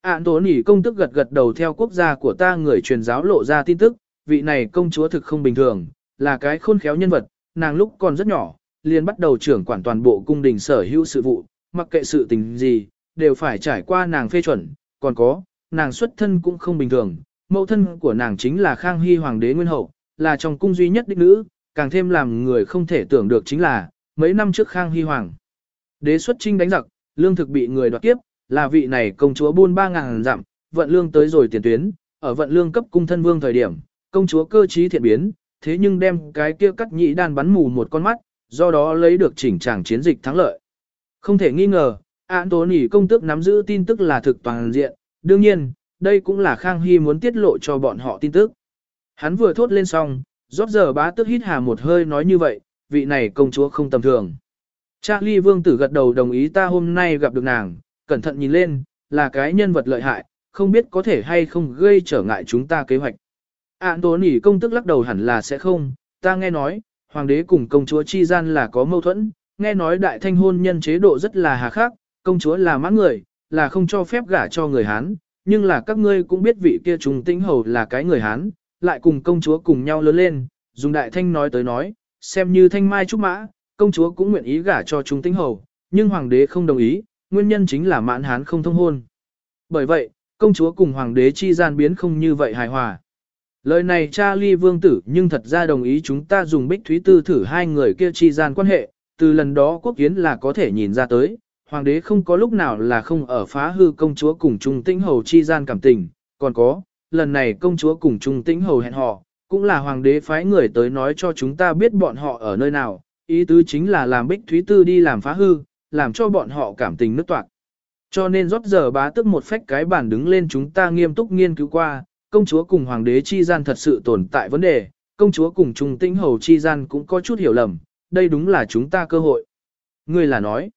Ản tố nỉ công tức gật gật đầu theo quốc gia của ta người truyền giáo lộ ra tin tức, vị này công chúa thực không bình thường, là cái khôn khéo nhân vật, nàng lúc còn rất nhỏ, liền bắt đầu trưởng quản toàn bộ cung đình sở hữu sự vụ, mặc kệ sự tình gì, đều phải trải qua nàng phê chuẩn, còn có, nàng xuất thân cũng không bình thường, mẫu thân của nàng chính là Khang Hy Hoàng đế Nguyên Hậu, là trong cung duy nhất đích nữ, càng thêm làm người không thể tưởng được chính là, mấy năm trước Khang Hy Hoàng đế xuất trinh đánh giặc, lương thực bị người đoạt kiếp, là vị này công chúa buôn ba ngàn dặm, vận lương tới rồi tiền tuyến, ở vận lương cấp cung thân vương thời điểm, công chúa cơ trí thiện biến, thế nhưng đem cái kia cắt nhị đan bắn mù một con mắt, do đó lấy được chỉnh tràng chiến dịch thắng lợi. Không thể nghi ngờ, Anthony công tước nắm giữ tin tức là thực toàn diện, đương nhiên, đây cũng là Khang Hy muốn tiết lộ cho bọn họ tin tức. Hắn vừa thốt lên xong, rót giờ bá tức hít hà một hơi nói như vậy, vị này công chúa không tầm thường. Charlie vương tử gật đầu đồng ý ta hôm nay gặp được nàng, cẩn thận nhìn lên, là cái nhân vật lợi hại, không biết có thể hay không gây trở ngại chúng ta kế hoạch. Anthony công tức lắc đầu hẳn là sẽ không, ta nghe nói, hoàng đế cùng công chúa chi gian là có mâu thuẫn, nghe nói đại thanh hôn nhân chế độ rất là hà khắc, công chúa là mã người, là không cho phép gả cho người Hán, nhưng là các ngươi cũng biết vị kia trùng tĩnh hầu là cái người Hán, lại cùng công chúa cùng nhau lớn lên, dùng đại thanh nói tới nói, xem như thanh mai trúc mã, công chúa cũng nguyện ý gả cho trùng tĩnh hầu, nhưng hoàng đế không đồng ý, nguyên nhân chính là mãn Hán không thông hôn. Bởi vậy, công chúa cùng hoàng đế chi gian biến không như vậy hài hòa. Lời này Charlie vương tử nhưng thật ra đồng ý chúng ta dùng bích thúy tư thử hai người kia chi gian quan hệ, từ lần đó quốc kiến là có thể nhìn ra tới, hoàng đế không có lúc nào là không ở phá hư công chúa cùng trung tĩnh hầu chi gian cảm tình, còn có, lần này công chúa cùng trung tĩnh hầu hẹn họ, cũng là hoàng đế phái người tới nói cho chúng ta biết bọn họ ở nơi nào, ý tứ chính là làm bích thúy tư đi làm phá hư, làm cho bọn họ cảm tình nứt toạc. Cho nên rót giờ bá tức một phách cái bản đứng lên chúng ta nghiêm túc nghiên cứu qua, công chúa cùng hoàng đế chi gian thật sự tồn tại vấn đề, công chúa cùng trung tĩnh hầu chi gian cũng có chút hiểu lầm, đây đúng là chúng ta cơ hội. Ngươi là nói,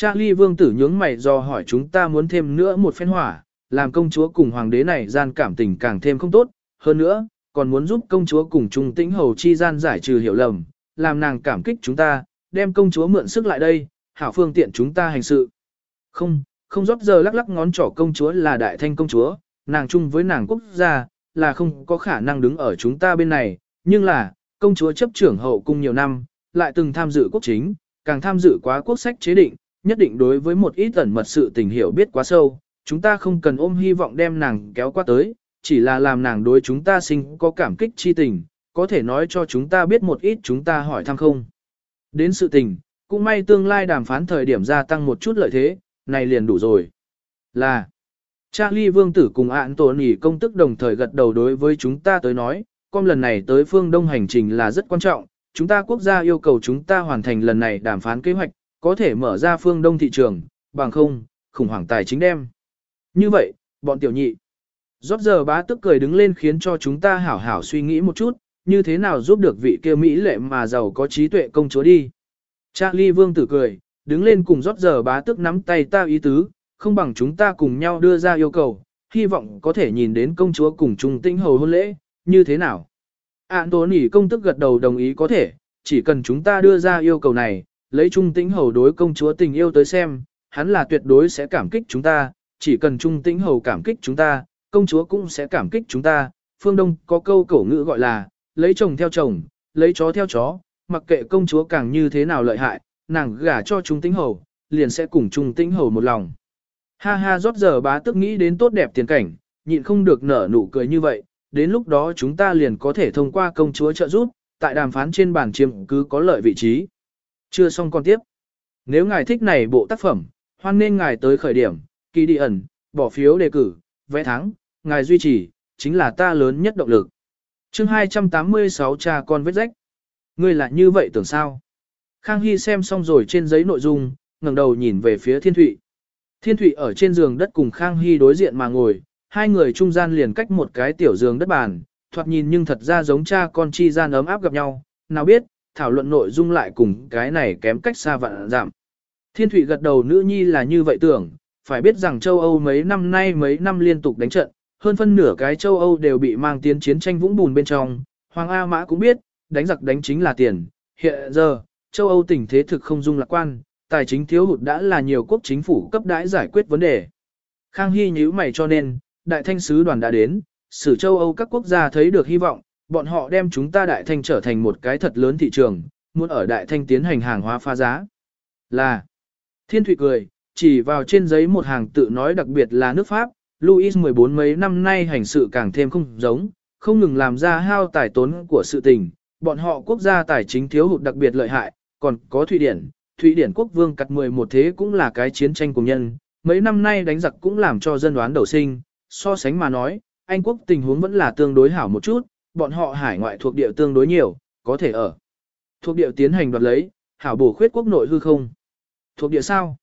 Charlie vương tử nhướng mày do hỏi chúng ta muốn thêm nữa một phen hỏa, làm công chúa cùng hoàng đế này gian cảm tình càng thêm không tốt, hơn nữa, còn muốn giúp công chúa cùng trung tĩnh hầu chi gian giải trừ hiểu lầm, làm nàng cảm kích chúng ta, đem công chúa mượn sức lại đây, hảo phương tiện chúng ta hành sự. Không, không rót giờ lắc lắc ngón trỏ công chúa là đại thanh công chúa, nàng chung với nàng quốc gia, là không có khả năng đứng ở chúng ta bên này, nhưng là, công chúa chấp trưởng hậu cung nhiều năm, lại từng tham dự quốc chính, càng tham dự quá quốc sách chế định, nhất định đối với một ít ẩn mật sự tình hiểu biết quá sâu, chúng ta không cần ôm hy vọng đem nàng kéo qua tới, chỉ là làm nàng đối chúng ta sinh có cảm kích chi tình, có thể nói cho chúng ta biết một ít chúng ta hỏi thăm không. Đến sự tình, cũng may tương lai đàm phán thời điểm gia tăng một chút lợi thế, này liền đủ rồi. Là, Charlie vương tử cùng ạn tổ nỉ công tức đồng thời gật đầu đối với chúng ta tới nói, con lần này tới phương đông hành trình là rất quan trọng, chúng ta quốc gia yêu cầu chúng ta hoàn thành lần này đàm phán kế hoạch, có thể mở ra phương đông thị trường, bằng không, khủng hoảng tài chính đem. Như vậy, bọn tiểu nhị, Rót giờ bá tức cười đứng lên khiến cho chúng ta hảo hảo suy nghĩ một chút, như thế nào giúp được vị kia Mỹ lệ mà giàu có trí tuệ công chúa đi. Charlie vương tử cười, đứng lên cùng rót giờ bá tức nắm tay ta ý tứ, không bằng chúng ta cùng nhau đưa ra yêu cầu, hy vọng có thể nhìn đến công chúa cùng trung tinh hầu hôn lễ, như thế nào. Anthony công tức gật đầu đồng ý có thể, chỉ cần chúng ta đưa ra yêu cầu này, lấy trung tĩnh hầu đối công chúa tình yêu tới xem, hắn là tuyệt đối sẽ cảm kích chúng ta, chỉ cần trung tĩnh hầu cảm kích chúng ta, công chúa cũng sẽ cảm kích chúng ta. Phương Đông có câu cổ ngữ gọi là, lấy chồng theo chồng, lấy chó theo chó, mặc kệ công chúa càng như thế nào lợi hại, nàng gả cho trung tĩnh hầu, liền sẽ cùng trung tĩnh hầu một lòng. Ha ha rót giờ bá tức nghĩ đến tốt đẹp tiền cảnh, nhịn không được nở nụ cười như vậy, đến lúc đó chúng ta liền có thể thông qua công chúa trợ giúp, tại đàm phán trên bàn chiếm cứ có lợi vị trí. Chưa xong còn tiếp. Nếu ngài thích này bộ tác phẩm, hoan nên ngài tới khởi điểm, kỳ đi ẩn, bỏ phiếu đề cử, vẽ thắng, ngài duy trì, chính là ta lớn nhất động lực. chương 286 cha con vết rách. Ngươi là như vậy tưởng sao? Khang Hy xem xong rồi trên giấy nội dung, ngẩng đầu nhìn về phía Thiên Thụy. Thiên Thụy ở trên giường đất cùng Khang Hy đối diện mà ngồi, hai người trung gian liền cách một cái tiểu giường đất bàn, thoạt nhìn nhưng thật ra giống cha con chi gian ấm áp gặp nhau, nào biết, thảo luận nội dung lại cùng cái này kém cách xa vạn giảm. Thiên Thụy gật đầu nữ nhi là như vậy tưởng, phải biết rằng châu Âu mấy năm nay mấy năm liên tục đánh trận, hơn phân nửa cái châu Âu đều bị mang tiến chiến tranh vũng bùn bên trong, Hoàng A Mã cũng biết, đánh giặc đánh chính là tiền, hiện giờ, châu Âu tình thế thực không dung lạc quan, tài chính thiếu hụt đã là nhiều quốc chính phủ cấp đãi giải quyết vấn đề. Khang Hy nhíu mày cho nên, đại thanh sứ đoàn đã đến, sử châu Âu các quốc gia thấy được hy vọng, bọn họ đem chúng ta đại thanh trở thành một cái thật lớn thị trường, muốn ở đại thanh tiến hành hàng hóa pha giá. Là, thiên thủy cười, chỉ vào trên giấy một hàng tự nói đặc biệt là nước Pháp, Louis 14 mấy năm nay hành sự càng thêm không giống, không ngừng làm ra hao tài tốn của sự tình, bọn họ quốc gia tài chính thiếu hụt đặc biệt lợi hại, còn có Thụy Điển, Thụy Điển quốc vương cắt 11 thế cũng là cái chiến tranh cùng nhân, mấy năm nay đánh giặc cũng làm cho dân đoán đầu sinh, so sánh mà nói, Anh quốc tình huống vẫn là tương đối hảo một chút, bọn họ hải ngoại thuộc địa tương đối nhiều, có thể ở. Thuộc địa tiến hành đoạt lấy, hảo bổ khuyết quốc nội hư không. Thuộc địa sao?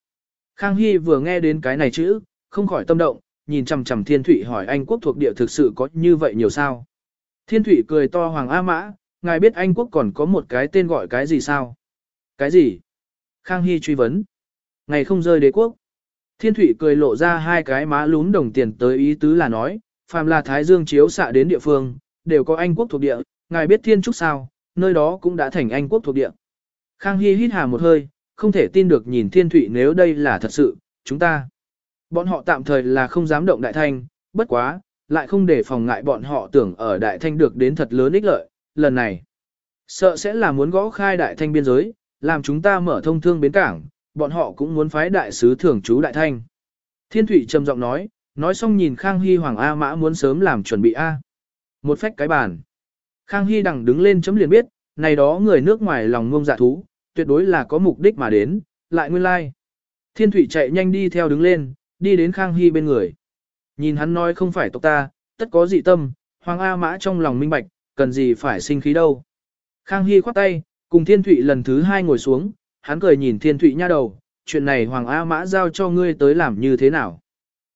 Khang Hy vừa nghe đến cái này chữ, không khỏi tâm động, nhìn chằm chằm Thiên Thụy hỏi Anh quốc thuộc địa thực sự có như vậy nhiều sao? Thiên Thụy cười to Hoàng A Mã, ngài biết Anh quốc còn có một cái tên gọi cái gì sao? Cái gì? Khang Hy truy vấn. Ngày không rơi đế quốc. Thiên Thụy cười lộ ra hai cái má lún đồng tiền tới ý tứ là nói, phàm là Thái Dương chiếu xạ đến địa phương, đều có Anh quốc thuộc địa, ngài biết Thiên Trúc sao, nơi đó cũng đã thành Anh quốc thuộc địa. Khang Hy hít hà một hơi, không thể tin được nhìn Thiên Thụy nếu đây là thật sự, chúng ta. Bọn họ tạm thời là không dám động Đại Thanh, bất quá, lại không để phòng ngại bọn họ tưởng ở Đại Thanh được đến thật lớn ích lợi, lần này. Sợ sẽ là muốn gõ khai Đại Thanh biên giới, làm chúng ta mở thông thương bến cảng, bọn họ cũng muốn phái đại sứ thưởng chú Đại Thanh. Thiên Thụy trầm giọng nói, nói xong nhìn Khang Hy Hoàng A Mã muốn sớm làm chuẩn bị A. Một phách cái bàn. Khang Hy đằng đứng lên chấm liền biết, này đó người nước ngoài lòng ngông dạ thú, tuyệt đối là có mục đích mà đến, lại nguyên lai. Like. Thiên Thụy chạy nhanh đi theo đứng lên, đi đến Khang Hy bên người. Nhìn hắn nói không phải tộc ta, tất có dị tâm, Hoàng A Mã trong lòng minh bạch, cần gì phải sinh khí đâu. Khang Hy khoát tay, cùng Thiên Thụy lần thứ hai ngồi xuống, hắn cười nhìn Thiên Thụy nha đầu, chuyện này Hoàng A Mã giao cho ngươi tới làm như thế nào.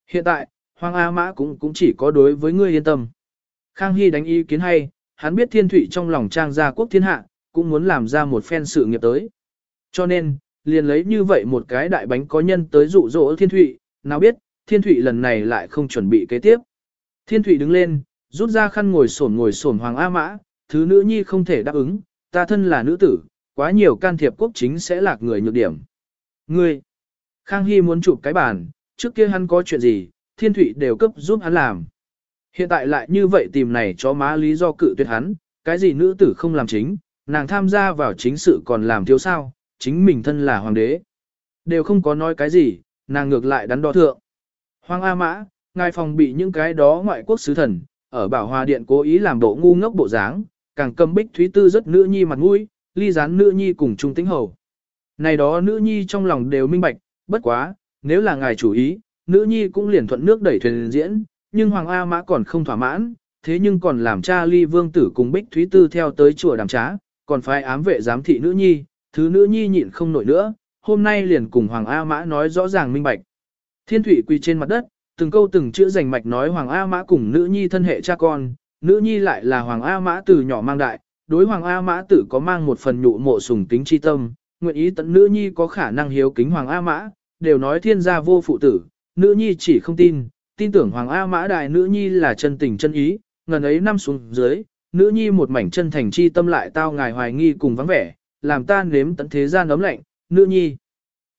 Hiện tại, Hoàng A Mã cũng cũng chỉ có đối với ngươi yên tâm. Khang Hy đánh ý kiến hay, hắn biết Thiên Thụy trong lòng trang gia quốc thiên hạ, cũng muốn làm ra một phen sự nghiệp tới. Cho nên, liền lấy như vậy một cái đại bánh có nhân tới dụ dỗ Thiên Thụy, nào biết, Thiên Thụy lần này lại không chuẩn bị kế tiếp. Thiên Thụy đứng lên, rút ra khăn ngồi sổn ngồi sổn Hoàng A Mã, thứ nữ nhi không thể đáp ứng, ta thân là nữ tử, quá nhiều can thiệp quốc chính sẽ lạc người nhược điểm. Ngươi, Khang Hy muốn chụp cái bàn, trước kia hắn có chuyện gì, Thiên Thụy đều cấp giúp hắn làm. Hiện tại lại như vậy tìm này cho má lý do cự tuyệt hắn, cái gì nữ tử không làm chính, nàng tham gia vào chính sự còn làm thiếu sao, chính mình thân là hoàng đế. Đều không có nói cái gì, nàng ngược lại đắn đo thượng. Hoàng A Mã, ngài phòng bị những cái đó ngoại quốc sứ thần, ở bảo hòa điện cố ý làm bộ ngu ngốc bộ dáng, càng cầm bích thúy tư rất nữ nhi mặt mũi, ly gián nữ nhi cùng trung tính hầu. Này đó nữ nhi trong lòng đều minh bạch, bất quá, nếu là ngài chủ ý, nữ nhi cũng liền thuận nước đẩy thuyền diễn, nhưng Hoàng A Mã còn không thỏa mãn, thế nhưng còn làm cha ly vương tử cùng bích thúy tư theo tới chùa đàm trá, còn phải ám vệ giám thị nữ nhi, thứ nữ nhi nhịn không nổi nữa, hôm nay liền cùng Hoàng A Mã nói rõ ràng minh bạch. Thiên thủy quỳ trên mặt đất, từng câu từng chữ rành mạch nói Hoàng A Mã cùng nữ nhi thân hệ cha con, nữ nhi lại là Hoàng A Mã từ nhỏ mang đại, đối Hoàng A Mã tử có mang một phần nhụ mộ sùng kính chi tâm, nguyện ý tận nữ nhi có khả năng hiếu kính Hoàng A Mã, đều nói thiên gia vô phụ tử, nữ nhi chỉ không tin, tin tưởng Hoàng A Mã đại nữ nhi là chân tình chân ý, ngần ấy năm xuống dưới, nữ nhi một mảnh chân thành chi tâm lại tao ngài hoài nghi cùng vắng vẻ, làm ta nếm tận thế gian ấm lạnh, nữ nhi.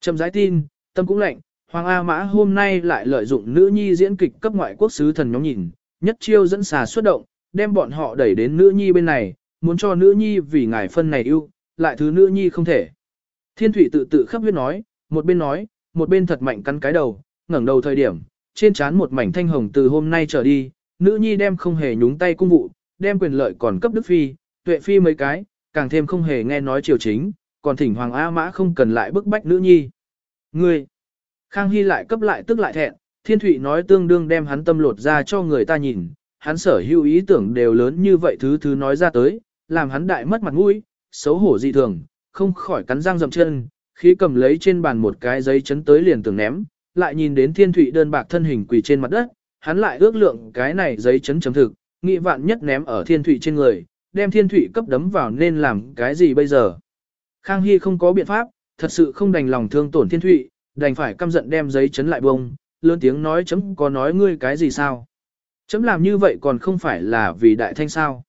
Trầm giải tin, tâm cũng lạnh, Hoàng A Mã hôm nay lại lợi dụng nữ nhi diễn kịch cấp ngoại quốc sứ thần nhóm nhìn, nhất chiêu dẫn xà xuất động, đem bọn họ đẩy đến nữ nhi bên này, muốn cho nữ nhi vì ngài phân này ưu, lại thứ nữ nhi không thể. Thiên thủy tự tự khắp huyết nói, một bên nói, một bên thật mạnh cắn cái đầu, ngẩng đầu thời điểm, trên trán một mảnh thanh hồng từ hôm nay trở đi, nữ nhi đem không hề nhúng tay cung vụ, đem quyền lợi còn cấp đức phi, tuệ phi mấy cái, càng thêm không hề nghe nói triều chính, còn thỉnh hoàng A mã không cần lại bức bách nữ nhi. Ngươi, Khang Hy lại cấp lại tức lại thẹn, thiên thủy nói tương đương đem hắn tâm lột ra cho người ta nhìn, hắn sở hữu ý tưởng đều lớn như vậy thứ thứ nói ra tới, làm hắn đại mất mặt mũi, xấu hổ dị thường, không khỏi cắn răng dậm chân, khi cầm lấy trên bàn một cái giấy chấn tới liền tưởng ném, lại nhìn đến thiên thủy đơn bạc thân hình quỳ trên mặt đất, hắn lại ước lượng cái này giấy chấn chấm thực, nghị vạn nhất ném ở thiên thủy trên người, đem thiên thủy cấp đấm vào nên làm cái gì bây giờ. Khang Hy không có biện pháp, thật sự không đành lòng thương tổn thiên thủy, đành phải căm giận đem giấy chấn lại bông, lớn tiếng nói chấm có nói ngươi cái gì sao. Chấm làm như vậy còn không phải là vì đại thanh sao.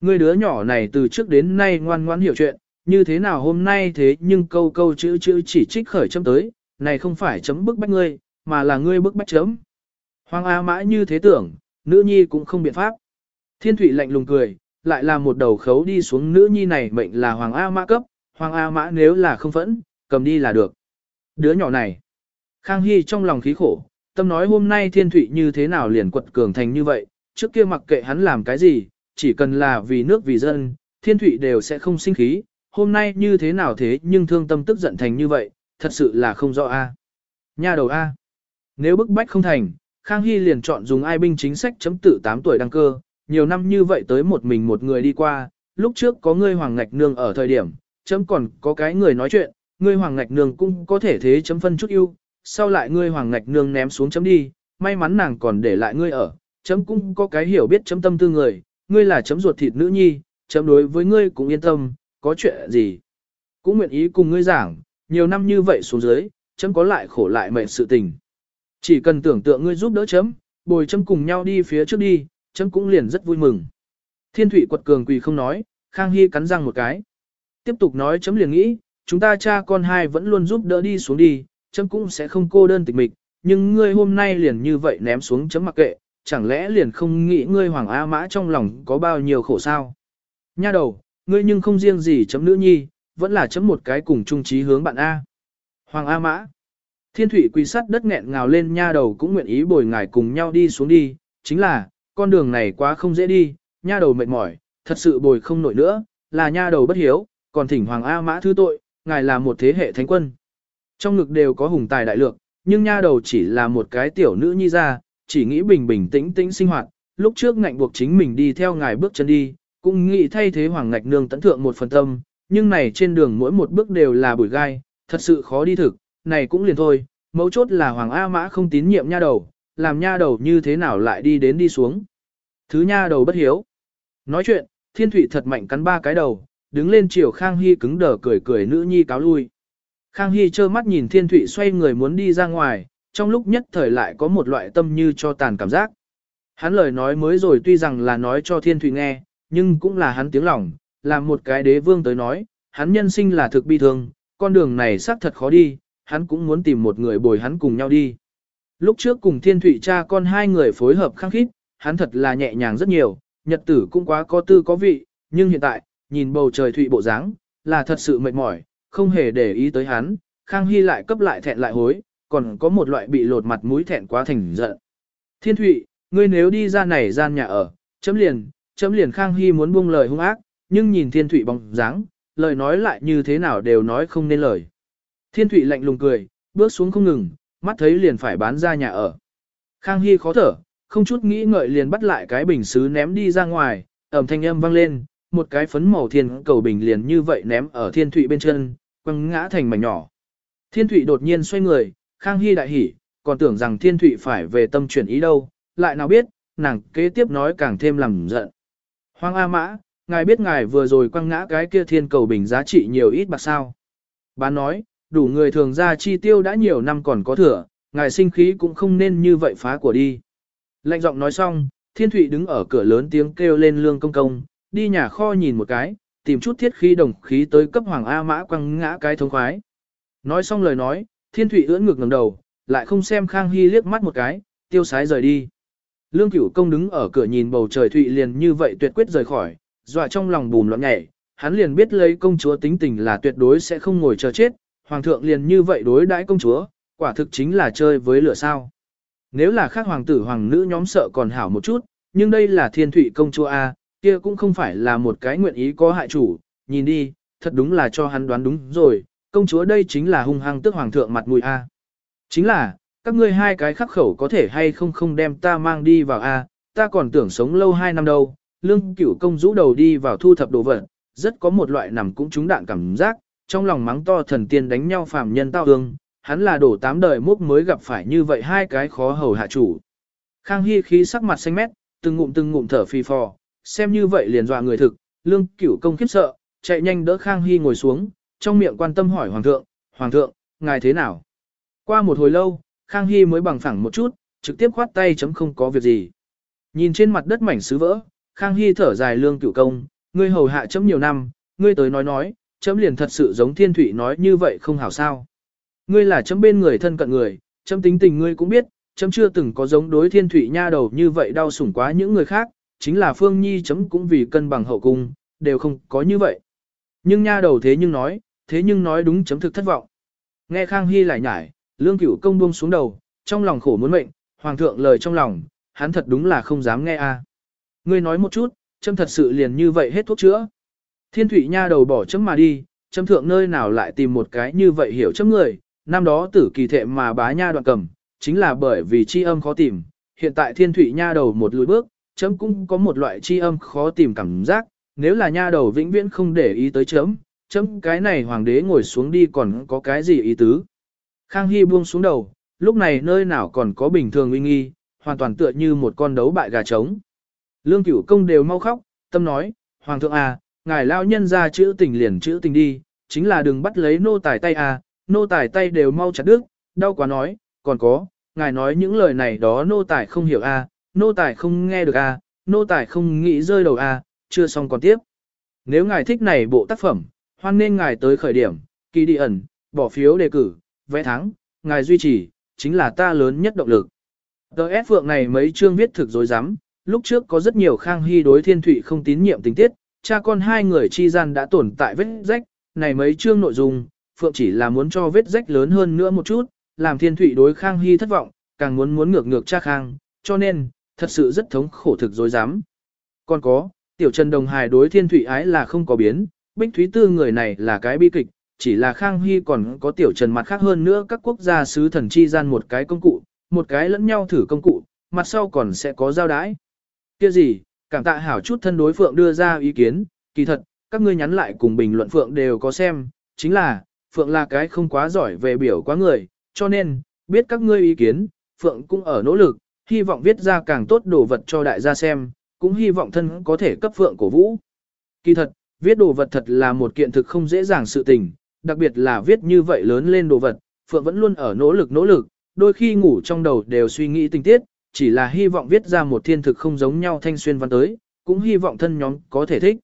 Ngươi đứa nhỏ này từ trước đến nay ngoan ngoãn hiểu chuyện, như thế nào hôm nay thế nhưng câu câu chữ chữ chỉ trích khởi chấm tới, này không phải chấm bức bách ngươi, mà là ngươi bức bách chấm. Hoàng A mã như thế tưởng, nữ nhi cũng không biện pháp. Thiên thủy lạnh lùng cười, lại là một đầu khấu đi xuống nữ nhi này mệnh là Hoàng A mã cấp, Hoàng A mã nếu là không phẫn, cầm đi là được. Đứa nhỏ này. Khang Hy trong lòng khí khổ, tâm nói hôm nay thiên thủy như thế nào liền quật cường thành như vậy, trước kia mặc kệ hắn làm cái gì, chỉ cần là vì nước vì dân, thiên thủy đều sẽ không sinh khí, hôm nay như thế nào thế nhưng thương tâm tức giận thành như vậy, thật sự là không rõ a. Nha đầu a. Nếu bức bách không thành, Khang Hy liền chọn dùng ai binh chính sách chấm tự 8 tuổi đăng cơ, nhiều năm như vậy tới một mình một người đi qua, lúc trước có ngươi Hoàng Ngạch Nương ở thời điểm, chấm còn có cái người nói chuyện, ngươi Hoàng Ngạch Nương cũng có thể thế chấm phân chút ưu, sau lại ngươi Hoàng Ngạch Nương ném xuống chấm đi, may mắn nàng còn để lại ngươi ở, chấm cũng có cái hiểu biết chấm tâm tư người, ngươi là chấm ruột thịt nữ nhi, chấm đối với ngươi cũng yên tâm, có chuyện gì. Cũng nguyện ý cùng ngươi giảng, nhiều năm như vậy xuống dưới, chấm có lại khổ lại mệnh sự tình. Chỉ cần tưởng tượng ngươi giúp đỡ chấm, bồi chấm cùng nhau đi phía trước đi, chấm cũng liền rất vui mừng. Thiên thủy quật cường quỳ không nói, Khang Hy cắn răng một cái. Tiếp tục nói chấm liền nghĩ, chúng ta cha con hai vẫn luôn giúp đỡ đi xuống đi, chấm cũng sẽ không cô đơn tịch mịch, nhưng ngươi hôm nay liền như vậy ném xuống chấm mặc kệ, chẳng lẽ liền không nghĩ ngươi Hoàng A Mã trong lòng có bao nhiêu khổ sao? Nha đầu, ngươi nhưng không riêng gì chấm nữ nhi, vẫn là chấm một cái cùng chung trí hướng bạn A. Hoàng A Mã. Thiên thủy quỳ sắt đất nghẹn ngào lên nha đầu cũng nguyện ý bồi ngài cùng nhau đi xuống đi, chính là, con đường này quá không dễ đi, nha đầu mệt mỏi, thật sự bồi không nổi nữa, là nha đầu bất hiếu, còn thỉnh Hoàng A Mã thứ tội, ngài là một thế hệ thánh quân. Trong ngực đều có hùng tài đại lược, nhưng nha đầu chỉ là một cái tiểu nữ nhi ra, chỉ nghĩ bình bình tĩnh tĩnh sinh hoạt, lúc trước ngạnh buộc chính mình đi theo ngài bước chân đi, cũng nghĩ thay thế hoàng ngạch nương tận thượng một phần tâm, nhưng này trên đường mỗi một bước đều là bụi gai, thật sự khó đi thực, này cũng liền thôi, mấu chốt là hoàng A mã không tín nhiệm nha đầu, làm nha đầu như thế nào lại đi đến đi xuống. Thứ nha đầu bất hiếu. Nói chuyện, thiên thủy thật mạnh cắn ba cái đầu, đứng lên chiều Khang Hy cứng đờ cười cười nữ nhi cáo lui. Khang Hy trơ mắt nhìn thiên thủy xoay người muốn đi ra ngoài, trong lúc nhất thời lại có một loại tâm như cho tàn cảm giác. Hắn lời nói mới rồi tuy rằng là nói cho thiên thủy nghe, nhưng cũng là hắn tiếng lòng, làm một cái đế vương tới nói, hắn nhân sinh là thực bi thương, con đường này xác thật khó đi, hắn cũng muốn tìm một người bồi hắn cùng nhau đi. Lúc trước cùng thiên thủy cha con hai người phối hợp khăng khít, hắn thật là nhẹ nhàng rất nhiều, nhật tử cũng quá có tư có vị, nhưng hiện tại, nhìn bầu trời thủy bộ dáng, là thật sự mệt mỏi, không hề để ý tới hắn, Khang Hy lại cấp lại thẹn lại hối, còn có một loại bị lột mặt mũi thẹn quá thành giận. Thiên Thụy, ngươi nếu đi ra này gian nhà ở, chấm liền, chấm liền Khang Hy muốn buông lời hung ác, nhưng nhìn Thiên Thụy bóng dáng, lời nói lại như thế nào đều nói không nên lời. Thiên Thụy lạnh lùng cười, bước xuống không ngừng, mắt thấy liền phải bán ra nhà ở. Khang Hy khó thở, không chút nghĩ ngợi liền bắt lại cái bình xứ ném đi ra ngoài, ẩm thanh âm vang lên, một cái phấn màu thiên cầu bình liền như vậy ném ở Thiên Thụy bên chân, quăng ngã thành mảnh nhỏ. Thiên Thụy đột nhiên xoay người, Khang Hy đại hỉ, còn tưởng rằng thiên thụy phải về tâm chuyển ý đâu, lại nào biết, nàng kế tiếp nói càng thêm làm giận. hoang A Mã, ngài biết ngài vừa rồi quăng ngã cái kia thiên cầu bình giá trị nhiều ít bạc sao. Bán nói, đủ người thường ra chi tiêu đã nhiều năm còn có thừa, ngài sinh khí cũng không nên như vậy phá của đi. Lạnh giọng nói xong, thiên thụy đứng ở cửa lớn tiếng kêu lên lương công công, đi nhà kho nhìn một cái, tìm chút thiết khí đồng khí tới cấp hoàng A mã quăng ngã cái thống khoái. Nói xong lời nói, thiên thụy ưỡn ngược ngẩng đầu, lại không xem Khang Hy liếc mắt một cái, tiêu sái rời đi. Lương cửu công đứng ở cửa nhìn bầu trời thụy liền như vậy tuyệt quyết rời khỏi, dọa trong lòng bùn loạn nhảy, hắn liền biết lấy công chúa tính tình là tuyệt đối sẽ không ngồi chờ chết, hoàng thượng liền như vậy đối đãi công chúa, quả thực chính là chơi với lửa sao. Nếu là khác hoàng tử hoàng nữ nhóm sợ còn hảo một chút, nhưng đây là thiên thủy công chúa A, kia cũng không phải là một cái nguyện ý có hại chủ, nhìn đi, thật đúng là cho hắn đoán đúng rồi, công chúa đây chính là hung hăng tức hoàng thượng mặt mũi A. Chính là, các ngươi hai cái khắc khẩu có thể hay không không đem ta mang đi vào A, ta còn tưởng sống lâu hai năm đâu, lương cửu công rũ đầu đi vào thu thập đồ vật, rất có một loại nằm cũng trúng đạn cảm giác, trong lòng mắng to thần tiên đánh nhau phàm nhân tao ương, hắn là đổ tám đời múc mới gặp phải như vậy hai cái khó hầu hạ chủ. Khang Hy khí sắc mặt xanh mét, từng ngụm từng ngụm thở phì phò, xem như vậy liền dọa người thực, lương cửu công khiếp sợ, chạy nhanh đỡ Khang Hy ngồi xuống, trong miệng quan tâm hỏi Hoàng thượng, Hoàng thượng, ngài thế nào? Qua một hồi lâu, Khang Hy mới bằng phẳng một chút, trực tiếp khoát tay chấm không có việc gì. Nhìn trên mặt đất mảnh sứ vỡ, Khang Hy thở dài lương cửu công, ngươi hầu hạ chấm nhiều năm, ngươi tới nói nói, chấm liền thật sự giống thiên thủy nói như vậy không hảo sao. Ngươi là chấm bên người thân cận người, chấm tính tình ngươi cũng biết, chấm chưa từng có giống đối thiên thủy nha đầu như vậy đau sủng quá những người khác, chính là Phương Nhi chấm cũng vì cân bằng hậu cung, đều không có như vậy. Nhưng nha đầu thế nhưng nói, thế nhưng nói đúng chấm thực thất vọng. Nghe Khang Hy lại nhải, lương cửu công buông xuống đầu, trong lòng khổ muốn mệnh, hoàng thượng lời trong lòng, hắn thật đúng là không dám nghe a. Ngươi nói một chút, châm thật sự liền như vậy hết thuốc chữa. Thiên thủy nha đầu bỏ chấm mà đi, châm thượng nơi nào lại tìm một cái như vậy hiểu chấm người, năm đó tử kỳ thệ mà bá nha đoạn cầm, chính là bởi vì chi âm khó tìm, hiện tại thiên thủy nha đầu một lùi bước, chấm cũng có một loại chi âm khó tìm cảm giác, nếu là nha đầu vĩnh viễn không để ý tới chấm, chấm cái này hoàng đế ngồi xuống đi còn có cái gì ý tứ. Khang Hy buông xuống đầu, lúc này nơi nào còn có bình thường uy nghi, hoàn toàn tựa như một con đấu bại gà trống. Lương cửu công đều mau khóc, tâm nói, Hoàng thượng à, ngài lao nhân ra chữ tình liền chữ tình đi, chính là đừng bắt lấy nô tài tay à, nô tài tay đều mau chặt đứt, đau quá nói, còn có, ngài nói những lời này đó nô tài không hiểu à, nô tài không nghe được à, nô tài không nghĩ rơi đầu à, chưa xong còn tiếp. Nếu ngài thích này bộ tác phẩm, hoan nên ngài tới khởi điểm, kỳ đi ẩn, bỏ phiếu đề cử, vẽ thắng, ngài duy trì, chính là ta lớn nhất động lực. Tờ S Phượng này mấy chương viết thực dối rắm lúc trước có rất nhiều khang hy đối thiên thụy không tín nhiệm tình tiết, cha con hai người chi gian đã tồn tại vết rách, này mấy chương nội dung, Phượng chỉ là muốn cho vết rách lớn hơn nữa một chút, làm thiên thụy đối khang hy thất vọng, càng muốn muốn ngược ngược cha khang, cho nên, thật sự rất thống khổ thực dối dám. Còn có, tiểu trần đồng hài đối thiên thụy ái là không có biến, bích thúy tư người này là cái bi kịch, chỉ là khang hy còn có tiểu trần mặt khác hơn nữa các quốc gia sứ thần chi gian một cái công cụ, một cái lẫn nhau thử công cụ, mặt sau còn sẽ có giao đái. Kia gì, cảm tạ hảo chút thân đối Phượng đưa ra ý kiến, kỳ thật, các ngươi nhắn lại cùng bình luận Phượng đều có xem, chính là, Phượng là cái không quá giỏi về biểu quá người, cho nên, biết các ngươi ý kiến, Phượng cũng ở nỗ lực, hy vọng viết ra càng tốt đồ vật cho đại gia xem, cũng hy vọng thân có thể cấp Phượng cổ vũ. Kỳ thật, viết đồ vật thật là một kiện thực không dễ dàng sự tình, đặc biệt là viết như vậy lớn lên đồ vật, Phượng vẫn luôn ở nỗ lực nỗ lực, đôi khi ngủ trong đầu đều suy nghĩ tình tiết, chỉ là hy vọng viết ra một thiên thực không giống nhau thanh xuyên văn tới, cũng hy vọng thân nhóm có thể thích.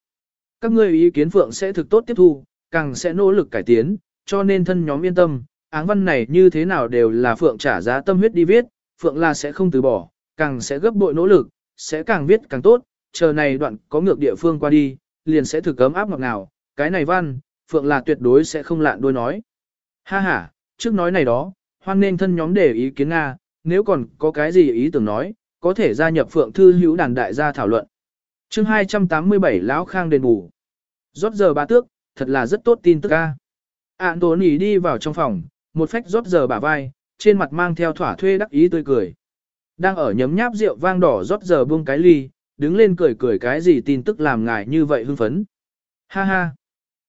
Các ngươi ý kiến Phượng sẽ thực tốt tiếp thu, càng sẽ nỗ lực cải tiến, cho nên thân nhóm yên tâm, áng văn này như thế nào đều là Phượng trả giá tâm huyết đi viết, Phượng là sẽ không từ bỏ, càng sẽ gấp bội nỗ lực, sẽ càng viết càng tốt, chờ này đoạn có ngược địa phương qua đi, liền sẽ thực cấm áp ngọt nào, cái này văn, Phượng là tuyệt đối sẽ không lạn đôi nói. Ha ha, trước nói này đó, hoan nên thân nhóm để ý kiến Nga, nếu còn có cái gì ý tưởng nói, có thể gia nhập Phượng Thư hữu đàn đại gia thảo luận. chương 287 Lão Khang đền bù. Rót giờ ba tước, thật là rất tốt tin tức ca. Ản tố nỉ đi vào trong phòng, một phách rót giờ bả vai, trên mặt mang theo thỏa thuê đắc ý tươi cười. Đang ở nhấm nháp rượu vang đỏ rót giờ buông cái ly, đứng lên cười cười cái gì tin tức làm ngài như vậy hưng phấn. Ha ha.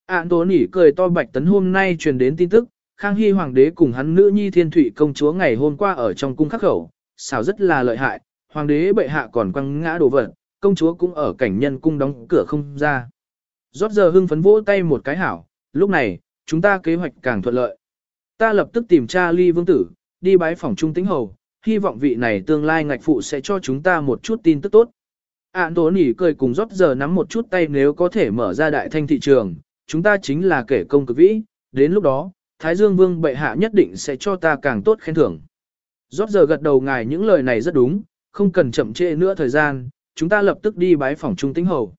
Ản tố nỉ cười to bạch tấn hôm nay truyền đến tin tức, Khang Hy Hoàng đế cùng hắn nữ nhi thiên thủy công chúa ngày hôm qua ở trong cung khắc khẩu, xảo rất là lợi hại, Hoàng đế bệ hạ còn quăng ngã đồ vật, công chúa cũng ở cảnh nhân cung đóng cửa không ra. Rót giờ hưng phấn vỗ tay một cái hảo, lúc này, chúng ta kế hoạch càng thuận lợi. Ta lập tức tìm Cha ly vương tử, đi bái phòng trung tính hầu, hy vọng vị này tương lai ngạch phụ sẽ cho chúng ta một chút tin tức tốt. Ản tố nỉ cười cùng rót giờ nắm một chút tay nếu có thể mở ra đại thanh thị trường, chúng ta chính là kể công cực vĩ, đến lúc đó, Thái Dương Vương bệ hạ nhất định sẽ cho ta càng tốt khen thưởng. Rót giờ gật đầu ngài những lời này rất đúng, không cần chậm trễ nữa thời gian, chúng ta lập tức đi bái phòng trung Tĩnh hầu.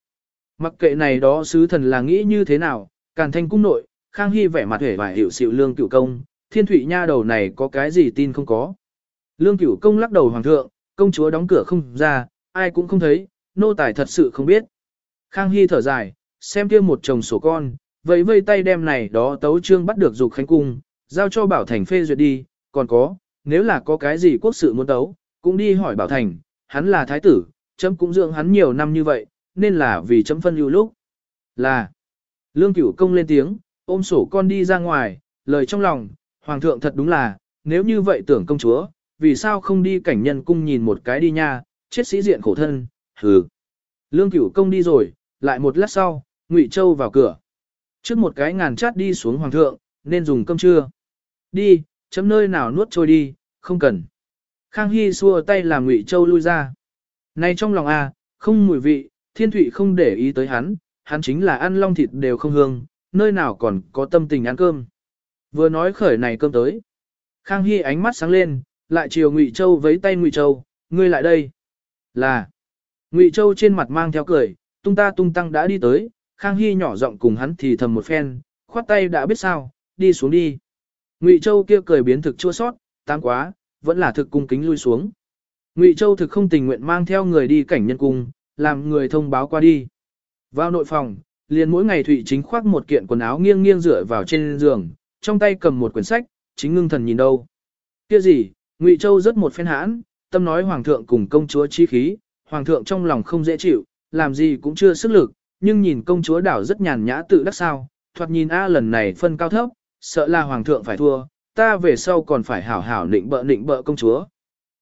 Mặc kệ này đó sứ thần là nghĩ như thế nào, càn thanh cung nội, Khang Hy vẻ mặt hề và hiểu sự lương Cựu công, thiên thủy nha đầu này có cái gì tin không có. Lương cửu công lắc đầu hoàng thượng, công chúa đóng cửa không ra, ai cũng không thấy, nô tài thật sự không biết. Khang Hy thở dài, xem kia một chồng sổ con, vậy vây tay đem này đó tấu trương bắt được dục khánh cung, giao cho bảo thành phê duyệt đi, còn có, nếu là có cái gì quốc sự muốn tấu, cũng đi hỏi bảo thành, hắn là thái tử, chấm cũng dưỡng hắn nhiều năm như vậy, nên là vì chấm phân ưu lúc. Là, lương cửu công lên tiếng, ôm sổ con đi ra ngoài, lời trong lòng, hoàng thượng thật đúng là, nếu như vậy tưởng công chúa, vì sao không đi cảnh nhân cung nhìn một cái đi nha, chết sĩ diện khổ thân, hừ. Lương cửu công đi rồi, lại một lát sau, ngụy Châu vào cửa. Trước một cái ngàn chát đi xuống hoàng thượng, nên dùng cơm trưa. Đi, chấm nơi nào nuốt trôi đi, không cần. Khang Hy xua tay làm ngụy Châu lui ra. Này trong lòng a, không mùi vị, thiên thụy không để ý tới hắn, hắn chính là ăn long thịt đều không hương, nơi nào còn có tâm tình ăn cơm. Vừa nói khởi này cơm tới. Khang Hy ánh mắt sáng lên, lại chiều Ngụy Châu với tay Ngụy Châu, ngươi lại đây. Là. Ngụy Châu trên mặt mang theo cười, tung ta tung tăng đã đi tới, Khang Hy nhỏ giọng cùng hắn thì thầm một phen, khoát tay đã biết sao, đi xuống đi. Ngụy Châu kia cười biến thực chua sót, tăng quá, vẫn là thực cung kính lui xuống. Ngụy Châu thực không tình nguyện mang theo người đi cảnh nhân cung, làm người thông báo qua đi. Vào nội phòng, liền mỗi ngày Thụy chính khoác một kiện quần áo nghiêng nghiêng dựa vào trên giường, trong tay cầm một quyển sách, chính ngưng thần nhìn đâu. Kia gì, Ngụy Châu rất một phen hãn, tâm nói hoàng thượng cùng công chúa chi khí, hoàng thượng trong lòng không dễ chịu, làm gì cũng chưa sức lực, nhưng nhìn công chúa đảo rất nhàn nhã tự đắc sao, thoạt nhìn a lần này phân cao thấp, sợ là hoàng thượng phải thua, ta về sau còn phải hảo hảo nịnh bợ nịnh bợ công chúa.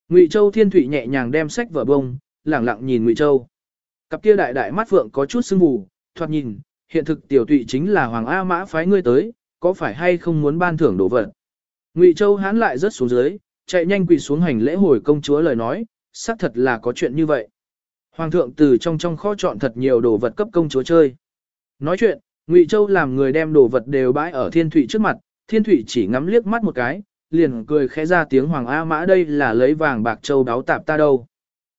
Ngụy Châu Thiên Thụy nhẹ nhàng đem sách vở bông, lẳng lặng nhìn Ngụy Châu. Cặp kia đại đại mắt phượng có chút sưng mù, thoạt nhìn, hiện thực tiểu tụy chính là Hoàng A Mã phái ngươi tới, có phải hay không muốn ban thưởng đồ vật. Ngụy Châu hán lại rất xuống dưới, chạy nhanh quỳ xuống hành lễ hồi công chúa lời nói, xác thật là có chuyện như vậy. Hoàng thượng từ trong trong kho chọn thật nhiều đồ vật cấp công chúa chơi. Nói chuyện, Ngụy Châu làm người đem đồ vật đều bãi ở Thiên Thụy trước mặt, Thiên Thụy chỉ ngắm liếc mắt một cái, liền cười khẽ ra tiếng Hoàng A Mã đây là lấy vàng bạc châu đáo tạp ta đâu.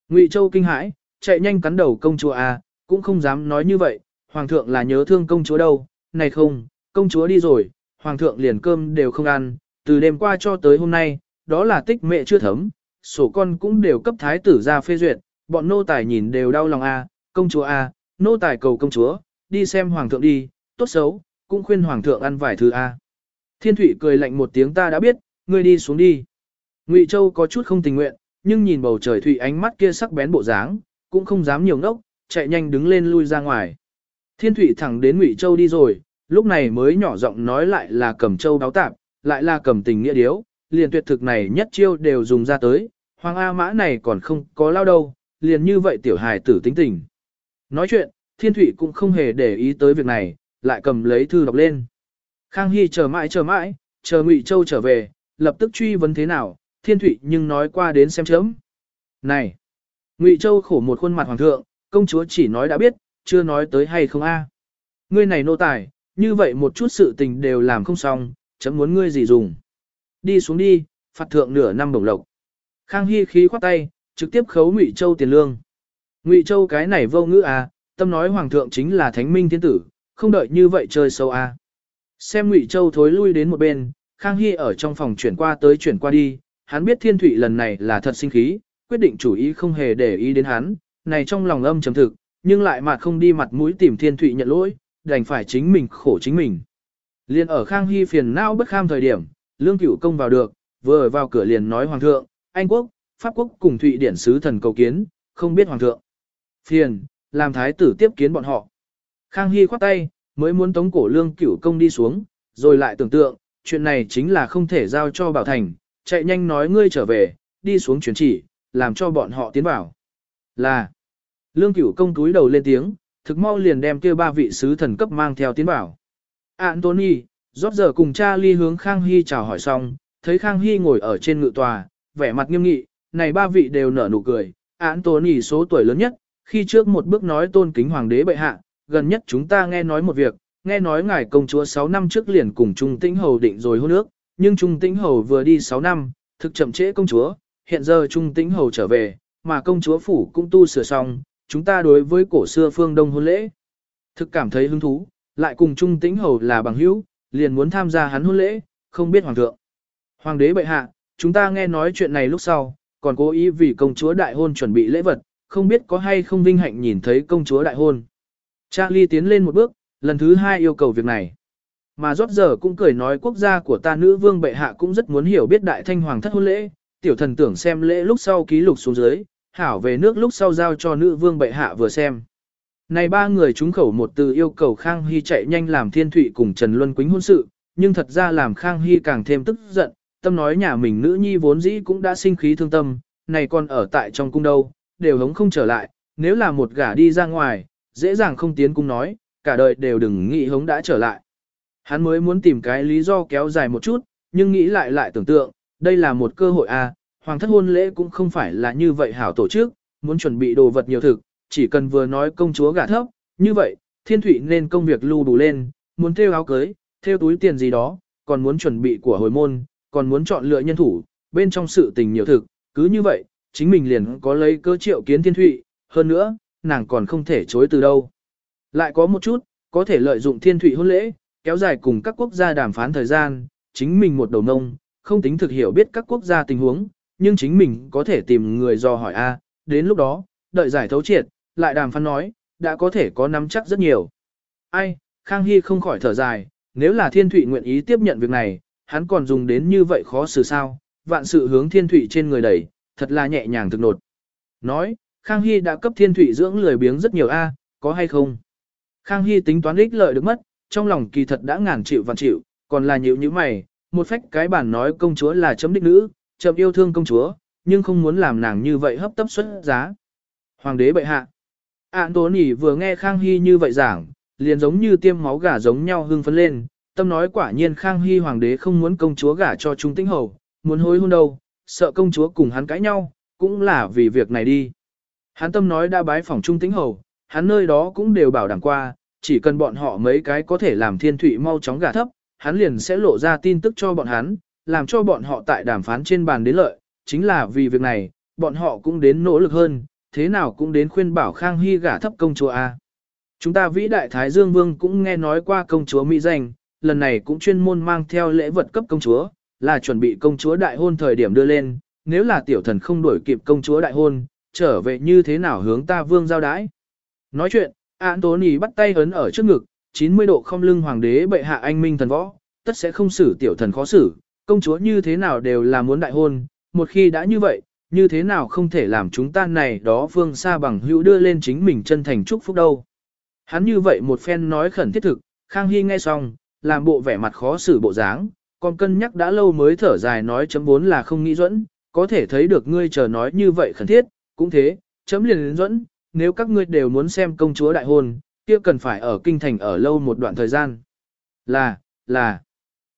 Ngụy Châu kinh hãi, chạy nhanh cắn đầu công chúa A, cũng không dám nói như vậy, Hoàng thượng là nhớ thương công chúa đâu, này không, công chúa đi rồi, Hoàng thượng liền cơm đều không ăn, từ đêm qua cho tới hôm nay, đó là tích mẹ chưa thấm, sổ con cũng đều cấp thái tử ra phê duyệt, bọn nô tài nhìn đều đau lòng A, công chúa A, nô tài cầu công chúa, đi xem Hoàng thượng đi, tốt xấu, cũng khuyên Hoàng thượng ăn vài thứ A. Thiên Thụy cười lạnh một tiếng ta đã biết, ngươi đi xuống đi. Ngụy Châu có chút không tình nguyện, nhưng nhìn bầu trời thủy ánh mắt kia sắc bén bộ dáng, cũng không dám nhiều ngốc, chạy nhanh đứng lên lui ra ngoài. Thiên Thụy thẳng đến Ngụy Châu đi rồi, lúc này mới nhỏ giọng nói lại là cẩm châu đáo tạp, lại là cẩm tình nghĩa điếu, liền tuyệt thực này nhất chiêu đều dùng ra tới, Hoàng A Mã này còn không có lao đâu, liền như vậy tiểu hài tử tính tình. Nói chuyện, Thiên Thụy cũng không hề để ý tới việc này, lại cầm lấy thư đọc lên. Khang Hy chờ mãi chờ mãi, chờ Ngụy Châu trở về, lập tức truy vấn thế nào, thiên thụy nhưng nói qua đến xem chớm. Này! Ngụy Châu khổ một khuôn mặt hoàng thượng, công chúa chỉ nói đã biết, chưa nói tới hay không a. À? Ngươi này nô tài, như vậy một chút sự tình đều làm không xong, chấm muốn ngươi gì dùng. Đi xuống đi, phạt thượng nửa năm đồng lộc. Khang Hy khí khoát tay, trực tiếp khấu Ngụy Châu tiền lương. Ngụy Châu cái này vô ngữ à, tâm nói hoàng thượng chính là thánh minh thiên tử, không đợi như vậy chơi sâu à. Xem Ngụy Châu thối lui đến một bên, Khang Hy ở trong phòng chuyển qua tới chuyển qua đi, hắn biết Thiên Thụy lần này là thật sinh khí, quyết định chủ ý không hề để ý đến hắn, này trong lòng âm trầm thực, nhưng lại mặt không đi mặt mũi tìm Thiên Thụy nhận lỗi, đành phải chính mình khổ chính mình. Liên ở Khang Hy phiền não bất kham thời điểm, Lương Cửu công vào được, vừa vào cửa liền nói Hoàng thượng, Anh quốc, Pháp quốc cùng Thụy điển sứ thần cầu kiến, không biết Hoàng thượng. Phiền, làm thái tử tiếp kiến bọn họ. Khang Hy khoát tay, mới muốn tống cổ Lương Cửu công đi xuống, rồi lại tưởng tượng, chuyện này chính là không thể giao cho Bảo Thành, chạy nhanh nói ngươi trở về, đi xuống chuyển chỉ, làm cho bọn họ tiến vào. Là, lương cửu công túi đầu lên tiếng, thực mau liền đem kia ba vị sứ thần cấp mang theo tiến bảo. Anthony, rót giờ cùng cha ly hướng Khang Hy chào hỏi xong, thấy Khang Hy ngồi ở trên ngự tòa, vẻ mặt nghiêm nghị, này ba vị đều nở nụ cười, Anthony số tuổi lớn nhất, khi trước một bước nói tôn kính hoàng đế bệ hạ, gần nhất chúng ta nghe nói một việc, nghe nói ngài công chúa 6 năm trước liền cùng Trung Tĩnh Hầu định rồi hôn ước, nhưng Trung Tĩnh Hầu vừa đi 6 năm, thực chậm trễ công chúa, hiện giờ Trung Tĩnh Hầu trở về, mà công chúa phủ cũng tu sửa xong, chúng ta đối với cổ xưa phương Đông hôn lễ. Thực cảm thấy hứng thú, lại cùng Trung Tĩnh Hầu là bằng hữu, liền muốn tham gia hắn hôn lễ, không biết hoàng thượng. Hoàng đế bệ hạ, chúng ta nghe nói chuyện này lúc sau, còn cố ý vì công chúa đại hôn chuẩn bị lễ vật, không biết có hay không vinh hạnh nhìn thấy công chúa đại hôn. Charlie tiến lên một bước, lần thứ hai yêu cầu việc này. Mà rót giờ cũng cười nói quốc gia của ta nữ vương bệ hạ cũng rất muốn hiểu biết đại thanh hoàng thất hôn lễ, tiểu thần tưởng xem lễ lúc sau ký lục xuống dưới, hảo về nước lúc sau giao cho nữ vương bệ hạ vừa xem. Này ba người trúng khẩu một từ yêu cầu Khang Hy chạy nhanh làm thiên thụy cùng Trần Luân Quýnh hôn sự, nhưng thật ra làm Khang Hy càng thêm tức giận, tâm nói nhà mình nữ nhi vốn dĩ cũng đã sinh khí thương tâm, này còn ở tại trong cung đâu, đều hống không trở lại, nếu là một gả đi ra ngoài, dễ dàng không tiến cung nói, cả đời đều đừng nghĩ hống đã trở lại. Hắn mới muốn tìm cái lý do kéo dài một chút, nhưng nghĩ lại lại tưởng tượng, đây là một cơ hội à, hoàng thất hôn lễ cũng không phải là như vậy hảo tổ chức, muốn chuẩn bị đồ vật nhiều thực, chỉ cần vừa nói công chúa gả thấp, như vậy, thiên thủy nên công việc lưu đủ lên, muốn thêu áo cưới, thêu túi tiền gì đó, còn muốn chuẩn bị của hồi môn, còn muốn chọn lựa nhân thủ, bên trong sự tình nhiều thực, cứ như vậy, chính mình liền có lấy cơ triệu kiến thiên thụy, hơn nữa, nàng còn không thể chối từ đâu. Lại có một chút, có thể lợi dụng thiên thụy hôn lễ, kéo dài cùng các quốc gia đàm phán thời gian, chính mình một đầu nông, không tính thực hiểu biết các quốc gia tình huống, nhưng chính mình có thể tìm người do hỏi A, đến lúc đó, đợi giải thấu triệt, lại đàm phán nói, đã có thể có nắm chắc rất nhiều. Ai, Khang Hy không khỏi thở dài, nếu là thiên thụy nguyện ý tiếp nhận việc này, hắn còn dùng đến như vậy khó xử sao, vạn sự hướng thiên thủy trên người đẩy, thật là nhẹ nhàng thực nột. Nói, Khang Hy đã cấp thiên thủy dưỡng lười biếng rất nhiều A, có hay không? Khang Hy tính toán ích lợi được mất, trong lòng kỳ thật đã ngàn chịu vạn chịu, còn là nhịu như mày, một phách cái bản nói công chúa là chấm đích nữ, chậm yêu thương công chúa, nhưng không muốn làm nàng như vậy hấp tấp xuất giá. Hoàng đế bệ hạ. Ản tố nỉ vừa nghe Khang Hy như vậy giảng, liền giống như tiêm máu gà giống nhau hưng phấn lên, tâm nói quả nhiên Khang Hy hoàng đế không muốn công chúa gả cho Trung Tĩnh Hầu, muốn hối hôn đâu, sợ công chúa cùng hắn cãi nhau, cũng là vì việc này đi. Hắn tâm nói đã bái phỏng Trung Tĩnh Hầu, hắn nơi đó cũng đều bảo đảm qua, chỉ cần bọn họ mấy cái có thể làm thiên thủy mau chóng gả thấp, hắn liền sẽ lộ ra tin tức cho bọn hắn, làm cho bọn họ tại đàm phán trên bàn đến lợi, chính là vì việc này, bọn họ cũng đến nỗ lực hơn, thế nào cũng đến khuyên bảo Khang Hy gả thấp công chúa A. Chúng ta vĩ đại Thái Dương Vương cũng nghe nói qua công chúa Mỹ danh, lần này cũng chuyên môn mang theo lễ vật cấp công chúa, là chuẩn bị công chúa đại hôn thời điểm đưa lên, nếu là tiểu thần không đuổi kịp công chúa đại hôn, trở về như thế nào hướng ta vương giao đái. Nói chuyện, Anthony bắt tay ấn ở trước ngực, 90 độ không lưng hoàng đế bệ hạ anh minh thần võ, tất sẽ không xử tiểu thần khó xử, công chúa như thế nào đều là muốn đại hôn, một khi đã như vậy, như thế nào không thể làm chúng ta này đó phương xa bằng hữu đưa lên chính mình chân thành chúc phúc đâu. Hắn như vậy một phen nói khẩn thiết thực, Khang Hy nghe xong, làm bộ vẻ mặt khó xử bộ dáng, còn cân nhắc đã lâu mới thở dài nói chấm vốn là không nghĩ dẫn, có thể thấy được ngươi chờ nói như vậy khẩn thiết, cũng thế, chấm liền dẫn, nếu các ngươi đều muốn xem công chúa đại hôn, kia cần phải ở kinh thành ở lâu một đoạn thời gian. Là, là,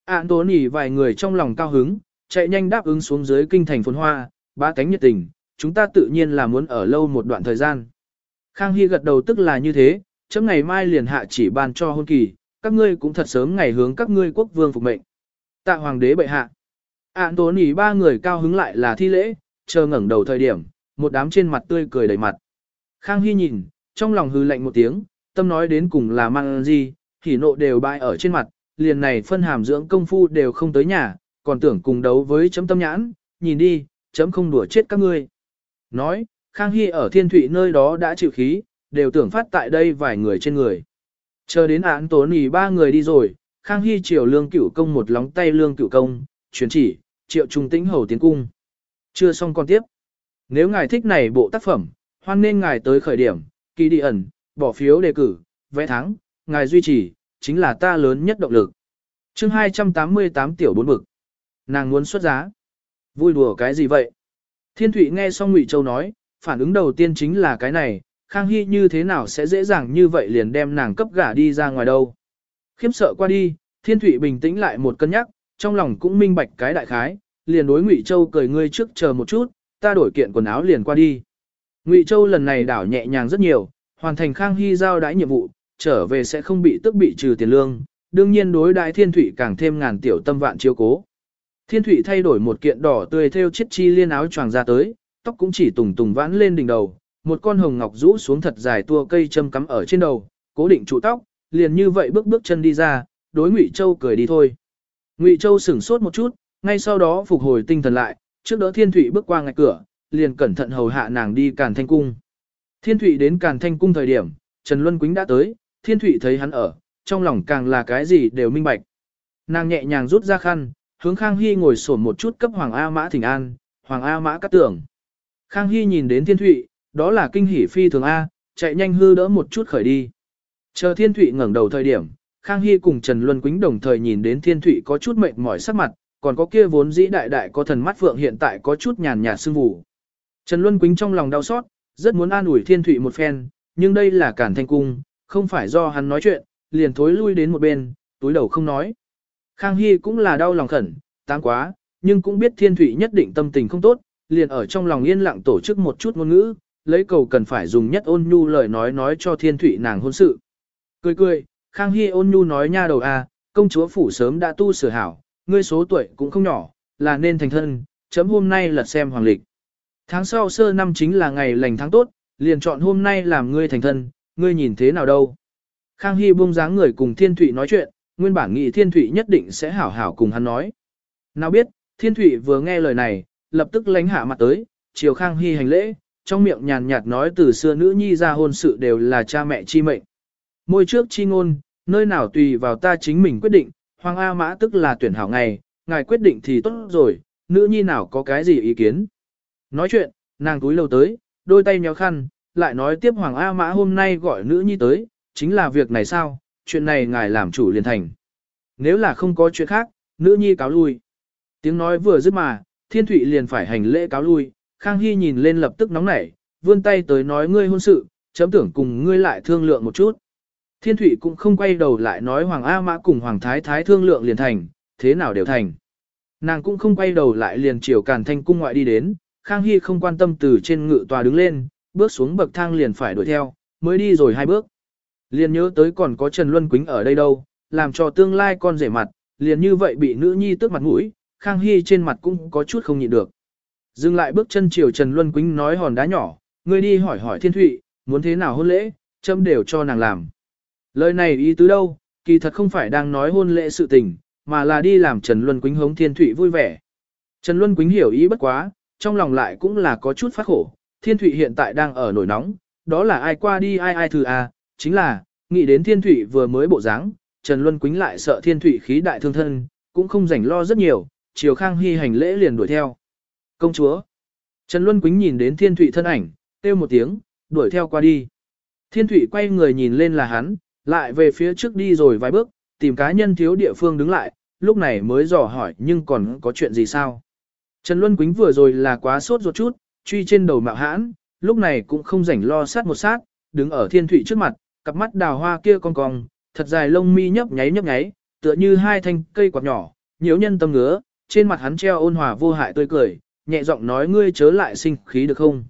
ạn tố nỉ vài người trong lòng cao hứng, chạy nhanh đáp ứng xuống dưới kinh thành phồn hoa, ba cánh nhiệt tình, chúng ta tự nhiên là muốn ở lâu một đoạn thời gian. Khang Hy gật đầu tức là như thế, chấm ngày mai liền hạ chỉ ban cho hôn kỳ, các ngươi cũng thật sớm ngày hướng các ngươi quốc vương phục mệnh. Tạ hoàng đế bệ hạ. Ản tố nỉ ba người cao hứng lại là thi lễ, chờ ngẩng đầu thời điểm, một đám trên mặt tươi cười đầy mặt. Khang Hy nhìn, trong lòng hư lạnh một tiếng, tâm nói đến cùng là mang gì, hỉ nộ đều bại ở trên mặt, liền này phân hàm dưỡng công phu đều không tới nhà, còn tưởng cùng đấu với chấm tâm nhãn, nhìn đi, chấm không đùa chết các ngươi. Nói, Khang Hy ở thiên thủy nơi đó đã chịu khí, đều tưởng phát tại đây vài người trên người. Chờ đến án tố ý ba người đi rồi, Khang Hy triều lương cửu công một lóng tay lương cửu công, truyền chỉ, triệu trung tĩnh hầu tiến cung. Chưa xong con tiếp. Nếu ngài thích này bộ tác phẩm, hoan nên ngài tới khởi điểm, kỳ đi ẩn, bỏ phiếu đề cử, vẽ thắng, ngài duy trì, chính là ta lớn nhất động lực. chương 288 tiểu bốn bực. Nàng muốn xuất giá. Vui đùa cái gì vậy? Thiên Thụy nghe xong Ngụy Châu nói, phản ứng đầu tiên chính là cái này, Khang Hy như thế nào sẽ dễ dàng như vậy liền đem nàng cấp gả đi ra ngoài đâu. Khiếm sợ qua đi, Thiên Thụy bình tĩnh lại một cân nhắc, trong lòng cũng minh bạch cái đại khái, liền đối Ngụy Châu cười ngươi trước chờ một chút, ta đổi kiện quần áo liền qua đi. Ngụy Châu lần này đảo nhẹ nhàng rất nhiều, hoàn thành Khang Hy giao đãi nhiệm vụ, trở về sẽ không bị tức bị trừ tiền lương, đương nhiên đối đại Thiên Thụy càng thêm ngàn tiểu tâm vạn chiếu cố. Thiên Thụy thay đổi một kiện đỏ tươi theo chiếc chi liên áo choàng ra tới, tóc cũng chỉ tùng tùng vãn lên đỉnh đầu, một con hồng ngọc rũ xuống thật dài tua cây châm cắm ở trên đầu, cố định trụ tóc, liền như vậy bước bước chân đi ra, đối Ngụy Châu cười đi thôi. Ngụy Châu sửng sốt một chút, ngay sau đó phục hồi tinh thần lại, trước đỡ Thiên Thụy bước qua ngạch cửa, liền cẩn thận hầu hạ nàng đi Càn Thanh cung. Thiên Thụy đến Càn Thanh cung thời điểm, Trần Luân Quýnh đã tới, Thiên Thụy thấy hắn ở, trong lòng càng là cái gì đều minh bạch. Nàng nhẹ nhàng rút ra khăn, hướng Khang Hy ngồi xổm một chút cấp Hoàng A Mã thỉnh an, Hoàng A Mã cắt tưởng. Khang Hy nhìn đến Thiên Thụy, đó là kinh hỉ phi thường A, chạy nhanh hư đỡ một chút khởi đi. Chờ Thiên Thụy ngẩng đầu thời điểm, Khang Hy cùng Trần Luân Quýnh đồng thời nhìn đến Thiên Thụy có chút mệt mỏi sắc mặt, còn có kia vốn dĩ đại đại có thần mắt phượng hiện tại có chút nhàn nhạt sương vụ. Trần Luân Quýnh trong lòng đau xót, rất muốn an ủi Thiên Thụy một phen, nhưng đây là cản thanh cung, không phải do hắn nói chuyện, liền thối lui đến một bên, túi đầu không nói. Khang Hy cũng là đau lòng khẩn, tăng quá, nhưng cũng biết Thiên Thụy nhất định tâm tình không tốt, liền ở trong lòng yên lặng tổ chức một chút ngôn ngữ, lấy cầu cần phải dùng nhất ôn nhu lời nói nói cho Thiên Thụy nàng hôn sự. Cười cười, Khang Hy ôn nhu nói nha đầu a, công chúa phủ sớm đã tu sửa hảo, ngươi số tuổi cũng không nhỏ, là nên thành thân, chấm hôm nay lật xem hoàng lịch. Tháng sau sơ năm chính là ngày lành tháng tốt, liền chọn hôm nay làm ngươi thành thân, ngươi nhìn thế nào đâu. Khang Hy buông dáng người cùng Thiên Thụy nói chuyện, nguyên bản nghĩ Thiên Thụy nhất định sẽ hảo hảo cùng hắn nói. Nào biết, Thiên Thụy vừa nghe lời này, lập tức lánh hạ mặt tới, chiều Khang Hy hành lễ, trong miệng nhàn nhạt nói từ xưa nữ nhi ra hôn sự đều là cha mẹ chi mệnh. Môi trước chi ngôn, nơi nào tùy vào ta chính mình quyết định, Hoàng A Mã tức là tuyển hảo ngày, ngài quyết định thì tốt rồi, nữ nhi nào có cái gì ý kiến. Nói chuyện, nàng túi lâu tới, đôi tay nhéo khăn, lại nói tiếp Hoàng A Mã hôm nay gọi nữ nhi tới, chính là việc này sao, chuyện này ngài làm chủ liền thành. Nếu là không có chuyện khác, nữ nhi cáo lui. Tiếng nói vừa dứt mà, thiên thụy liền phải hành lễ cáo lui, Khang Hy nhìn lên lập tức nóng nảy, vươn tay tới nói ngươi hôn sự, chấm tưởng cùng ngươi lại thương lượng một chút. Thiên Thụy cũng không quay đầu lại nói Hoàng A Mã cùng Hoàng Thái Thái thương lượng liền thành, thế nào đều thành. Nàng cũng không quay đầu lại liền chiều Càn Thanh cung ngoại đi đến, Khang Hy không quan tâm từ trên ngự tòa đứng lên, bước xuống bậc thang liền phải đuổi theo, mới đi rồi hai bước. Liền nhớ tới còn có Trần Luân Quýnh ở đây đâu, làm cho tương lai con rể mặt, liền như vậy bị nữ nhi tước mặt mũi, Khang Hy trên mặt cũng có chút không nhịn được. Dừng lại bước chân chiều Trần Luân Quýnh nói hòn đá nhỏ, ngươi đi hỏi hỏi Thiên Thụy, muốn thế nào hôn lễ, châm đều cho nàng làm. Lời này ý tứ đâu, kỳ thật không phải đang nói hôn lễ sự tình, mà là đi làm Trần Luân Quýnh hống Thiên Thụy vui vẻ. Trần Luân Quýnh hiểu ý bất quá, trong lòng lại cũng là có chút phát khổ, Thiên Thụy hiện tại đang ở nổi nóng, đó là ai qua đi ai ai thư à, chính là, nghĩ đến Thiên Thụy vừa mới bộ dáng, Trần Luân Quýnh lại sợ Thiên Thụy khí đại thương thân, cũng không rảnh lo rất nhiều, chiều Khang Hy hành lễ liền đuổi theo. Công chúa! Trần Luân Quýnh nhìn đến Thiên Thụy thân ảnh, kêu một tiếng, đuổi theo qua đi. Thiên Thụy quay người nhìn lên là hắn, lại về phía trước đi rồi vài bước, tìm cá nhân thiếu địa phương đứng lại, lúc này mới dò hỏi nhưng còn có chuyện gì sao. Trần Luân Quýnh vừa rồi là quá sốt ruột chút, truy trên đầu mạo hãn, lúc này cũng không rảnh lo sát một sát, đứng ở thiên Thụy trước mặt, cặp mắt đào hoa kia cong cong, thật dài lông mi nhấp nháy nhấp nháy, tựa như hai thanh cây quạt nhỏ, nhiều nhân tâm ngứa, trên mặt hắn treo ôn hòa vô hại tươi cười, nhẹ giọng nói ngươi chớ lại sinh khí được không?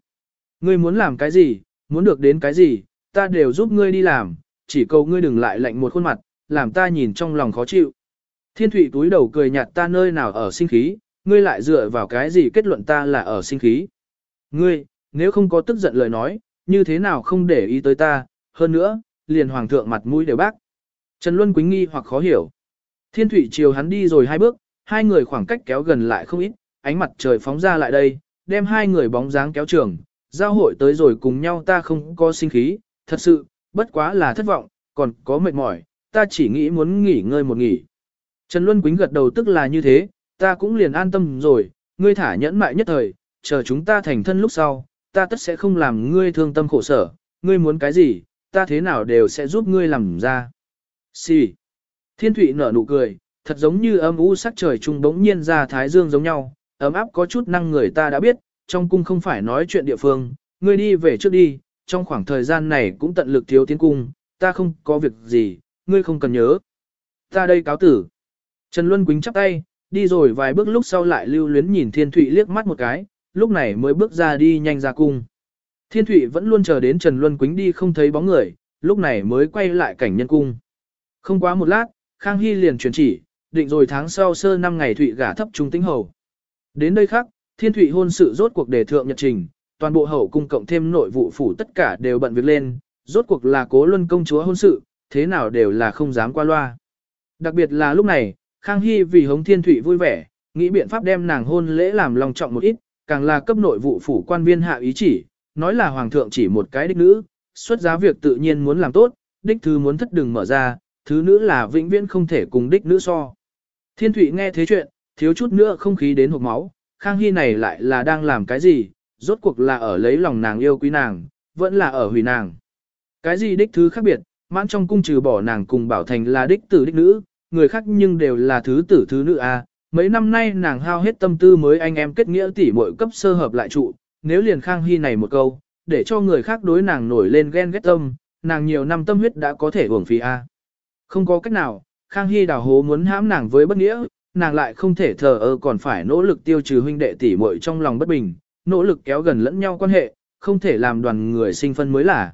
Ngươi muốn làm cái gì, muốn được đến cái gì, ta đều giúp ngươi đi làm, chỉ cầu ngươi đừng lại lạnh một khuôn mặt, làm ta nhìn trong lòng khó chịu. Thiên thủy túi đầu cười nhạt ta nơi nào ở sinh khí, ngươi lại dựa vào cái gì kết luận ta là ở sinh khí. Ngươi, nếu không có tức giận lời nói, như thế nào không để ý tới ta, hơn nữa, liền hoàng thượng mặt mũi đều bác. Trần Luân Quýnh nghi hoặc khó hiểu. Thiên thủy chiều hắn đi rồi hai bước, hai người khoảng cách kéo gần lại không ít, ánh mặt trời phóng ra lại đây, đem hai người bóng dáng kéo trường, giao hội tới rồi cùng nhau ta không có sinh khí, thật sự, bất quá là thất vọng, còn có mệt mỏi, ta chỉ nghĩ muốn nghỉ ngơi một nghỉ. Trần Luân Quýnh gật đầu tức là như thế, ta cũng liền an tâm rồi, ngươi thả nhẫn mại nhất thời, chờ chúng ta thành thân lúc sau, ta tất sẽ không làm ngươi thương tâm khổ sở, ngươi muốn cái gì, ta thế nào đều sẽ giúp ngươi làm ra. Xì. Sì. Thiên Thụy nở nụ cười, Thật giống như âm u sắc trời trung bỗng nhiên ra thái dương giống nhau, ấm áp có chút năng người ta đã biết, trong cung không phải nói chuyện địa phương, ngươi đi về trước đi, trong khoảng thời gian này cũng tận lực thiếu tiến cung, ta không có việc gì, ngươi không cần nhớ. Ta đây cáo tử. Trần Luân Quýnh chắp tay, đi rồi vài bước lúc sau lại lưu luyến nhìn Thiên Thụy liếc mắt một cái, lúc này mới bước ra đi nhanh ra cung. Thiên Thụy vẫn luôn chờ đến Trần Luân Quýnh đi không thấy bóng người, lúc này mới quay lại cảnh nhân cung. Không quá một lát, Khang Hy liền truyền chỉ, định rồi tháng sau sơ năm ngày Thụy gả thấp trung tính hầu. Đến đây khác, Thiên Thụy hôn sự rốt cuộc đề thượng nhật trình, toàn bộ hậu cung cộng thêm nội vụ phủ tất cả đều bận việc lên, rốt cuộc là cố luân công chúa hôn sự, thế nào đều là không dám qua loa. Đặc biệt là lúc này, Khang Hy vì hống Thiên Thụy vui vẻ, nghĩ biện pháp đem nàng hôn lễ làm lòng trọng một ít, càng là cấp nội vụ phủ quan viên hạ ý chỉ, nói là hoàng thượng chỉ một cái đích nữ, xuất giá việc tự nhiên muốn làm tốt, đích thứ muốn thất đừng mở ra, thứ nữ là vĩnh viễn không thể cùng đích nữ so. Thiên Thụy nghe thế chuyện, thiếu chút nữa không khí đến hộp máu, Khang Hy này lại là đang làm cái gì, rốt cuộc là ở lấy lòng nàng yêu quý nàng, vẫn là ở hủy nàng. Cái gì đích thứ khác biệt, mãn trong cung trừ bỏ nàng cùng bảo thành là đích tử đích nữ, người khác nhưng đều là thứ tử thứ nữ a. À. Mấy năm nay nàng hao hết tâm tư mới anh em kết nghĩa tỉ muội cấp sơ hợp lại trụ, nếu liền Khang Hy này một câu, để cho người khác đối nàng nổi lên ghen ghét tâm, nàng nhiều năm tâm huyết đã có thể uổng phí a. Không có cách nào, Khang Hy đào hố muốn hãm nàng với bất nghĩa, nàng lại không thể thờ ơ còn phải nỗ lực tiêu trừ huynh đệ tỷ muội trong lòng bất bình, nỗ lực kéo gần lẫn nhau quan hệ, không thể làm đoàn người sinh phân mới là.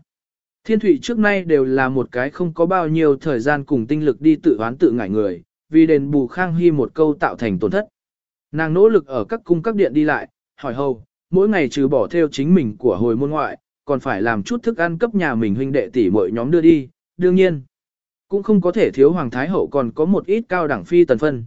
Thiên Thụy trước nay đều là một cái không có bao nhiêu thời gian cùng tinh lực đi tự oán tự ngại người, vì đền bù Khang Hy một câu tạo thành tổn thất. Nàng nỗ lực ở các cung các điện đi lại, hỏi hầu, mỗi ngày trừ bỏ theo chính mình của hồi môn ngoại, còn phải làm chút thức ăn cấp nhà mình huynh đệ tỷ muội nhóm đưa đi, đương nhiên. Cũng không có thể thiếu Hoàng Thái Hậu còn có một ít cao đẳng phi tần phân.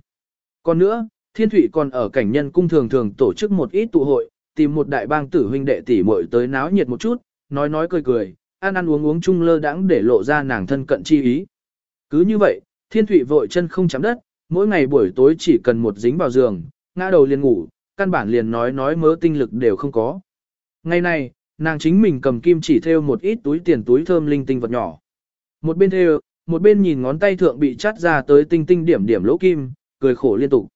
Còn nữa, Thiên Thụy còn ở cảnh nhân cung thường thường tổ chức một ít tụ hội, tìm một đại bang tử huynh đệ tỷ muội tới náo nhiệt một chút, nói nói cười cười, ăn ăn uống uống chung lơ đãng để lộ ra nàng thân cận chi ý. Cứ như vậy, Thiên Thụy vội chân không chạm đất, mỗi ngày buổi tối chỉ cần một dính vào giường, ngã đầu liền ngủ, căn bản liền nói nói mớ tinh lực đều không có. Ngày này, nàng chính mình cầm kim chỉ thêu một ít túi tiền túi thơm linh tinh vật nhỏ. Một bên thêu, một bên nhìn ngón tay thượng bị chát ra tới tinh tinh điểm điểm lỗ kim, cười khổ liên tục.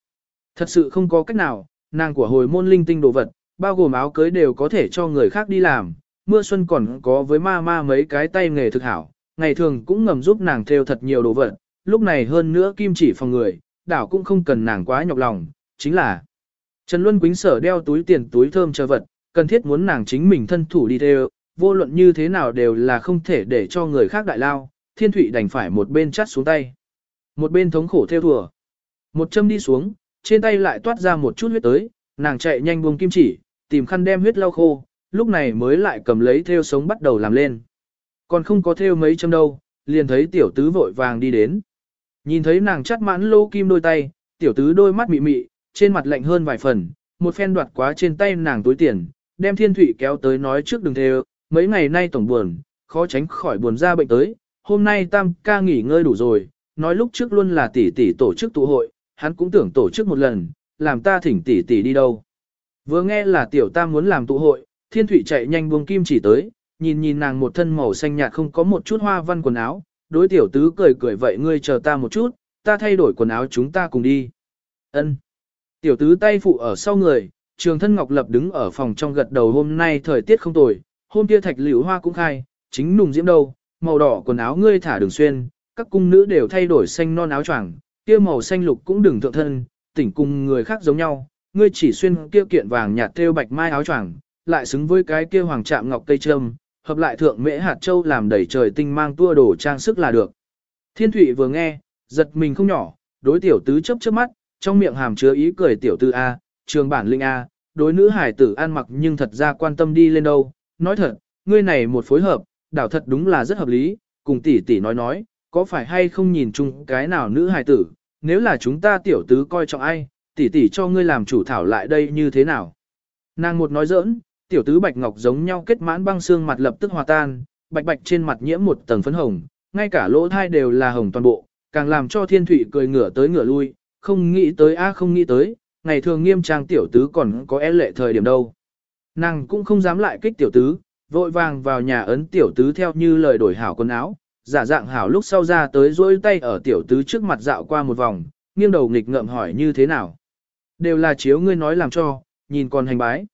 Thật sự không có cách nào, nàng của hồi môn linh tinh đồ vật, bao gồm áo cưới đều có thể cho người khác đi làm, mưa xuân còn có với ma ma mấy cái tay nghề thực hảo, ngày thường cũng ngầm giúp nàng theo thật nhiều đồ vật, lúc này hơn nữa kim chỉ phòng người, đảo cũng không cần nàng quá nhọc lòng, chính là Trần Luân Quýnh sở đeo túi tiền túi thơm chờ vật, cần thiết muốn nàng chính mình thân thủ đi theo, vô luận như thế nào đều là không thể để cho người khác đại lao, thiên thủy đành phải một bên chắt xuống tay. Một bên thống khổ theo thùa. Một châm đi xuống, trên tay lại toát ra một chút huyết tới, nàng chạy nhanh buông kim chỉ, tìm khăn đem huyết lau khô, lúc này mới lại cầm lấy theo sống bắt đầu làm lên. Còn không có theo mấy châm đâu, liền thấy tiểu tứ vội vàng đi đến. Nhìn thấy nàng chắt mãn lô kim đôi tay, tiểu tứ đôi mắt mị mị, trên mặt lạnh hơn vài phần, một phen đoạt quá trên tay nàng túi tiền, đem thiên thủy kéo tới nói trước đừng theo, mấy ngày nay tổng buồn, khó tránh khỏi buồn ra bệnh tới, hôm nay tam ca nghỉ ngơi đủ rồi, nói lúc trước luôn là tỷ tỷ tổ chức tụ hội, hắn cũng tưởng tổ chức một lần, làm ta thỉnh tỷ tỷ đi đâu. Vừa nghe là tiểu tam muốn làm tụ hội, thiên thủy chạy nhanh buông kim chỉ tới, nhìn nhìn nàng một thân màu xanh nhạt không có một chút hoa văn quần áo, đối tiểu tứ cười cười vậy ngươi chờ ta một chút, ta thay đổi quần áo chúng ta cùng đi. Ân. Tiểu tứ tay phụ ở sau người, trường thân ngọc lập đứng ở phòng trong gật đầu hôm nay thời tiết không tồi, hôm kia thạch liễu hoa cũng khai, chính nùng diễm đâu, màu đỏ quần áo ngươi thả đường xuyên, các cung nữ đều thay đổi xanh non áo choàng, kia màu xanh lục cũng đừng thượng thân, tỉnh cùng người khác giống nhau, ngươi chỉ xuyên kia kiện vàng nhạt thêu bạch mai áo choàng, lại xứng với cái kia hoàng trạm ngọc cây trâm, hợp lại thượng mễ hạt châu làm đầy trời tinh mang tua đồ trang sức là được. Thiên Thụy vừa nghe, giật mình không nhỏ, đối tiểu tứ chớp chớp mắt, trong miệng hàm chứa ý cười tiểu tư A, trường bản linh A, đối nữ hải tử ăn mặc nhưng thật ra quan tâm đi lên đâu. Nói thật, ngươi này một phối hợp, đảo thật đúng là rất hợp lý, cùng tỷ tỷ nói nói, có phải hay không nhìn chung cái nào nữ hải tử, nếu là chúng ta tiểu tứ coi trọng ai, tỷ tỷ cho ngươi làm chủ thảo lại đây như thế nào. Nàng một nói giỡn, tiểu tứ bạch ngọc giống nhau kết mãn băng xương mặt lập tức hòa tan, bạch bạch trên mặt nhiễm một tầng phấn hồng, ngay cả lỗ thai đều là hồng toàn bộ, càng làm cho thiên thủy cười ngửa tới ngửa lui, không nghĩ tới a không nghĩ tới, ngày thường nghiêm trang tiểu tứ còn có e lệ thời điểm đâu. Nàng cũng không dám lại kích tiểu tứ, vội vàng vào nhà ấn tiểu tứ theo như lời đổi hảo quần áo, giả dạng hảo lúc sau ra tới rỗi tay ở tiểu tứ trước mặt dạo qua một vòng, nghiêng đầu nghịch ngợm hỏi như thế nào. Đều là chiếu ngươi nói làm cho, nhìn còn hành bái.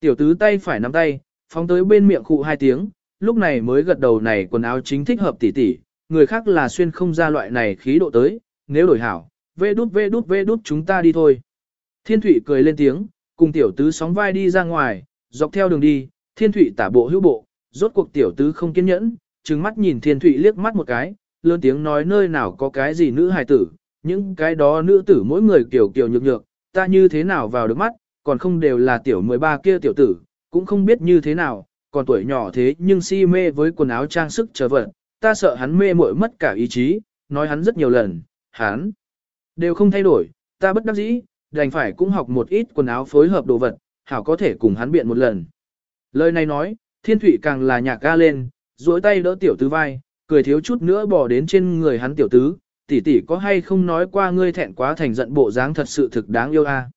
Tiểu tứ tay phải nắm tay, phóng tới bên miệng khụ hai tiếng, lúc này mới gật đầu này quần áo chính thích hợp tỉ tỉ, người khác là xuyên không ra loại này khí độ tới, nếu đổi hảo, vê đút vê đút vê đút chúng ta đi thôi. Thiên thủy cười lên tiếng, cùng tiểu tứ sóng vai đi ra ngoài, dọc theo đường đi, Thiên thủy tả bộ hữu bộ, rốt cuộc tiểu tứ không kiên nhẫn, trừng mắt nhìn Thiên Thụy liếc mắt một cái, lớn tiếng nói nơi nào có cái gì nữ hài tử, những cái đó nữ tử mỗi người kiểu kiểu nhược nhược, ta như thế nào vào được mắt, còn không đều là tiểu 13 kia tiểu tử, cũng không biết như thế nào, còn tuổi nhỏ thế nhưng si mê với quần áo trang sức trở vật, ta sợ hắn mê muội mất cả ý chí, nói hắn rất nhiều lần, hắn đều không thay đổi, ta bất đắc dĩ, đành phải cũng học một ít quần áo phối hợp đồ vật, hảo có thể cùng hắn biện một lần. Lời này nói, thiên thủy càng là nhạc ga lên, duỗi tay đỡ tiểu tứ vai, cười thiếu chút nữa bỏ đến trên người hắn tiểu tứ, tỷ tỷ có hay không nói qua ngươi thẹn quá thành giận bộ dáng thật sự thực đáng yêu a.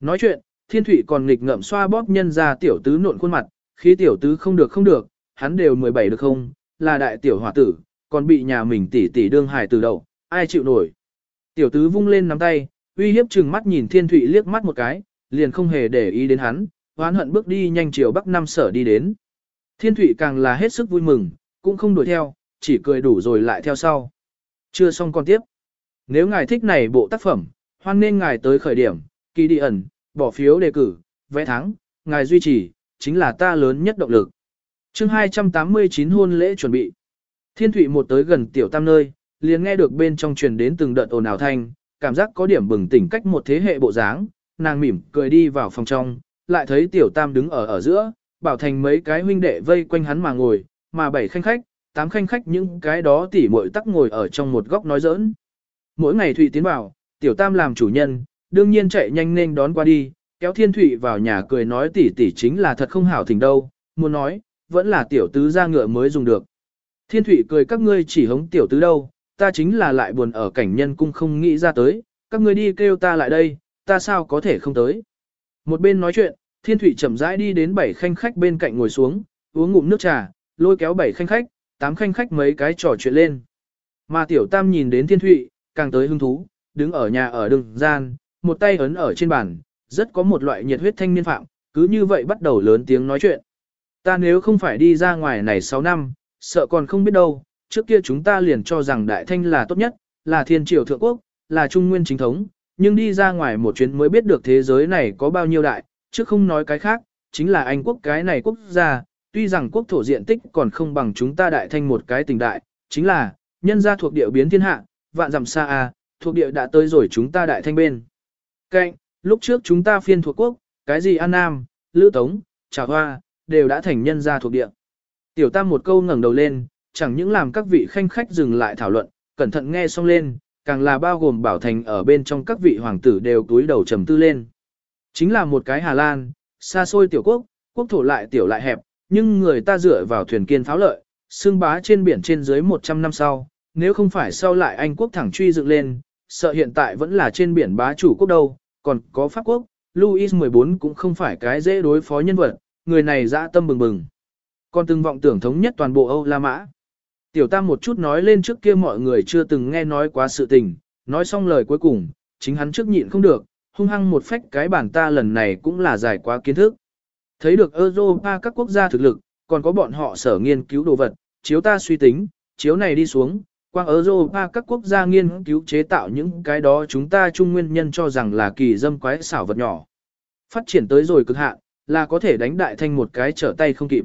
Nói chuyện, thiên thụy còn nghịch ngợm xoa bóp nhân ra tiểu tứ nộn khuôn mặt, khi tiểu tứ không được không được, hắn đều 17 được không, là đại tiểu hòa tử, còn bị nhà mình tỷ tỷ đương hài từ đầu, ai chịu nổi. Tiểu tứ vung lên nắm tay, uy hiếp chừng mắt nhìn thiên thụy liếc mắt một cái, liền không hề để ý đến hắn, hoán hận bước đi nhanh chiều bắc năm sở đi đến. Thiên thủy càng là hết sức vui mừng, cũng không đuổi theo, chỉ cười đủ rồi lại theo sau. Chưa xong con tiếp. Nếu ngài thích này bộ tác phẩm, hoan nên ngài tới khởi điểm, kỳ đi ẩn, bỏ phiếu đề cử, vẽ thắng, ngài duy trì, chính là ta lớn nhất động lực. chương 289 hôn lễ chuẩn bị. Thiên thủy một tới gần tiểu tam nơi, liền nghe được bên trong truyền đến từng đợt ồn ào thanh, cảm giác có điểm bừng tỉnh cách một thế hệ bộ dáng, nàng mỉm cười đi vào phòng trong, lại thấy tiểu tam đứng ở ở giữa, bảo thành mấy cái huynh đệ vây quanh hắn mà ngồi, mà bảy khanh khách, tám khanh khách những cái đó tỉ muội tắc ngồi ở trong một góc nói giỡn. Mỗi ngày Thụy tiến vào, tiểu tam làm chủ nhân, đương nhiên chạy nhanh nên đón qua đi, kéo thiên thụy vào nhà cười nói tỉ tỉ chính là thật không hảo thỉnh đâu, muốn nói, vẫn là tiểu tứ ra ngựa mới dùng được. Thiên thụy cười các ngươi chỉ hống tiểu tứ đâu, ta chính là lại buồn ở cảnh nhân cung không nghĩ ra tới, các ngươi đi kêu ta lại đây, ta sao có thể không tới. Một bên nói chuyện, thiên thụy chậm rãi đi đến bảy khanh khách bên cạnh ngồi xuống, uống ngụm nước trà, lôi kéo bảy khanh khách, tám khanh khách mấy cái trò chuyện lên. Mà tiểu tam nhìn đến thiên thụy, càng tới hứng thú, đứng ở nhà ở đường gian, một tay ấn ở trên bàn, rất có một loại nhiệt huyết thanh niên phạm, cứ như vậy bắt đầu lớn tiếng nói chuyện. Ta nếu không phải đi ra ngoài này 6 năm, sợ còn không biết đâu, trước kia chúng ta liền cho rằng đại thanh là tốt nhất, là thiên triều thượng quốc, là trung nguyên chính thống, nhưng đi ra ngoài một chuyến mới biết được thế giới này có bao nhiêu đại, chứ không nói cái khác, chính là Anh quốc cái này quốc gia, tuy rằng quốc thổ diện tích còn không bằng chúng ta đại thanh một cái tỉnh đại, chính là, nhân gia thuộc địa biến thiên hạ, vạn dặm xa a, thuộc địa đã tới rồi chúng ta đại thanh bên. Cạnh, lúc trước chúng ta phiên thuộc quốc, cái gì An Nam, Lữ Tống, Trà Hoa, đều đã thành nhân gia thuộc địa. Tiểu Tam một câu ngẩng đầu lên, chẳng những làm các vị khanh khách dừng lại thảo luận, cẩn thận nghe xong lên, càng là bao gồm bảo thành ở bên trong các vị hoàng tử đều túi đầu trầm tư lên. Chính là một cái Hà Lan, xa xôi tiểu quốc, quốc thổ lại tiểu lại hẹp, nhưng người ta dựa vào thuyền kiên pháo lợi, xương bá trên biển trên dưới 100 năm sau, nếu không phải sau lại Anh quốc thẳng truy dựng lên, sợ hiện tại vẫn là trên biển bá chủ quốc đâu, còn có Pháp quốc, Louis 14 cũng không phải cái dễ đối phó nhân vật, người này dã tâm bừng bừng. Còn từng vọng tưởng thống nhất toàn bộ Âu La Mã. Tiểu Tam một chút nói lên trước kia mọi người chưa từng nghe nói quá sự tình, nói xong lời cuối cùng, chính hắn trước nhịn không được, hung hăng một phách cái bản ta lần này cũng là giải quá kiến thức. Thấy được Europa các quốc gia thực lực, còn có bọn họ sở nghiên cứu đồ vật, chiếu ta suy tính, chiếu này đi xuống, quang Europa các quốc gia nghiên cứu chế tạo những cái đó chúng ta chung nguyên nhân cho rằng là kỳ dâm quái xảo vật nhỏ. Phát triển tới rồi cực hạn, là có thể đánh đại thanh một cái trở tay không kịp.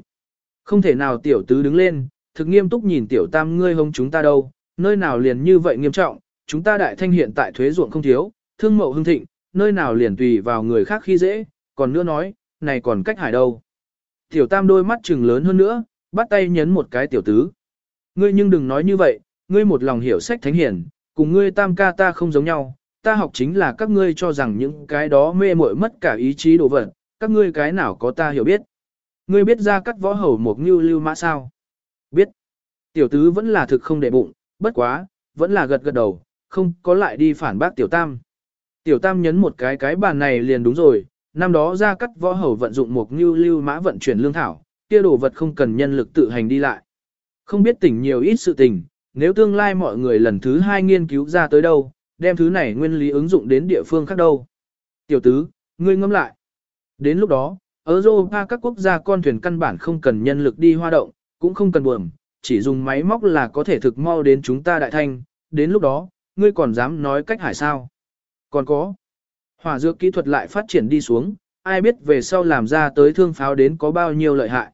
Không thể nào tiểu tứ đứng lên, thực nghiêm túc nhìn tiểu tam ngươi hông chúng ta đâu, nơi nào liền như vậy nghiêm trọng, chúng ta đại thanh hiện tại thuế ruộng không thiếu, thương mậu hưng thịnh, nơi nào liền tùy vào người khác khi dễ, còn nữa nói, này còn cách hải đâu. Tiểu tam đôi mắt trừng lớn hơn nữa, bắt tay nhấn một cái tiểu tứ. Ngươi nhưng đừng nói như vậy, ngươi một lòng hiểu sách thánh hiển, cùng ngươi tam ca ta không giống nhau, ta học chính là các ngươi cho rằng những cái đó mê muội mất cả ý chí đồ vật, các ngươi cái nào có ta hiểu biết. Ngươi biết ra cắt võ hầu một như lưu mã sao? Biết. Tiểu tứ vẫn là thực không để bụng, bất quá, vẫn là gật gật đầu, không có lại đi phản bác tiểu tam. Tiểu tam nhấn một cái cái bàn này liền đúng rồi, năm đó ra cắt võ hầu vận dụng một như lưu mã vận chuyển lương thảo, kia đồ vật không cần nhân lực tự hành đi lại. Không biết tỉnh nhiều ít sự tình, nếu tương lai mọi người lần thứ hai nghiên cứu ra tới đâu, đem thứ này nguyên lý ứng dụng đến địa phương khác đâu. Tiểu tứ, ngươi ngẫm lại. Đến lúc đó, ở Europa các quốc gia con thuyền căn bản không cần nhân lực đi hoa động, cũng không cần buồm, chỉ dùng máy móc là có thể thực mau đến chúng ta đại thanh, đến lúc đó, ngươi còn dám nói cách hải sao. Còn có, hỏa dược kỹ thuật lại phát triển đi xuống, ai biết về sau làm ra tới thương pháo đến có bao nhiêu lợi hại.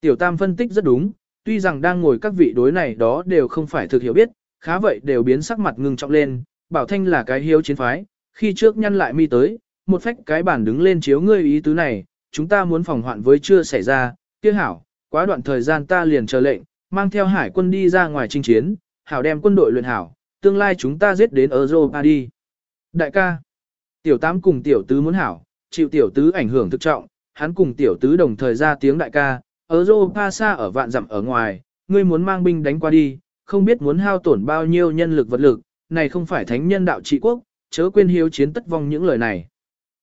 Tiểu Tam phân tích rất đúng, tuy rằng đang ngồi các vị đối này đó đều không phải thực hiểu biết, khá vậy đều biến sắc mặt ngưng trọng lên, Bảo Thanh là cái hiếu chiến phái, khi trước nhăn lại mi tới, một phách cái bản đứng lên chiếu ngươi ý tứ này, chúng ta muốn phòng hoạn với chưa xảy ra, kia hảo, quá đoạn thời gian ta liền chờ lệnh, mang theo hải quân đi ra ngoài chinh chiến, hảo đem quân đội luyện hảo, tương lai chúng ta giết đến Europa đi. Đại ca, tiểu tám cùng tiểu tứ muốn hảo, chịu tiểu tứ ảnh hưởng thực trọng, hắn cùng tiểu tứ đồng thời ra tiếng đại ca, ở Europa xa ở vạn dặm ở ngoài, ngươi muốn mang binh đánh qua đi, không biết muốn hao tổn bao nhiêu nhân lực vật lực, này không phải thánh nhân đạo trị quốc, chớ quên hiếu chiến tất vong những lời này.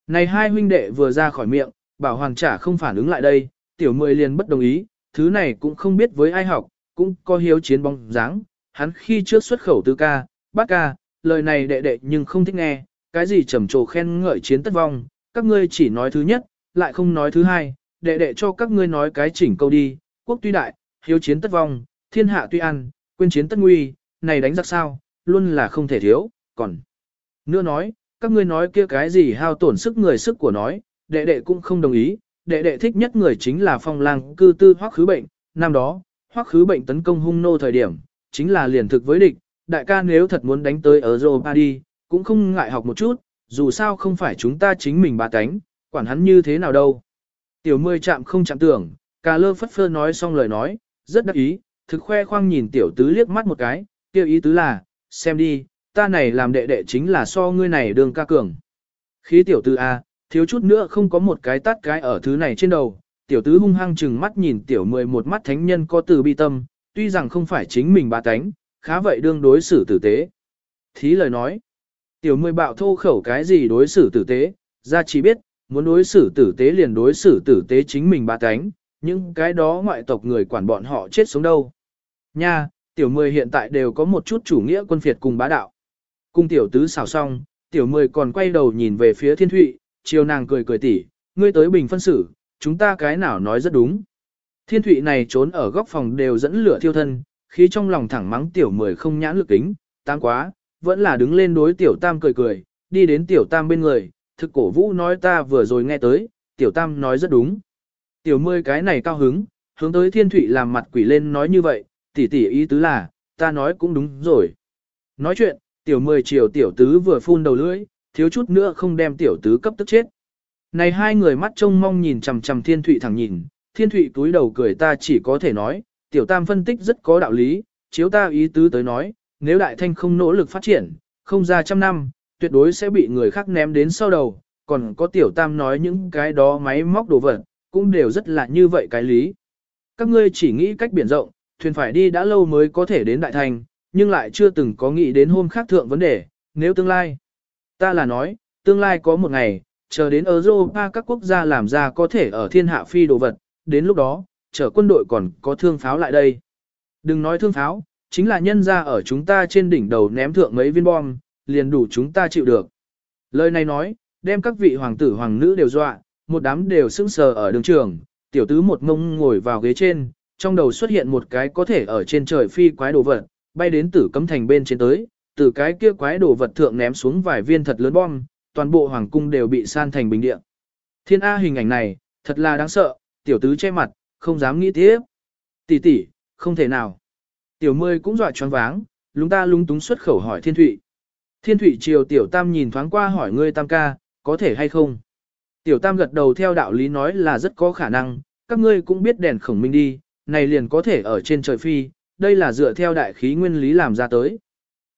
Này hai huynh đệ vừa ra khỏi miệng, bảo hoàng trả không phản ứng lại đây, tiểu mười liền bất đồng ý, thứ này cũng không biết với ai học, cũng có hiếu chiến bóng dáng, hắn khi trước xuất khẩu tư ca, bác ca, lời này đệ đệ nhưng không thích nghe, cái gì trầm trồ khen ngợi chiến tất vong, các ngươi chỉ nói thứ nhất, lại không nói thứ hai, đệ đệ cho các ngươi nói cái chỉnh câu đi, quốc tuy đại, hiếu chiến tất vong, thiên hạ tuy ăn, quên chiến tất nguy, này đánh giặc sao, luôn là không thể thiếu, còn nữa nói, các ngươi nói kia cái gì hao tổn sức người sức của nói, đệ đệ cũng không đồng ý, đệ đệ thích nhất người chính là phong lang cư tư hoắc khứ bệnh, năm đó, hoắc khứ bệnh tấn công hung nô thời điểm, chính là liền thực với địch, đại ca nếu thật muốn đánh tới ở Europa đi, cũng không ngại học một chút, dù sao không phải chúng ta chính mình bà cánh, quản hắn như thế nào đâu. Tiểu mươi chạm không chạm tưởng, cà lơ phất phơ nói xong lời nói, rất đắc ý, thực khoe khoang nhìn tiểu tứ liếc mắt một cái, kêu ý tứ là, xem đi, ta này làm đệ đệ chính là so ngươi này đường ca cường. Khí tiểu tứ A, thiếu chút nữa không có một cái tát cái ở thứ này trên đầu, tiểu tứ hung hăng chừng mắt nhìn tiểu mười một mắt thánh nhân có từ bi tâm, tuy rằng không phải chính mình ba cánh, khá vậy đương đối xử tử tế. Thí lời nói, tiểu mười bạo thô khẩu cái gì đối xử tử tế, ra chỉ biết, muốn đối xử tử tế liền đối xử tử tế chính mình ba cánh, nhưng cái đó ngoại tộc người quản bọn họ chết sống đâu. Nha, tiểu mười hiện tại đều có một chút chủ nghĩa quân phiệt cùng bá đạo. Cung tiểu tứ xào xong, tiểu mười còn quay đầu nhìn về phía thiên thụy, chiều nàng cười cười tỉ, ngươi tới bình phân xử, chúng ta cái nào nói rất đúng. Thiên thụy này trốn ở góc phòng đều dẫn lửa thiêu thân, khí trong lòng thẳng mắng tiểu mười không nhãn lực kính, tam quá, vẫn là đứng lên đối tiểu tam cười cười, đi đến tiểu tam bên người, thực cổ vũ nói ta vừa rồi nghe tới, tiểu tam nói rất đúng. Tiểu mười cái này cao hứng, hướng tới thiên thủy làm mặt quỷ lên nói như vậy, tỷ tỷ ý tứ là, ta nói cũng đúng rồi. Nói chuyện, tiểu mười chiều tiểu tứ vừa phun đầu lưỡi, thiếu chút nữa không đem tiểu tứ cấp tức chết. Này hai người mắt trông mong nhìn chằm chằm thiên thủy thẳng nhìn, thiên thủy túi đầu cười ta chỉ có thể nói, tiểu tam phân tích rất có đạo lý, chiếu ta ý tứ tới nói, nếu đại thanh không nỗ lực phát triển, không ra trăm năm, tuyệt đối sẽ bị người khác ném đến sau đầu, còn có tiểu tam nói những cái đó máy móc đồ vật, cũng đều rất là như vậy cái lý. Các ngươi chỉ nghĩ cách biển rộng, thuyền phải đi đã lâu mới có thể đến đại thành, nhưng lại chưa từng có nghĩ đến hôm khác thượng vấn đề, nếu tương lai. Ta là nói, tương lai có một ngày, chờ đến Europa các quốc gia làm ra có thể ở thiên hạ phi đồ vật, đến lúc đó, chở quân đội còn có thương pháo lại đây. Đừng nói thương pháo, chính là nhân ra ở chúng ta trên đỉnh đầu ném thượng mấy viên bom, liền đủ chúng ta chịu được. Lời này nói, đem các vị hoàng tử hoàng nữ đều dọa, một đám đều sững sờ ở đường trường, tiểu tứ một ngông ngồi vào ghế trên, trong đầu xuất hiện một cái có thể ở trên trời phi quái đồ vật, bay đến tử cấm thành bên trên tới, từ cái kia quái đồ vật thượng ném xuống vài viên thật lớn bom, toàn bộ hoàng cung đều bị san thành bình địa. Thiên A hình ảnh này, thật là đáng sợ, tiểu tứ che mặt, không dám nghĩ tiếp. Tỷ tỷ, không thể nào. Tiểu mươi cũng dọa choáng váng, lúng ta lung túng xuất khẩu hỏi thiên thụy. Thiên thụy chiều tiểu tam nhìn thoáng qua hỏi ngươi tam ca, có thể hay không? Tiểu tam gật đầu theo đạo lý nói là rất có khả năng, các ngươi cũng biết đèn khổng minh đi, này liền có thể ở trên trời phi, đây là dựa theo đại khí nguyên lý làm ra tới.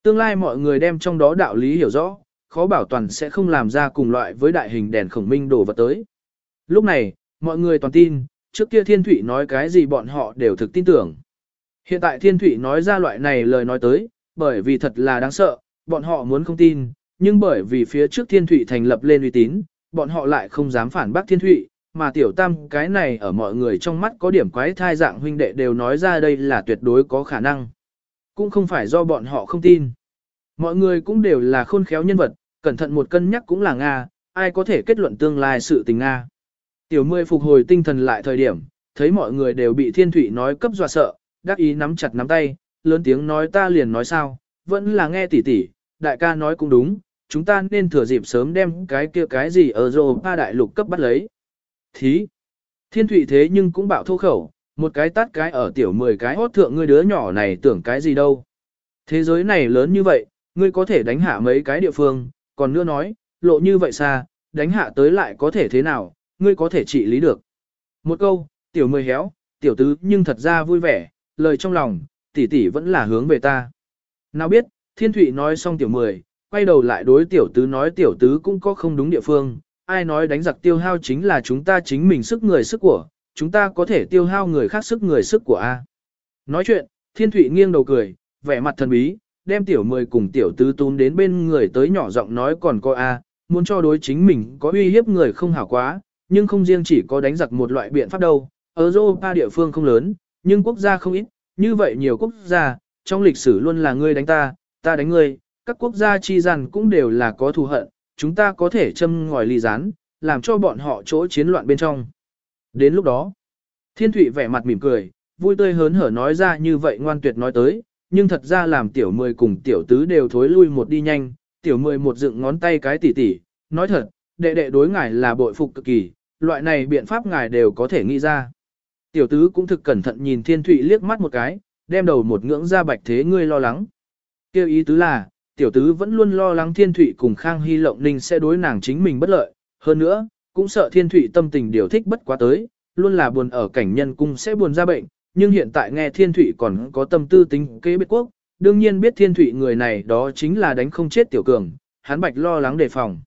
Tương lai mọi người đem trong đó đạo lý hiểu rõ, khó bảo toàn sẽ không làm ra cùng loại với đại hình đèn khổng minh đổ vật tới. Lúc này, mọi người toàn tin, trước kia Thiên Thụy nói cái gì bọn họ đều thực tin tưởng. Hiện tại Thiên Thụy nói ra loại này lời nói tới, bởi vì thật là đáng sợ, bọn họ muốn không tin, nhưng bởi vì phía trước Thiên Thụy thành lập lên uy tín, bọn họ lại không dám phản bác Thiên Thụy, mà tiểu tam cái này ở mọi người trong mắt có điểm quái thai dạng huynh đệ đều nói ra đây là tuyệt đối có khả năng. Cũng không phải do bọn họ không tin. Mọi người cũng đều là khôn khéo nhân vật, cẩn thận một cân nhắc cũng là Nga, ai có thể kết luận tương lai sự tình Nga. Tiểu mươi phục hồi tinh thần lại thời điểm, thấy mọi người đều bị thiên thủy nói cấp dọa sợ, đắc ý nắm chặt nắm tay, lớn tiếng nói ta liền nói sao, vẫn là nghe tỉ tỉ, đại ca nói cũng đúng, chúng ta nên thừa dịp sớm đem cái kia cái gì ở Europa đại lục cấp bắt lấy. Thí, thiên thủy thế nhưng cũng bảo thô khẩu, một cái tát cái ở tiểu 10 cái hốt thượng ngươi đứa nhỏ này tưởng cái gì đâu. Thế giới này lớn như vậy, ngươi có thể đánh hạ mấy cái địa phương, còn nữa nói, lộ như vậy xa, đánh hạ tới lại có thể thế nào, ngươi có thể trị lý được. Một câu, tiểu mười héo, tiểu tứ nhưng thật ra vui vẻ, lời trong lòng, tỷ tỷ vẫn là hướng về ta. Nào biết, thiên thụy nói xong tiểu mười, quay đầu lại đối tiểu tứ nói tiểu tứ cũng có không đúng địa phương, ai nói đánh giặc tiêu hao chính là chúng ta chính mình sức người sức của, chúng ta có thể tiêu hao người khác sức người sức của A. Nói chuyện, thiên thụy nghiêng đầu cười, vẻ mặt thần bí, đem tiểu mười cùng tiểu tứ tún đến bên người tới nhỏ giọng nói còn có A, muốn cho đối chính mình có uy hiếp người không hảo quá, nhưng không riêng chỉ có đánh giặc một loại biện pháp đâu, ở Europa địa phương không lớn, nhưng quốc gia không ít, như vậy nhiều quốc gia, trong lịch sử luôn là ngươi đánh ta, ta đánh ngươi, các quốc gia chi rằng cũng đều là có thù hận, chúng ta có thể châm ngòi ly rán, làm cho bọn họ chỗ chiến loạn bên trong. Đến lúc đó, Thiên Thụy vẻ mặt mỉm cười, vui tươi hớn hở nói ra như vậy ngoan tuyệt nói tới, nhưng thật ra làm tiểu mười cùng tiểu tứ đều thối lui một đi nhanh, tiểu mười một dựng ngón tay cái tỉ tỉ, nói thật, đệ đệ đối ngài là bội phục cực kỳ, loại này biện pháp ngài đều có thể nghĩ ra. Tiểu tứ cũng thực cẩn thận nhìn thiên thụy liếc mắt một cái, đem đầu một ngưỡng ra bạch thế ngươi lo lắng. Kêu ý tứ là, tiểu tứ vẫn luôn lo lắng thiên thụy cùng Khang Hy Lộng Ninh sẽ đối nàng chính mình bất lợi, hơn nữa, cũng sợ thiên thụy tâm tình điều thích bất quá tới, luôn là buồn ở cảnh nhân cung sẽ buồn ra bệnh, nhưng hiện tại nghe thiên thụy còn có tâm tư tính kế biệt quốc, đương nhiên biết thiên thụy người này đó chính là đánh không chết tiểu cường, hắn bạch lo lắng đề phòng.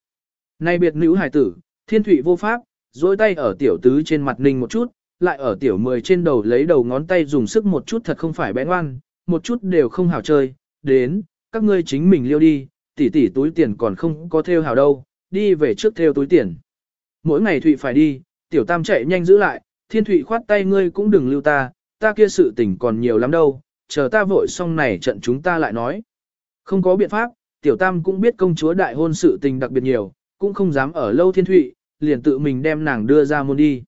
Nay biệt nữ hài tử, thiên thụy vô pháp, dối tay ở tiểu tứ trên mặt ninh một chút, lại ở tiểu mười trên đầu lấy đầu ngón tay dùng sức một chút thật không phải bẽ ngoan, một chút đều không hào chơi, đến, các ngươi chính mình liêu đi, tỷ tỷ túi tiền còn không có theo hào đâu, đi về trước theo túi tiền. Mỗi ngày Thụy phải đi, tiểu tam chạy nhanh giữ lại, thiên Thụy khoát tay ngươi cũng đừng lưu ta, ta kia sự tình còn nhiều lắm đâu, chờ ta vội xong này trận chúng ta lại nói. Không có biện pháp, tiểu tam cũng biết công chúa đại hôn sự tình đặc biệt nhiều, cũng không dám ở lâu thiên Thụy, liền tự mình đem nàng đưa ra môn đi.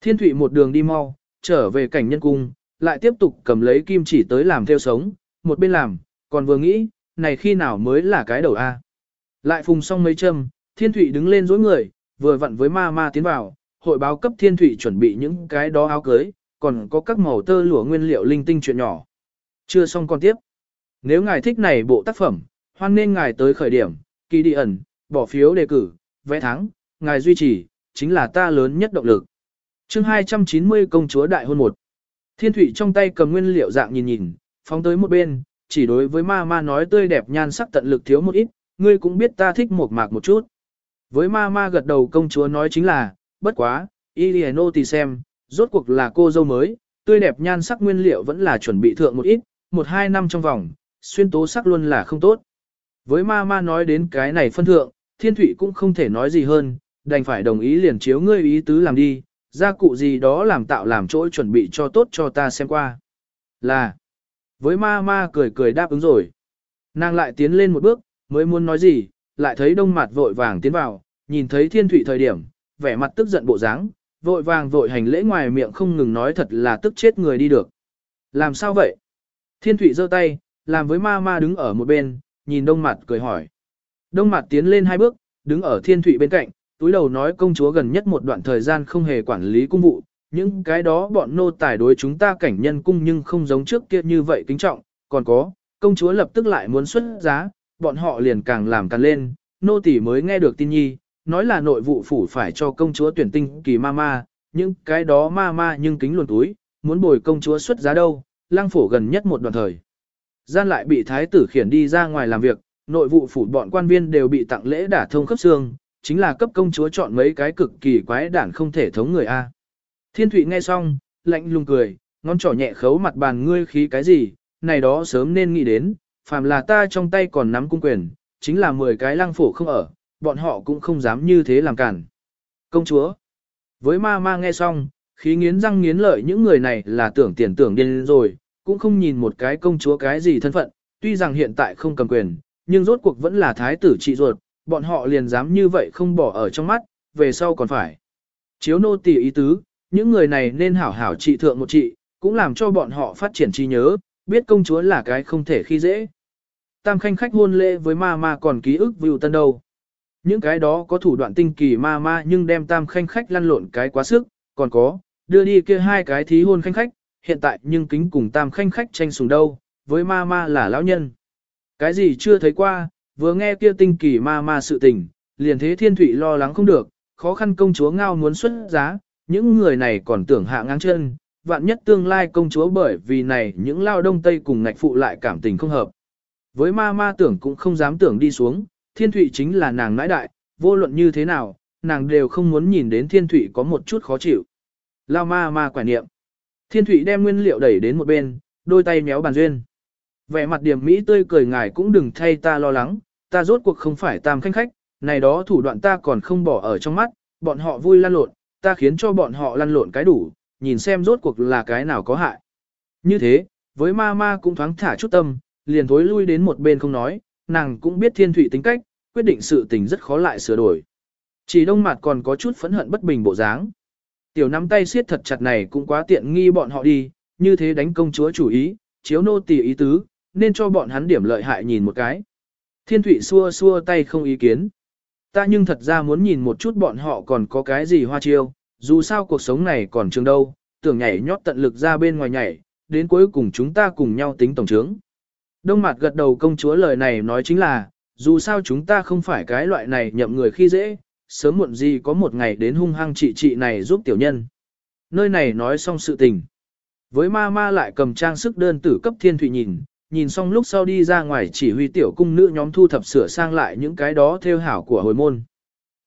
Thiên Thụy một đường đi mau, trở về cảnh nhân cung, lại tiếp tục cầm lấy kim chỉ tới làm theo sống, một bên làm, còn vừa nghĩ, này khi nào mới là cái đầu A. Lại phùng xong mấy châm, Thiên Thụy đứng lên dối người, vừa vặn với ma ma tiến vào, hội báo cấp Thiên Thụy chuẩn bị những cái đó áo cưới, còn có các màu tơ lụa nguyên liệu linh tinh chuyện nhỏ. Chưa xong còn tiếp. Nếu ngài thích này bộ tác phẩm, hoan nên ngài tới khởi điểm, kỳ đi ẩn, bỏ phiếu đề cử, vẽ thắng, ngài duy trì, chính là ta lớn nhất động lực. chương 290 công chúa đại hôn một. Thiên thủy trong tay cầm nguyên liệu dạng nhìn nhìn, phóng tới một bên, chỉ đối với ma ma nói tươi đẹp nhan sắc tận lực thiếu một ít, ngươi cũng biết ta thích một mạc một chút. Với ma ma gật đầu công chúa nói chính là, bất quá, Iliano thì xem, rốt cuộc là cô dâu mới, tươi đẹp nhan sắc nguyên liệu vẫn là chuẩn bị thượng một ít, một hai năm trong vòng, xuyên tố sắc luôn là không tốt. Với ma ma nói đến cái này phân thượng, thiên thủy cũng không thể nói gì hơn, đành phải đồng ý liền chiếu ngươi ý tứ làm đi, gia cụ gì đó làm tạo làm chỗ chuẩn bị cho tốt cho ta xem qua. Là, với ma ma cười cười đáp ứng rồi. Nàng lại tiến lên một bước, mới muốn nói gì, lại thấy đông mặt vội vàng tiến vào, nhìn thấy thiên thủy thời điểm, vẻ mặt tức giận bộ dáng, vội vàng vội hành lễ ngoài miệng không ngừng nói thật là tức chết người đi được. Làm sao vậy? Thiên thủy giơ tay, làm với ma ma đứng ở một bên, nhìn đông mặt cười hỏi. Đông mặt tiến lên hai bước, đứng ở thiên thủy bên cạnh, túi đầu nói công chúa gần nhất một đoạn thời gian không hề quản lý cung vụ, những cái đó bọn nô tài đối chúng ta cảnh nhân cung nhưng không giống trước kia như vậy kính trọng, còn có, công chúa lập tức lại muốn xuất giá, bọn họ liền càng làm càng lên, nô tỳ mới nghe được tin nhi, nói là nội vụ phủ phải cho công chúa tuyển tinh kỳ ma ma, những cái đó ma ma nhưng kính luồn túi, muốn bồi công chúa xuất giá đâu, lang phổ gần nhất một đoạn thời. Gian lại bị thái tử khiển đi ra ngoài làm việc, nội vụ phủ bọn quan viên đều bị tặng lễ đả thông khắp xương, chính là cấp công chúa chọn mấy cái cực kỳ quái đản không thể thống người A. Thiên Thụy nghe xong, lạnh lùng cười, ngón trỏ nhẹ khấu mặt bàn ngươi khí cái gì, này đó sớm nên nghĩ đến, phàm là ta trong tay còn nắm cung quyền, chính là 10 cái lăng phổ không ở, bọn họ cũng không dám như thế làm cản. Công chúa, với ma ma nghe xong, khí nghiến răng nghiến lợi những người này là tưởng tiền tưởng điên rồi, cũng không nhìn một cái công chúa cái gì thân phận, tuy rằng hiện tại không cầm quyền, nhưng rốt cuộc vẫn là thái tử trị ruột, bọn họ liền dám như vậy không bỏ ở trong mắt, về sau còn phải. Chiếu nô tỳ ý tứ, những người này nên hảo hảo trị thượng một trị, cũng làm cho bọn họ phát triển trí nhớ, biết công chúa là cái không thể khi dễ. Tam khanh khách hôn lễ với ma ma còn ký ức view tân đâu. Những cái đó có thủ đoạn tinh kỳ ma ma nhưng đem tam khanh khách lăn lộn cái quá sức, còn có, đưa đi kia hai cái thí hôn khanh khách, hiện tại nhưng kính cùng tam khanh khách tranh sùng đâu, với ma ma là lão nhân. Cái gì chưa thấy qua, vừa nghe kia tinh kỳ ma ma sự tình, liền thế thiên thủy lo lắng không được, khó khăn công chúa ngao muốn xuất giá, những người này còn tưởng hạ ngang chân, vạn nhất tương lai công chúa bởi vì này những lao đông tây cùng ngạch phụ lại cảm tình không hợp. Với ma ma tưởng cũng không dám tưởng đi xuống, thiên thủy chính là nàng nãi đại, vô luận như thế nào, nàng đều không muốn nhìn đến thiên thủy có một chút khó chịu. Lao ma ma quả niệm. Thiên thủy đem nguyên liệu đẩy đến một bên, đôi tay méo bàn duyên. Vẻ mặt điểm mỹ tươi cười ngài cũng đừng thay ta lo lắng, ta rốt cuộc không phải tam khanh khách, này đó thủ đoạn ta còn không bỏ ở trong mắt, bọn họ vui lăn lộn, ta khiến cho bọn họ lăn lộn cái đủ, nhìn xem rốt cuộc là cái nào có hại. Như thế, với ma ma cũng thoáng thả chút tâm, liền thối lui đến một bên không nói, nàng cũng biết thiên thủy tính cách, quyết định sự tình rất khó lại sửa đổi. Chỉ đông mặt còn có chút phẫn hận bất bình bộ dáng. Tiểu nắm tay siết thật chặt này cũng quá tiện nghi bọn họ đi, như thế đánh công chúa chủ ý, chiếu nô tỳ ý tứ, nên cho bọn hắn điểm lợi hại nhìn một cái. Thiên Thụy xua xua tay không ý kiến. Ta nhưng thật ra muốn nhìn một chút bọn họ còn có cái gì hoa chiêu, dù sao cuộc sống này còn trường đâu, tưởng nhảy nhót tận lực ra bên ngoài nhảy, đến cuối cùng chúng ta cùng nhau tính tổng trướng. Đông mặt gật đầu công chúa lời này nói chính là, dù sao chúng ta không phải cái loại này nhậm người khi dễ, sớm muộn gì có một ngày đến hung hăng trị trị này giúp tiểu nhân. Nơi này nói xong sự tình. Với ma ma lại cầm trang sức đơn tử cấp thiên thủy nhìn, nhìn xong lúc sau đi ra ngoài chỉ huy tiểu cung nữ nhóm thu thập sửa sang lại những cái đó theo hảo của hồi môn.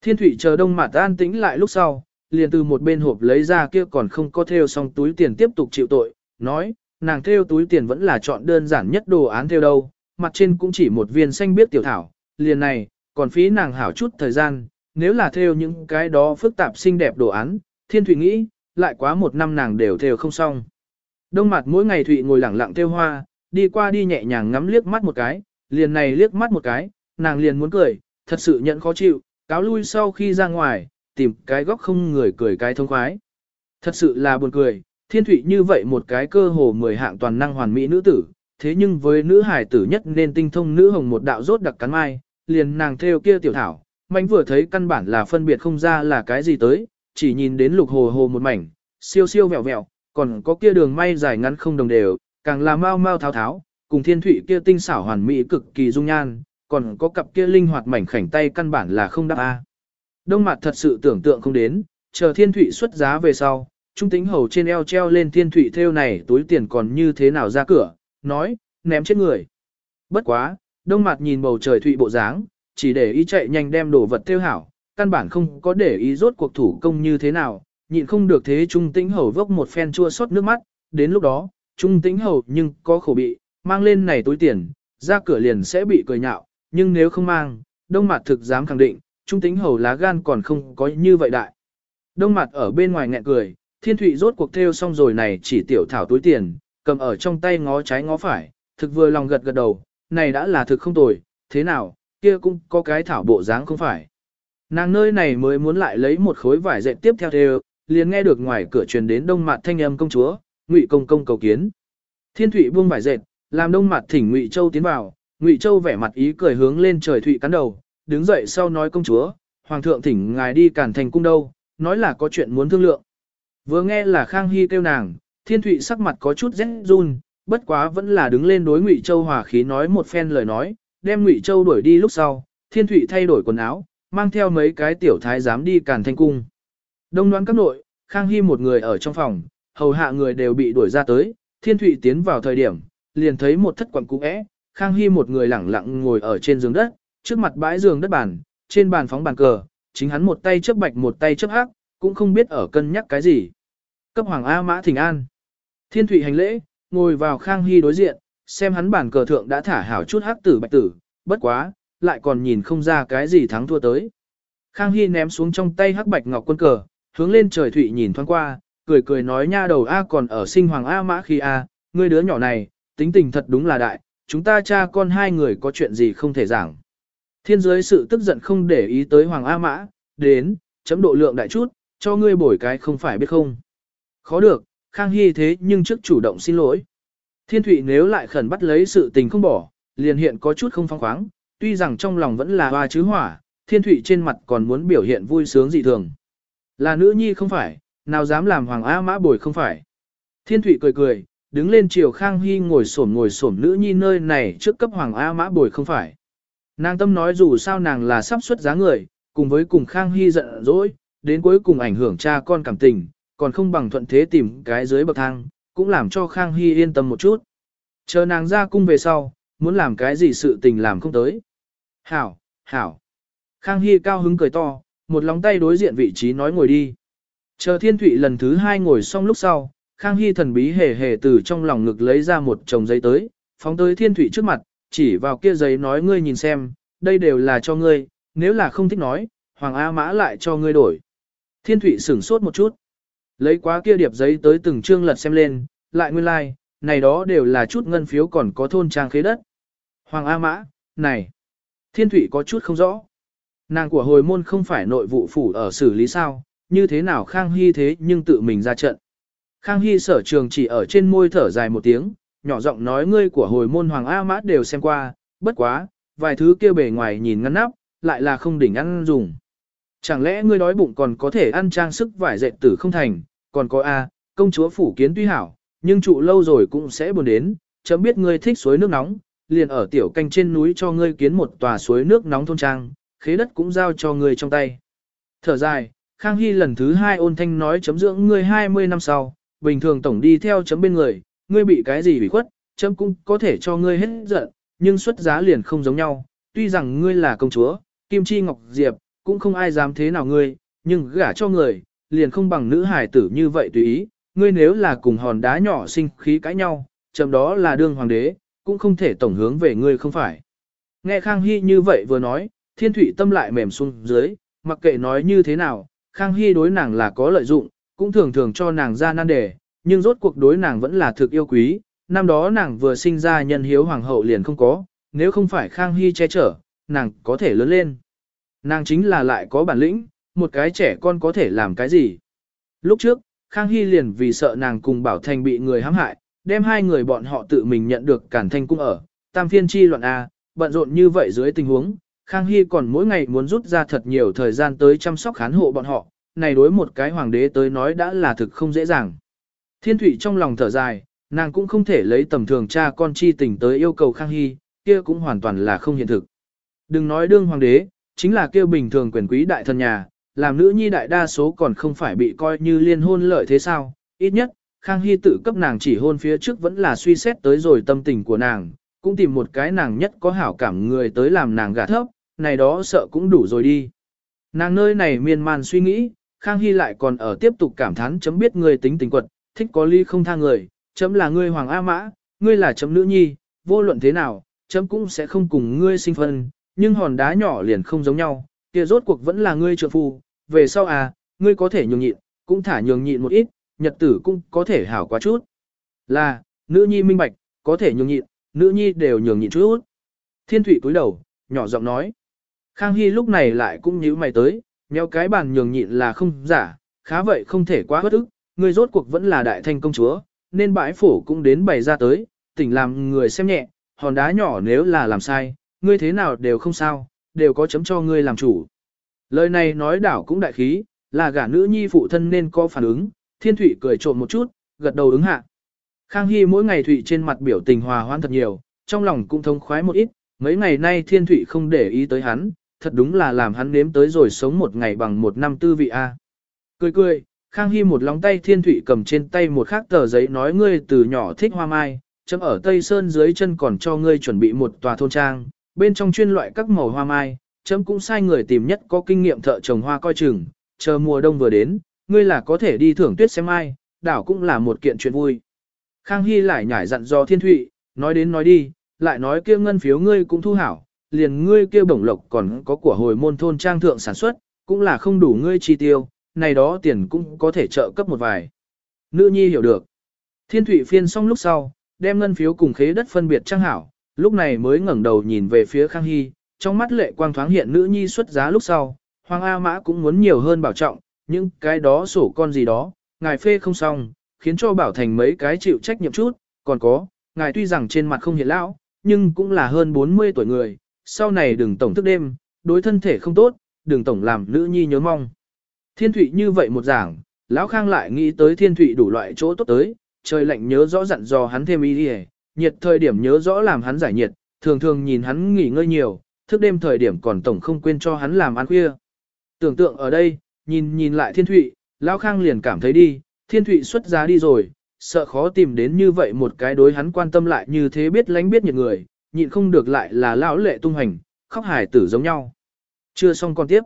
Thiên thủy chờ đông mặt an tĩnh lại lúc sau, liền từ một bên hộp lấy ra kia còn không có theo xong túi tiền tiếp tục chịu tội, nói, nàng theo túi tiền vẫn là chọn đơn giản nhất đồ án theo đâu, mặt trên cũng chỉ một viên xanh biết tiểu thảo, liền này, còn phí nàng hảo chút thời gian, nếu là theo những cái đó phức tạp xinh đẹp đồ án, thiên thủy nghĩ, lại quá một năm nàng đều theo không xong. Đông mặt mỗi ngày thủy ngồi lẳng lặng theo hoa, đi qua đi nhẹ nhàng ngắm liếc mắt một cái, liền này liếc mắt một cái, nàng liền muốn cười, thật sự nhận khó chịu, cáo lui sau khi ra ngoài, tìm cái góc không người cười cái thông khoái. Thật sự là buồn cười, thiên thủy như vậy một cái cơ hồ mười hạng toàn năng hoàn mỹ nữ tử, thế nhưng với nữ hải tử nhất nên tinh thông nữ hồng một đạo rốt đặc cắn mai, liền nàng theo kia tiểu thảo, mạnh vừa thấy căn bản là phân biệt không ra là cái gì tới, chỉ nhìn đến lục hồ hồ một mảnh, siêu siêu vẹo vẹo, còn có kia đường may dài ngắn không đồng đều, càng là mau mau tháo tháo, cùng thiên thủy kia tinh xảo hoàn mỹ cực kỳ dung nhan, còn có cặp kia linh hoạt mảnh khảnh tay căn bản là không đáp a. Đông mặt thật sự tưởng tượng không đến, chờ thiên thủy xuất giá về sau, trung tính hầu trên eo treo lên thiên thủy theo này túi tiền còn như thế nào ra cửa, nói, ném chết người. Bất quá, đông mặt nhìn bầu trời thủy bộ dáng, chỉ để ý chạy nhanh đem đồ vật theo hảo, căn bản không có để ý rốt cuộc thủ công như thế nào, nhịn không được thế trung tĩnh hầu vốc một phen chua xót nước mắt, đến lúc đó, trung tĩnh hầu nhưng có khổ bị, mang lên này túi tiền, ra cửa liền sẽ bị cười nhạo, nhưng nếu không mang, đông mặt thực dám khẳng định, trung tĩnh hầu lá gan còn không có như vậy đại. Đông mặt ở bên ngoài nghẹn cười, thiên thụy rốt cuộc theo xong rồi này chỉ tiểu thảo túi tiền, cầm ở trong tay ngó trái ngó phải, thực vừa lòng gật gật đầu, này đã là thực không tồi, thế nào, kia cũng có cái thảo bộ dáng không phải. Nàng nơi này mới muốn lại lấy một khối vải dệt tiếp theo theo, liền nghe được ngoài cửa truyền đến đông mặt thanh âm công chúa, ngụy công công cầu kiến. Thiên thụy buông vải dệt, làm đông mặt thỉnh ngụy châu tiến vào, ngụy châu vẻ mặt ý cười hướng lên trời thụy cắn đầu, đứng dậy sau nói công chúa, hoàng thượng thỉnh ngài đi cản thành cung đâu, nói là có chuyện muốn thương lượng. Vừa nghe là Khang Hy kêu nàng, thiên thụy sắc mặt có chút rét run, bất quá vẫn là đứng lên đối ngụy châu hòa khí nói một phen lời nói, đem ngụy châu đuổi đi lúc sau, thiên thụy thay đổi quần áo, mang theo mấy cái tiểu thái giám đi cản thành cung. Đông đoán các nội, Khang Hy một người ở trong phòng, hầu hạ người đều bị đuổi ra tới, thiên thụy tiến vào thời điểm, liền thấy một thất quặng cũ é, Khang Hy một người lẳng lặng ngồi ở trên giường đất, trước mặt bãi giường đất bàn, trên bàn phóng bàn cờ, chính hắn một tay chấp bạch một tay chấp hắc, cũng không biết ở cân nhắc cái gì. Cấp Hoàng A Mã Thịnh An. Thiên Thụy hành lễ, ngồi vào Khang Hy đối diện, xem hắn bàn cờ thượng đã thả hảo chút hắc tử bạch tử, bất quá, lại còn nhìn không ra cái gì thắng thua tới. Khang Hy ném xuống trong tay hắc bạch ngọc quân cờ, hướng lên trời Thụy nhìn thoáng qua, cười cười nói nha đầu A còn ở sinh Hoàng A Mã khi A, ngươi đứa nhỏ này, tính tình thật đúng là đại, chúng ta cha con hai người có chuyện gì không thể giảng. Thiên giới sự tức giận không để ý tới Hoàng A Mã, đến, chấm độ lượng đại chút, cho ngươi bổi cái không phải biết không. Khó được, Khang Hy thế nhưng trước chủ động xin lỗi. Thiên Thụy nếu lại khẩn bắt lấy sự tình không bỏ, liền hiện có chút không phong khoáng, tuy rằng trong lòng vẫn là hoa chứ hỏa, Thiên Thụy trên mặt còn muốn biểu hiện vui sướng dị thường. Là nữ nhi không phải, nào dám làm Hoàng A Mã bồi không phải. Thiên Thụy cười cười, đứng lên chiều Khang Hy ngồi xổm ngồi xổm nữ nhi nơi này trước cấp Hoàng A Mã bồi không phải. Nàng tâm nói dù sao nàng là sắp xuất giá người, cùng với cùng Khang Hy giận dỗi, đến cuối cùng ảnh hưởng cha con cảm tình, còn không bằng thuận thế tìm cái dưới bậc thang, cũng làm cho Khang Hy yên tâm một chút. Chờ nàng ra cung về sau, muốn làm cái gì sự tình làm không tới. Hảo, hảo. Khang Hy cao hứng cười to, một lòng tay đối diện vị trí nói ngồi đi. Chờ Thiên Thụy lần thứ hai ngồi xong lúc sau, Khang Hy thần bí hề hề từ trong lòng ngực lấy ra một chồng giấy tới, phóng tới Thiên Thụy trước mặt, chỉ vào kia giấy nói ngươi nhìn xem, đây đều là cho ngươi, nếu là không thích nói, Hoàng A Mã lại cho ngươi đổi. Thiên Thụy sửng sốt một chút. Lấy quá kia điệp giấy tới từng chương lật xem lên, lại nguyên lai, like, này đó đều là chút ngân phiếu còn có thôn trang khế đất. Hoàng A Mã, này. Thiên Thụy có chút không rõ. Nàng của hồi môn không phải nội vụ phủ ở xử lý sao, như thế nào Khang Hy thế nhưng tự mình ra trận. Khang Hy sở trường chỉ ở trên môi thở dài một tiếng, nhỏ giọng nói ngươi của hồi môn Hoàng A Mã đều xem qua, bất quá, vài thứ kia bề ngoài nhìn ngăn nắp, lại là không đỉnh ăn dùng. Chẳng lẽ ngươi đói bụng còn có thể ăn trang sức vải dệt tử không thành, còn có A, công chúa phủ kiến tuy hảo, nhưng trụ lâu rồi cũng sẽ buồn đến, chấm biết ngươi thích suối nước nóng, liền ở tiểu canh trên núi cho ngươi kiến một tòa suối nước nóng thôn trang, khế đất cũng giao cho ngươi trong tay. Thở dài, Khang Hy lần thứ hai ôn thanh nói chấm dưỡng ngươi 20 năm sau, bình thường tổng đi theo chấm bên người, ngươi bị cái gì bị khuất, chấm cũng có thể cho ngươi hết giận, nhưng xuất giá liền không giống nhau, tuy rằng ngươi là công chúa, Kim Chi Ngọc Diệp, cũng không ai dám thế nào ngươi, nhưng gả cho người, liền không bằng nữ hải tử như vậy tùy ý, ngươi nếu là cùng hòn đá nhỏ sinh khí cãi nhau, chấm đó là đương hoàng đế, cũng không thể tổng hướng về ngươi không phải. Nghe Khang Hy như vậy vừa nói, thiên thủy tâm lại mềm xuống dưới, mặc kệ nói như thế nào, Khang Hy đối nàng là có lợi dụng, cũng thường thường cho nàng ra nan đề, nhưng rốt cuộc đối nàng vẫn là thực yêu quý, năm đó nàng vừa sinh ra nhân hiếu hoàng hậu liền không có, nếu không phải Khang Hy che chở, nàng có thể lớn lên. Nàng chính là lại có bản lĩnh, một cái trẻ con có thể làm cái gì. Lúc trước, Khang Hy liền vì sợ nàng cùng Bảo Thành bị người hãm hại, đem hai người bọn họ tự mình nhận được cản thanh cung ở, tam phiên chi loạn A, bận rộn như vậy dưới tình huống, Khang Hy còn mỗi ngày muốn rút ra thật nhiều thời gian tới chăm sóc khán hộ bọn họ, này đối một cái hoàng đế tới nói đã là thực không dễ dàng. Thiên Thụy trong lòng thở dài, nàng cũng không thể lấy tầm thường cha con chi tình tới yêu cầu Khang Hy, kia cũng hoàn toàn là không hiện thực. Đừng nói đương hoàng đế, chính là kêu bình thường quyền quý đại thần nhà, làm nữ nhi đại đa số còn không phải bị coi như liên hôn lợi thế sao, ít nhất, Khang Hy tự cấp nàng chỉ hôn phía trước vẫn là suy xét tới rồi tâm tình của nàng, cũng tìm một cái nàng nhất có hảo cảm người tới làm nàng gả thấp, này đó sợ cũng đủ rồi đi. Nàng nơi này miên man suy nghĩ, Khang Hy lại còn ở tiếp tục cảm thán chấm biết người tính tình quật, thích có ly không tha người, chấm là ngươi hoàng A mã, ngươi là chấm nữ nhi, vô luận thế nào, chấm cũng sẽ không cùng ngươi sinh phân, nhưng hòn đá nhỏ liền không giống nhau, kia rốt cuộc vẫn là ngươi trượng phu, về sau à, ngươi có thể nhường nhịn, cũng thả nhường nhịn một ít, nhật tử cũng có thể hảo quá chút. Là, nữ nhi minh bạch, có thể nhường nhịn, nữ nhi đều nhường nhịn chút. Thiên thủy cúi đầu, nhỏ giọng nói. Khang Hy lúc này lại cũng nhíu mày tới, nheo cái bàn nhường nhịn là không giả, khá vậy không thể quá bất ức, ngươi rốt cuộc vẫn là đại thanh công chúa, nên bãi phổ cũng đến bày ra tới, tỉnh làm người xem nhẹ, hòn đá nhỏ nếu là làm sai, ngươi thế nào đều không sao, đều có chấm cho ngươi làm chủ. Lời này nói đảo cũng đại khí, là gả nữ nhi phụ thân nên có phản ứng, thiên thủy cười trộm một chút, gật đầu ứng hạ. Khang Hy mỗi ngày thủy trên mặt biểu tình hòa hoãn thật nhiều, trong lòng cũng thông khoái một ít, mấy ngày nay thiên thủy không để ý tới hắn, thật đúng là làm hắn nếm tới rồi sống một ngày bằng một năm tư vị A. Cười cười, Khang Hy một lóng tay thiên thủy cầm trên tay một khác tờ giấy nói ngươi từ nhỏ thích hoa mai, chấm ở Tây Sơn dưới chân còn cho ngươi chuẩn bị một tòa thôn trang, bên trong chuyên loại các màu hoa mai, chấm cũng sai người tìm nhất có kinh nghiệm thợ trồng hoa coi chừng, chờ mùa đông vừa đến, ngươi là có thể đi thưởng tuyết xem mai, đảo cũng là một kiện chuyện vui. Khang Hy lại nhảy dặn do thiên thụy, nói đến nói đi, lại nói kia ngân phiếu ngươi cũng thu hảo, liền ngươi kia bổng lộc còn có của hồi môn thôn trang thượng sản xuất, cũng là không đủ ngươi chi tiêu, này đó tiền cũng có thể trợ cấp một vài. Nữ nhi hiểu được. Thiên thụy phiên xong lúc sau, đem ngân phiếu cùng khế đất phân biệt trang hảo, lúc này mới ngẩng đầu nhìn về phía Khang Hy, trong mắt lệ quang thoáng hiện nữ nhi xuất giá lúc sau, Hoàng A Mã cũng muốn nhiều hơn bảo trọng, nhưng cái đó sổ con gì đó, ngài phê không xong, khiến cho bảo thành mấy cái chịu trách nhiệm chút, còn có, ngài tuy rằng trên mặt không hiện lão, nhưng cũng là hơn 40 tuổi người, sau này đừng tổng thức đêm, đối thân thể không tốt, đừng tổng làm nữ nhi nhớ mong. Thiên Thụy như vậy một giảng, lão Khang lại nghĩ tới Thiên Thụy đủ loại chỗ tốt tới, trời lạnh nhớ rõ dặn dò hắn thêm ý đi nhiệt thời điểm nhớ rõ làm hắn giải nhiệt, thường thường nhìn hắn nghỉ ngơi nhiều, thức đêm thời điểm còn tổng không quên cho hắn làm ăn khuya. Tưởng tượng ở đây, nhìn nhìn lại Thiên Thụy, lão Khang liền cảm thấy đi, Thiên Thụy xuất giá đi rồi, sợ khó tìm đến như vậy một cái đối hắn quan tâm lại như thế biết lánh biết nhiệt người, nhịn không được lại là lão lệ tung hành, khóc hài tử giống nhau. Chưa xong con tiếp.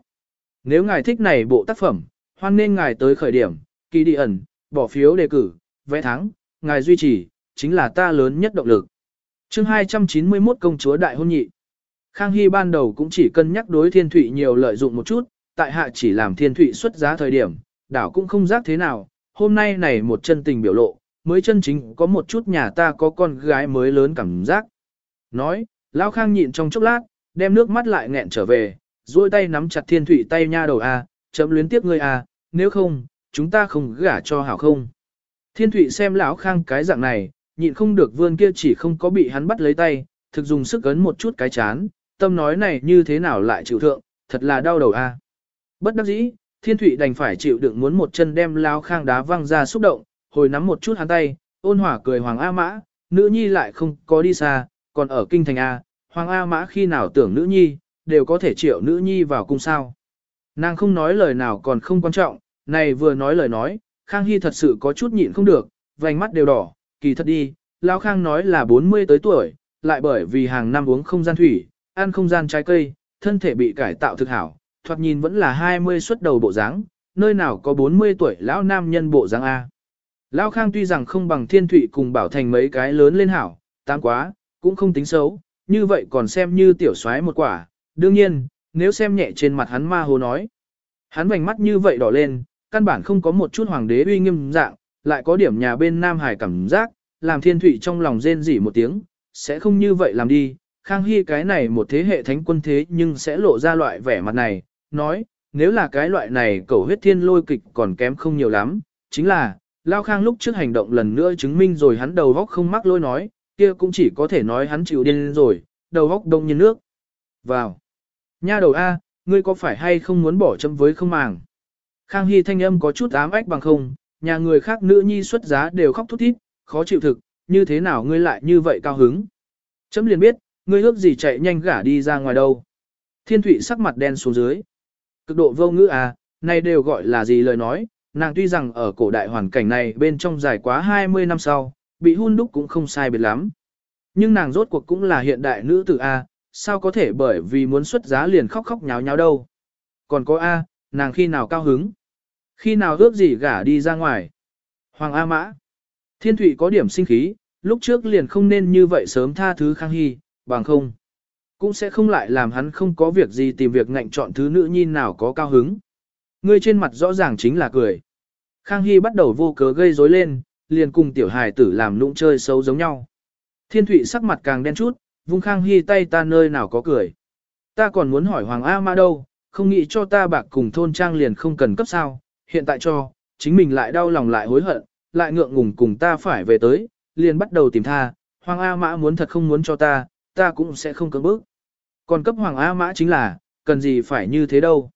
Nếu ngài thích này bộ tác phẩm, hoan nên ngài tới khởi điểm, kỳ đi ẩn, bỏ phiếu đề cử, vẽ thắng, ngài duy trì, chính là ta lớn nhất động lực. chương 291 công chúa đại hôn nhị. Khang Hy ban đầu cũng chỉ cân nhắc đối thiên thụy nhiều lợi dụng một chút, tại hạ chỉ làm thiên thụy xuất giá thời điểm, đảo cũng không giác thế nào, hôm nay này một chân tình biểu lộ, mới chân chính có một chút nhà ta có con gái mới lớn cảm giác. Nói, Lão Khang nhịn trong chốc lát, đem nước mắt lại nghẹn trở về, duỗi tay nắm chặt thiên thủy tay nha đầu a, chấm luyến tiếp ngươi a, nếu không, chúng ta không gả cho hảo không. Thiên thủy xem lão khang cái dạng này, nhịn không được vươn kia chỉ không có bị hắn bắt lấy tay, thực dùng sức ấn một chút cái chán, tâm nói này như thế nào lại chịu thượng, thật là đau đầu a. Bất đắc dĩ, thiên thủy đành phải chịu đựng muốn một chân đem lão khang đá văng ra xúc động, hồi nắm một chút hắn tay, ôn hỏa cười hoàng A mã, nữ nhi lại không có đi xa, còn ở kinh thành A, hoàng A mã khi nào tưởng nữ nhi, đều có thể triệu nữ nhi vào cung sao. Nàng không nói lời nào còn không quan trọng, này vừa nói lời nói, Khang Hy thật sự có chút nhịn không được, vành mắt đều đỏ, kỳ thật đi, Lão Khang nói là 40 tới tuổi, lại bởi vì hàng năm uống không gian thủy, ăn không gian trái cây, thân thể bị cải tạo thực hảo, thoạt nhìn vẫn là 20 xuất đầu bộ dáng, nơi nào có 40 tuổi lão nam nhân bộ dáng A. Lão Khang tuy rằng không bằng thiên thủy cùng bảo thành mấy cái lớn lên hảo, tám quá, cũng không tính xấu, như vậy còn xem như tiểu soái một quả, đương nhiên, nếu xem nhẹ trên mặt hắn ma hồ nói. Hắn vành mắt như vậy đỏ lên, căn bản không có một chút hoàng đế uy nghiêm dạng, lại có điểm nhà bên Nam Hải cảm giác, làm thiên thủy trong lòng rên rỉ một tiếng, sẽ không như vậy làm đi. Khang Hy cái này một thế hệ thánh quân thế nhưng sẽ lộ ra loại vẻ mặt này, nói, nếu là cái loại này cầu huyết thiên lôi kịch còn kém không nhiều lắm, chính là, Lao Khang lúc trước hành động lần nữa chứng minh rồi hắn đầu vóc không mắc lôi nói, kia cũng chỉ có thể nói hắn chịu điên rồi, đầu góc đông như nước. Vào. Nha đầu A, ngươi có phải hay không muốn bỏ chấm với không màng? Khang Hy thanh âm có chút ám ách bằng không, nhà người khác nữ nhi xuất giá đều khóc thút thít, khó chịu thực, như thế nào ngươi lại như vậy cao hứng? Chấm liền biết, ngươi ước gì chạy nhanh gả đi ra ngoài đâu. Thiên Thụy sắc mặt đen xuống dưới. Cực độ vô ngữ à, này đều gọi là gì lời nói, nàng tuy rằng ở cổ đại hoàn cảnh này bên trong dài quá 20 năm sau, bị hun đúc cũng không sai biệt lắm. Nhưng nàng rốt cuộc cũng là hiện đại nữ tử A, sao có thể bởi vì muốn xuất giá liền khóc khóc nháo nháo đâu. Còn có A, nàng khi nào cao hứng? Khi nào ước gì gả đi ra ngoài? Hoàng A Mã. Thiên Thụy có điểm sinh khí, lúc trước liền không nên như vậy sớm tha thứ Khang Hy, bằng không. Cũng sẽ không lại làm hắn không có việc gì tìm việc ngạnh chọn thứ nữ nhi nào có cao hứng. Người trên mặt rõ ràng chính là cười. Khang Hy bắt đầu vô cớ gây rối lên, liền cùng tiểu hài tử làm nũng chơi xấu giống nhau. Thiên Thụy sắc mặt càng đen chút, vung Khang Hy tay ta nơi nào có cười. Ta còn muốn hỏi Hoàng A Ma đâu, không nghĩ cho ta bạc cùng thôn trang liền không cần cấp sao, hiện tại cho, chính mình lại đau lòng lại hối hận, lại ngượng ngùng cùng ta phải về tới, liền bắt đầu tìm tha, Hoàng A Mã muốn thật không muốn cho ta, ta cũng sẽ không cưỡng bức. Còn cấp Hoàng A Mã chính là, cần gì phải như thế đâu.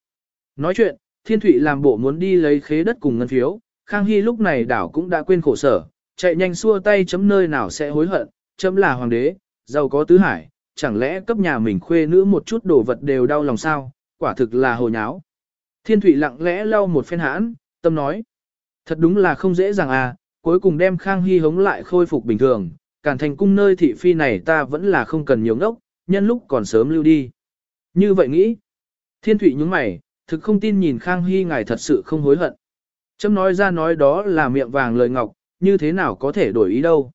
Nói chuyện, Thiên Thụy làm bộ muốn đi lấy khế đất cùng ngân phiếu, Khang Hy lúc này đảo cũng đã quên khổ sở, chạy nhanh xua tay chấm nơi nào sẽ hối hận, chấm là hoàng đế, giàu có tứ hải, chẳng lẽ cấp nhà mình khuê nữ một chút đồ vật đều đau lòng sao, quả thực là hồ nháo. Thiên Thụy lặng lẽ lau một phen hãn, tâm nói. Thật đúng là không dễ dàng à, cuối cùng đem Khang Hy hống lại khôi phục bình thường, cản thành cung nơi thị phi này ta vẫn là không cần nhiều ngốc, nhân lúc còn sớm lưu đi. Như vậy nghĩ. Thiên Thụy nhúng mày, thực không tin nhìn Khang Hy ngài thật sự không hối hận. Châm nói ra nói đó là miệng vàng lời ngọc, như thế nào có thể đổi ý đâu.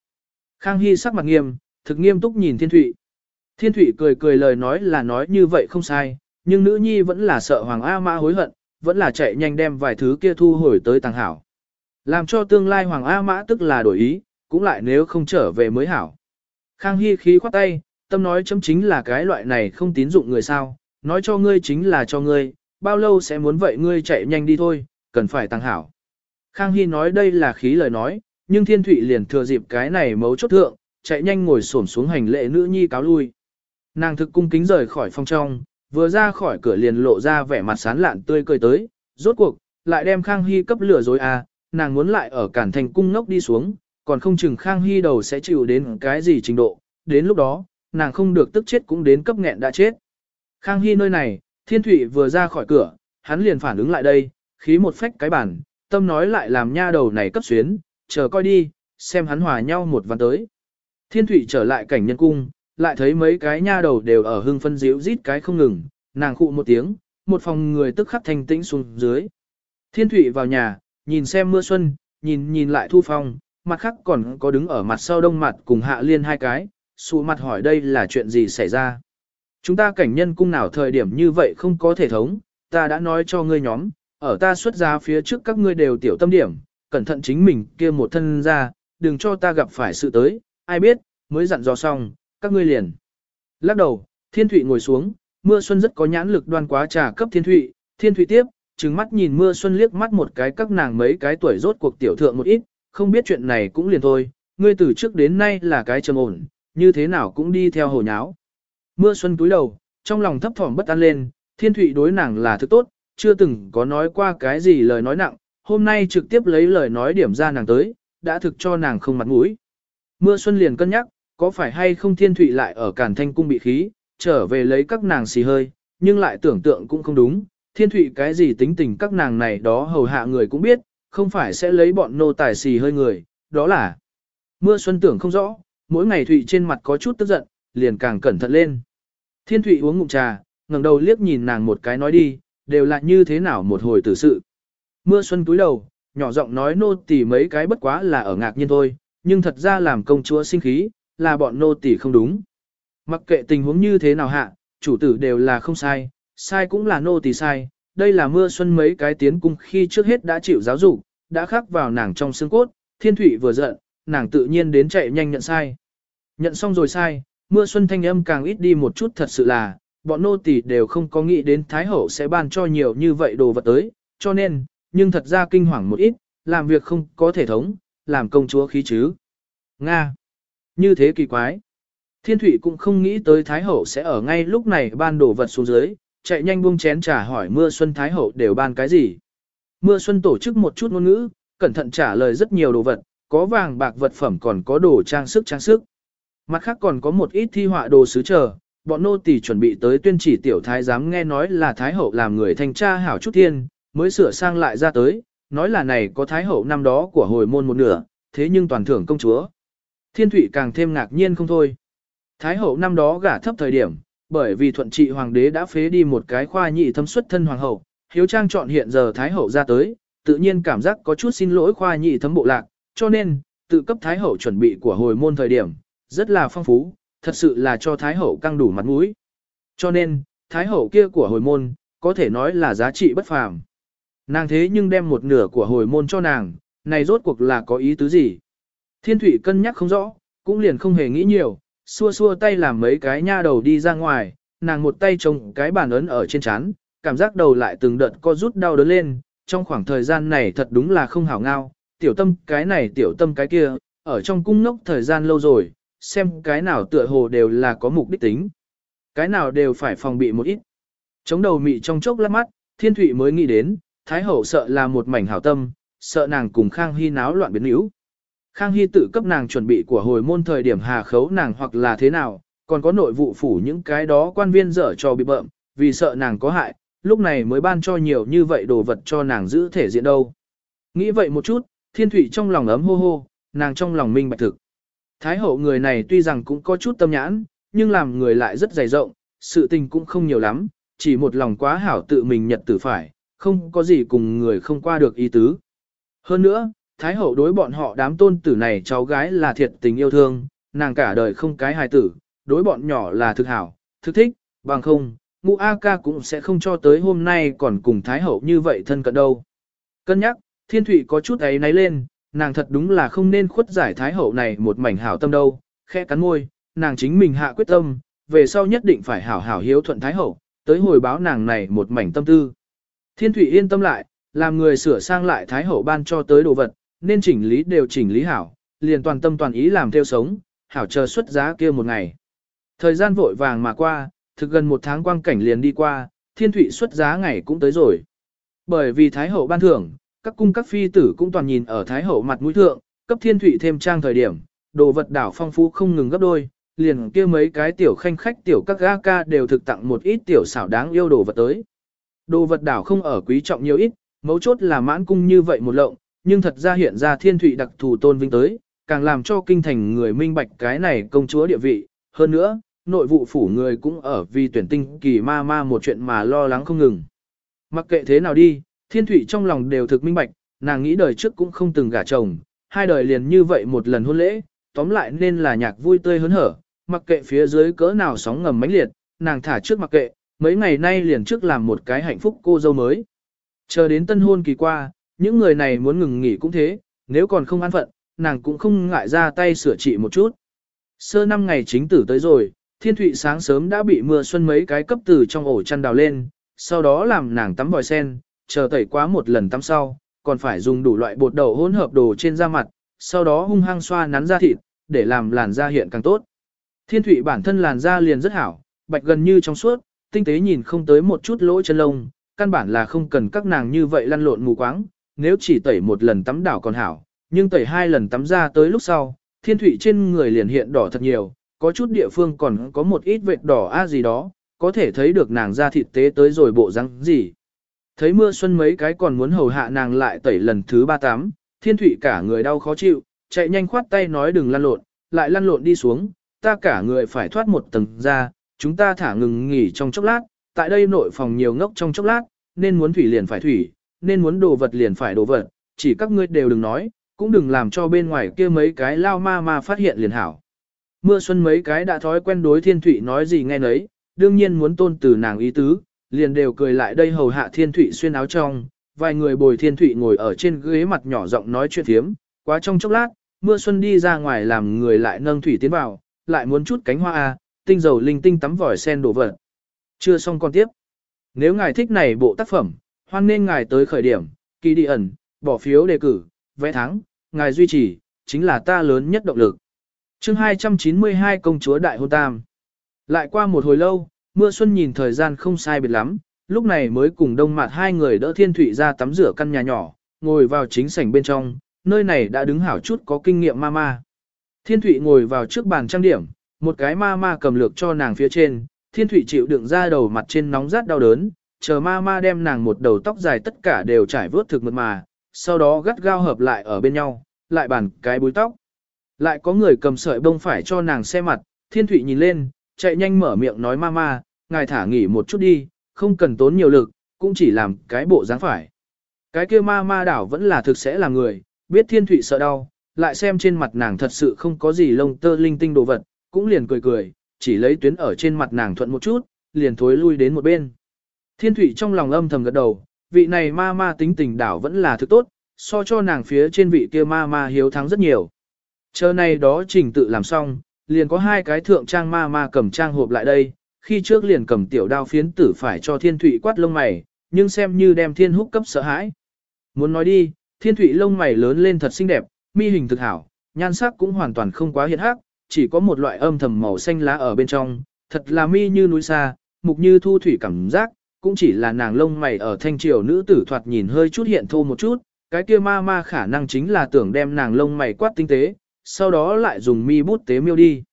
Khang Hy sắc mặt nghiêm, thực nghiêm túc nhìn Thiên Thụy. Thiên Thụy cười cười lời nói là nói như vậy không sai, nhưng nữ nhi vẫn là sợ Hoàng A Mã hối hận, vẫn là chạy nhanh đem vài thứ kia thu hồi tới tàng hảo. Làm cho tương lai Hoàng A Mã tức là đổi ý, cũng lại nếu không trở về mới hảo. Khang Hy khí khoát tay, tâm nói chấm chính là cái loại này không tín dụng người sao, nói cho ngươi chính là cho ngươi, bao lâu sẽ muốn vậy ngươi chạy nhanh đi thôi, cần phải tăng hảo. Khang Hy nói đây là khí lời nói, nhưng Thiên Thụy liền thừa dịp cái này mấu chốt thượng, chạy nhanh ngồi xổm xuống hành lễ nữ nhi cáo lui. Nàng thực cung kính rời khỏi phòng trong, vừa ra khỏi cửa liền lộ ra vẻ mặt sán lạn tươi cười tới, rốt cuộc, lại đem Khang Hy cấp lửa dối à, nàng muốn lại ở cản thành cung ngốc đi xuống, còn không chừng Khang Hy đầu sẽ chịu đến cái gì trình độ, đến lúc đó, nàng không được tức chết cũng đến cấp nghẹn đã chết. Khang Hy nơi này, Thiên Thụy vừa ra khỏi cửa, hắn liền phản ứng lại đây, khí một phách cái bản, tâm nói lại làm nha đầu này cấp xuyến, chờ coi đi, xem hắn hòa nhau một văn tới. Thiên thủy trở lại cảnh nhân cung, lại thấy mấy cái nha đầu đều ở hưng phân díu rít cái không ngừng, nàng khụ một tiếng, một phòng người tức khắc thanh tĩnh xuống dưới. Thiên thủy vào nhà, nhìn xem mưa xuân, nhìn nhìn lại thu phong, mặt khác còn có đứng ở mặt sau đông mặt cùng hạ liên hai cái, sụ mặt hỏi đây là chuyện gì xảy ra. Chúng ta cảnh nhân cung nào thời điểm như vậy không có thể thống, ta đã nói cho ngươi nhóm, ở ta xuất ra phía trước các ngươi đều tiểu tâm điểm, cẩn thận chính mình kia một thân ra, đừng cho ta gặp phải sự tới, ai biết, mới dặn dò xong, các ngươi liền. Lắc đầu, thiên thụy ngồi xuống, mưa xuân rất có nhãn lực đoan quá trà cấp thiên thụy, thiên thụy tiếp, trừng mắt nhìn mưa xuân liếc mắt một cái các nàng mấy cái tuổi rốt cuộc tiểu thượng một ít, không biết chuyện này cũng liền thôi, ngươi từ trước đến nay là cái trầm ổn, như thế nào cũng đi theo hồ nháo. Mưa xuân túi đầu, trong lòng thấp thỏm bất an lên, thiên thụy đối nàng là thứ tốt, chưa từng có nói qua cái gì lời nói nặng, hôm nay trực tiếp lấy lời nói điểm ra nàng tới, đã thực cho nàng không mặt mũi. Mưa xuân liền cân nhắc, có phải hay không thiên thụy lại ở cản thanh cung bị khí, trở về lấy các nàng xì hơi, nhưng lại tưởng tượng cũng không đúng, thiên thụy cái gì tính tình các nàng này đó hầu hạ người cũng biết, không phải sẽ lấy bọn nô tài xì hơi người, đó là mưa xuân tưởng không rõ, mỗi ngày thụy trên mặt có chút tức giận, liền càng cẩn thận lên. Thiên thụy uống ngụm trà, ngẩng đầu liếc nhìn nàng một cái nói đi, đều là như thế nào một hồi tử sự. Mưa xuân cúi đầu, nhỏ giọng nói nô tỳ mấy cái bất quá là ở ngạc nhiên thôi, nhưng thật ra làm công chúa sinh khí, là bọn nô tỳ không đúng. Mặc kệ tình huống như thế nào hạ, chủ tử đều là không sai, sai cũng là nô tỳ sai, đây là mưa xuân mấy cái tiến cung khi trước hết đã chịu giáo dục, đã khắc vào nàng trong xương cốt, thiên thủy vừa giận, nàng tự nhiên đến chạy nhanh nhận sai. Nhận xong rồi sai, mưa xuân thanh âm càng ít đi một chút thật sự là, bọn nô tỳ đều không có nghĩ đến Thái Hậu sẽ ban cho nhiều như vậy đồ vật tới, cho nên, nhưng thật ra kinh hoàng một ít, làm việc không có thể thống, làm công chúa khí chứ. Nga! Như thế kỳ quái. Thiên Thụy cũng không nghĩ tới Thái Hậu sẽ ở ngay lúc này ban đồ vật xuống dưới, chạy nhanh buông chén trà hỏi Mưa Xuân Thái Hậu đều ban cái gì. Mưa Xuân tổ chức một chút ngôn ngữ, cẩn thận trả lời rất nhiều đồ vật, có vàng bạc vật phẩm còn có đồ trang sức trang sức. Mặt khác còn có một ít thi họa đồ sứ chờ, bọn nô tỳ chuẩn bị tới tuyên chỉ tiểu thái giám nghe nói là thái hậu làm người thanh tra hảo chút thiên, mới sửa sang lại ra tới, nói là này có thái hậu năm đó của hồi môn một nửa, thế nhưng toàn thưởng công chúa. Thiên thủy càng thêm ngạc nhiên không thôi. Thái hậu năm đó gả thấp thời điểm, bởi vì thuận trị hoàng đế đã phế đi một cái khoa nhị thâm xuất thân hoàng hậu, hiếu trang chọn hiện giờ thái hậu ra tới, tự nhiên cảm giác có chút xin lỗi khoa nhị thấm bộ lạc, cho nên, tự cấp thái hậu chuẩn bị của hồi môn thời điểm, rất là phong phú, thật sự là cho Thái Hậu căng đủ mặt mũi. Cho nên, Thái Hậu kia của hồi môn, có thể nói là giá trị bất phàm. Nàng thế nhưng đem một nửa của hồi môn cho nàng, này rốt cuộc là có ý tứ gì? Thiên Thụy cân nhắc không rõ, cũng liền không hề nghĩ nhiều, xua xua tay làm mấy cái nha đầu đi ra ngoài, nàng một tay trông cái bàn ấn ở trên chán, cảm giác đầu lại từng đợt co rút đau đớn lên, trong khoảng thời gian này thật đúng là không hảo ngao, tiểu tâm cái này tiểu tâm cái kia, ở trong cung ngốc thời gian lâu rồi, xem cái nào tựa hồ đều là có mục đích tính. Cái nào đều phải phòng bị một ít. Chống đầu mị trong chốc lát mắt, thiên thụy mới nghĩ đến, Thái Hậu sợ là một mảnh hảo tâm, sợ nàng cùng Khang Hy náo loạn biến yếu. Khang Hy tự cấp nàng chuẩn bị của hồi môn thời điểm hà khấu nàng hoặc là thế nào, còn có nội vụ phủ những cái đó quan viên dở cho bị bợm, vì sợ nàng có hại, lúc này mới ban cho nhiều như vậy đồ vật cho nàng giữ thể diện đâu. Nghĩ vậy một chút, thiên thủy trong lòng ấm hô hô, nàng trong lòng minh bạch thực. Thái hậu người này tuy rằng cũng có chút tâm nhãn, nhưng làm người lại rất dày rộng, sự tình cũng không nhiều lắm, chỉ một lòng quá hảo tự mình nhật tử phải, không có gì cùng người không qua được ý tứ. Hơn nữa, Thái hậu đối bọn họ đám tôn tử này cháu gái là thiệt tình yêu thương, nàng cả đời không cái hài tử, đối bọn nhỏ là thực hảo, thực thích, bằng không, ngũ A ca cũng sẽ không cho tới hôm nay còn cùng Thái hậu như vậy thân cận đâu. Cân nhắc, thiên thủy có chút ấy náy lên, nàng thật đúng là không nên khuất giải thái hậu này một mảnh hảo tâm đâu, khẽ cắn môi, nàng chính mình hạ quyết tâm, về sau nhất định phải hảo hảo hiếu thuận Thái Hậu, tới hồi báo nàng này một mảnh tâm tư. Thiên Thụy yên tâm lại, làm người sửa sang lại Thái Hậu ban cho tới đồ vật, nên chỉnh lý đều chỉnh lý hảo, liền toàn tâm toàn ý làm theo sống, hảo chờ xuất giá kia một ngày. Thời gian vội vàng mà qua, thực gần một tháng quang cảnh liền đi qua, Thiên Thụy xuất giá ngày cũng tới rồi. Bởi vì Thái Hậu ban thưởng, các cung các phi tử cũng toàn nhìn ở Thái Hậu mặt mũi thượng, cấp Thiên Thụy thêm trang thời điểm, đồ vật đảo phong phú không ngừng gấp đôi, liền kia mấy cái tiểu khanh khách tiểu các ga ca đều thực tặng một ít tiểu xảo đáng yêu đồ vật tới. Đồ vật đảo không ở quý trọng nhiều ít, mấu chốt là mãn cung như vậy một lộng, nhưng thật ra hiện ra thiên thụy đặc thù tôn vinh tới, càng làm cho kinh thành người minh bạch cái này công chúa địa vị. Hơn nữa, nội vụ phủ người cũng ở vì tuyển tinh kỳ ma ma một chuyện mà lo lắng không ngừng. Mặc kệ thế nào đi, thiên thụy trong lòng đều thực minh bạch, nàng nghĩ đời trước cũng không từng gả chồng, hai đời liền như vậy một lần hôn lễ, tóm lại nên là nhạc vui tươi hớn hở, mặc kệ phía dưới cỡ nào sóng ngầm mãnh liệt, nàng thả trước mặc kệ, mấy ngày nay liền trước làm một cái hạnh phúc cô dâu mới. Chờ đến tân hôn kỳ qua, những người này muốn ngừng nghỉ cũng thế, nếu còn không an phận, nàng cũng không ngại ra tay sửa trị một chút. Sơ năm ngày chính tử tới rồi, thiên thụy sáng sớm đã bị mưa xuân mấy cái cấp từ trong ổ chăn đào lên, sau đó làm nàng tắm vòi sen, chờ tẩy quá một lần tắm sau, còn phải dùng đủ loại bột đậu hỗn hợp đồ trên da mặt, sau đó hung hăng xoa nắn da thịt, để làm làn da hiện càng tốt. Thiên thụy bản thân làn da liền rất hảo, bạch gần như trong suốt, tinh tế nhìn không tới một chút lỗ chân lông, căn bản là không cần các nàng như vậy lăn lộn mù quáng, nếu chỉ tẩy một lần tắm đảo còn hảo, nhưng tẩy hai lần tắm ra tới lúc sau, thiên thủy trên người liền hiện đỏ thật nhiều, có chút địa phương còn có một ít vệt đỏ a gì đó, có thể thấy được nàng da thịt tế tới rồi bộ răng gì. Thấy mưa xuân mấy cái còn muốn hầu hạ nàng lại tẩy lần thứ ba tám, thiên thủy cả người đau khó chịu, chạy nhanh khoát tay nói đừng lăn lộn, lại lăn lộn đi xuống, ta cả người phải thoát một tầng ra, chúng ta thả ngừng nghỉ trong chốc lát, tại đây nội phòng nhiều ngốc trong chốc lát, nên muốn thủy liền phải thủy, nên muốn đồ vật liền phải đồ vật, chỉ các ngươi đều đừng nói, cũng đừng làm cho bên ngoài kia mấy cái lao ma ma phát hiện liền hảo. Mưa xuân mấy cái đã thói quen đối thiên thủy nói gì nghe nấy, đương nhiên muốn tôn từ nàng ý tứ, liền đều cười lại đây hầu hạ thiên thủy xuyên áo trong, vài người bồi thiên thủy ngồi ở trên ghế mặt nhỏ giọng nói chuyện thiếm, quá trong chốc lát, mưa xuân đi ra ngoài làm người lại nâng thủy tiến vào, lại muốn chút cánh hoa a, tinh dầu linh tinh tắm vòi sen đổ vật. Chưa xong con tiếp. Nếu ngài thích này bộ tác phẩm, hoan nên ngài tới khởi điểm, kỳ đi ẩn, bỏ phiếu đề cử, vẽ thắng, ngài duy trì, chính là ta lớn nhất động lực. chương 292 công chúa Đại Hôn Tam. Lại qua một hồi lâu, mưa xuân nhìn thời gian không sai biệt lắm, lúc này mới cùng đông mặt hai người đỡ thiên thủy ra tắm rửa căn nhà nhỏ, ngồi vào chính sảnh bên trong, nơi này đã đứng hảo chút có kinh nghiệm ma ma. Thiên thủy ngồi vào trước bàn trang điểm, một cái ma ma cầm lược cho nàng phía trên, thiên thủy chịu đựng ra đầu mặt trên nóng rát đau đớn, chờ ma ma đem nàng một đầu tóc dài tất cả đều trải vớt thực mượt mà, sau đó gắt gao hợp lại ở bên nhau, lại bàn cái búi tóc. Lại có người cầm sợi bông phải cho nàng xe mặt, thiên thủy nhìn lên, chạy nhanh mở miệng nói mama ngài thả nghỉ một chút đi, không cần tốn nhiều lực, cũng chỉ làm cái bộ dáng phải. Cái kia mama đảo vẫn là thực sẽ là người, biết thiên thủy sợ đau, lại xem trên mặt nàng thật sự không có gì lông tơ linh tinh đồ vật, cũng liền cười cười, chỉ lấy tuyến ở trên mặt nàng thuận một chút, liền thối lui đến một bên. Thiên thủy trong lòng âm thầm gật đầu, vị này ma ma tính tình đảo vẫn là thứ tốt, so cho nàng phía trên vị kia ma ma hiếu thắng rất nhiều. Chờ này đó trình tự làm xong, liền có hai cái thượng trang ma ma cầm trang hộp lại đây, khi trước liền cầm tiểu đao phiến tử phải cho thiên thủy quát lông mày, nhưng xem như đem thiên húc cấp sợ hãi. Muốn nói đi, thiên thủy lông mày lớn lên thật xinh đẹp, mi hình thực hảo, nhan sắc cũng hoàn toàn không quá hiện hắc, chỉ có một loại âm thầm màu xanh lá ở bên trong, thật là mi như núi xa, mục như thu thủy cảm giác, cũng chỉ là nàng lông mày ở thanh triều nữ tử thoạt nhìn hơi chút hiện thô một chút, cái kia ma ma khả năng chính là tưởng đem nàng lông mày quát tinh tế, sau đó lại dùng mi bút tế miêu đi.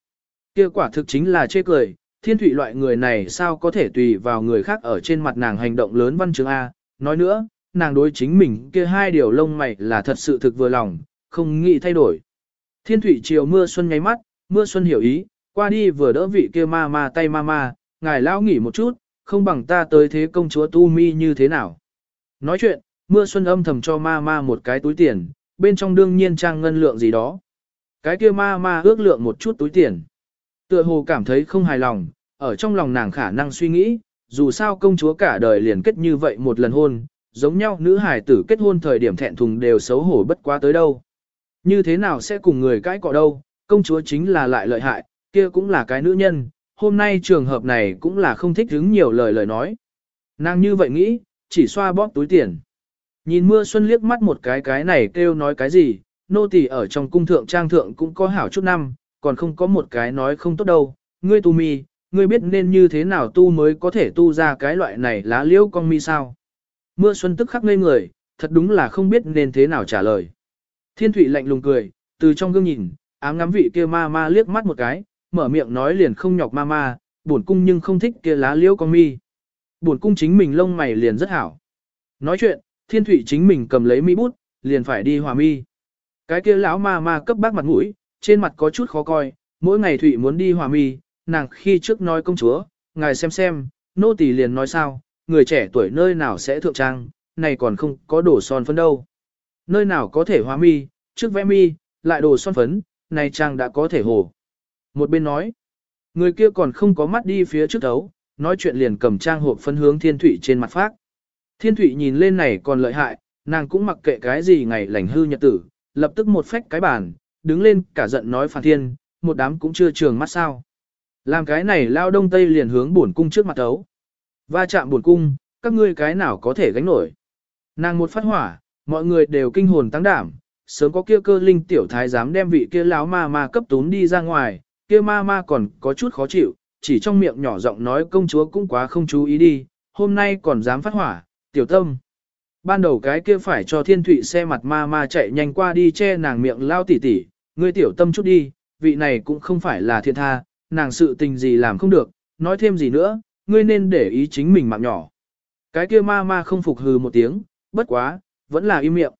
Kia quả thực chính là chê cười, thiên thủy loại người này sao có thể tùy vào người khác ở trên mặt nàng hành động lớn văn chương A, nói nữa, nàng đối chính mình kia hai điều lông mày là thật sự thực vừa lòng, không nghĩ thay đổi. Thiên thủy chiều mưa xuân nháy mắt, mưa xuân hiểu ý, qua đi vừa đỡ vị kia ma ma tay ma ma, ngài lao nghỉ một chút, không bằng ta tới thế công chúa tu mi như thế nào. Nói chuyện, mưa xuân âm thầm cho ma ma một cái túi tiền, bên trong đương nhiên trang ngân lượng gì đó. Cái kia ma ma ước lượng một chút túi tiền. Tựa hồ cảm thấy không hài lòng, ở trong lòng nàng khả năng suy nghĩ, dù sao công chúa cả đời liền kết như vậy một lần hôn, giống nhau nữ hài tử kết hôn thời điểm thẹn thùng đều xấu hổ bất quá tới đâu. Như thế nào sẽ cùng người cãi cọ đâu, công chúa chính là lại lợi hại, kia cũng là cái nữ nhân, hôm nay trường hợp này cũng là không thích hứng nhiều lời lời nói. Nàng như vậy nghĩ, chỉ xoa bóp túi tiền. Nhìn mưa xuân liếc mắt một cái cái này kêu nói cái gì, nô tỳ ở trong cung thượng trang thượng cũng có hảo chút năm, còn không có một cái nói không tốt đâu. Ngươi tu mi, ngươi biết nên như thế nào tu mới có thể tu ra cái loại này lá liễu con mi sao. Mưa xuân tức khắc ngây người, thật đúng là không biết nên thế nào trả lời. Thiên thủy lạnh lùng cười, từ trong gương nhìn, ám ngắm vị kia ma ma liếc mắt một cái, mở miệng nói liền không nhọc ma ma, buồn cung nhưng không thích kia lá liễu con mi. Buồn cung chính mình lông mày liền rất hảo. Nói chuyện, thiên thủy chính mình cầm lấy mi bút, liền phải đi hòa mi. Cái kia lão ma ma cấp bác mặt mũi, trên mặt có chút khó coi, mỗi ngày thụy muốn đi hòa mi, nàng khi trước nói công chúa, ngài xem xem, nô tỳ liền nói sao, người trẻ tuổi nơi nào sẽ thượng trang, này còn không có đổ son phấn đâu. Nơi nào có thể hòa mi, trước vẽ mi, lại đổ son phấn, này trang đã có thể hồ. Một bên nói, người kia còn không có mắt đi phía trước đấu, nói chuyện liền cầm trang hộp phân hướng thiên thủy trên mặt phát. Thiên thủy nhìn lên này còn lợi hại, nàng cũng mặc kệ cái gì ngày lành hư nhật tử, lập tức một phách cái bàn, đứng lên cả giận nói phản thiên, một đám cũng chưa trường mắt sao. Làm cái này lao đông tây liền hướng bổn cung trước mặt ấu. Va chạm bổn cung, các ngươi cái nào có thể gánh nổi. Nàng một phát hỏa, mọi người đều kinh hồn tăng đảm, sớm có kia cơ linh tiểu thái dám đem vị kia láo ma ma cấp tún đi ra ngoài, kia ma ma còn có chút khó chịu, chỉ trong miệng nhỏ giọng nói công chúa cũng quá không chú ý đi, hôm nay còn dám phát hỏa, tiểu tâm. Ban đầu cái kia phải cho thiên thụy xe mặt ma ma chạy nhanh qua đi che nàng miệng lao tỉ tỉ, ngươi tiểu tâm chút đi, vị này cũng không phải là thiên tha, nàng sự tình gì làm không được, nói thêm gì nữa, ngươi nên để ý chính mình mạng nhỏ. Cái kia ma ma không phục hừ một tiếng, bất quá, vẫn là im miệng.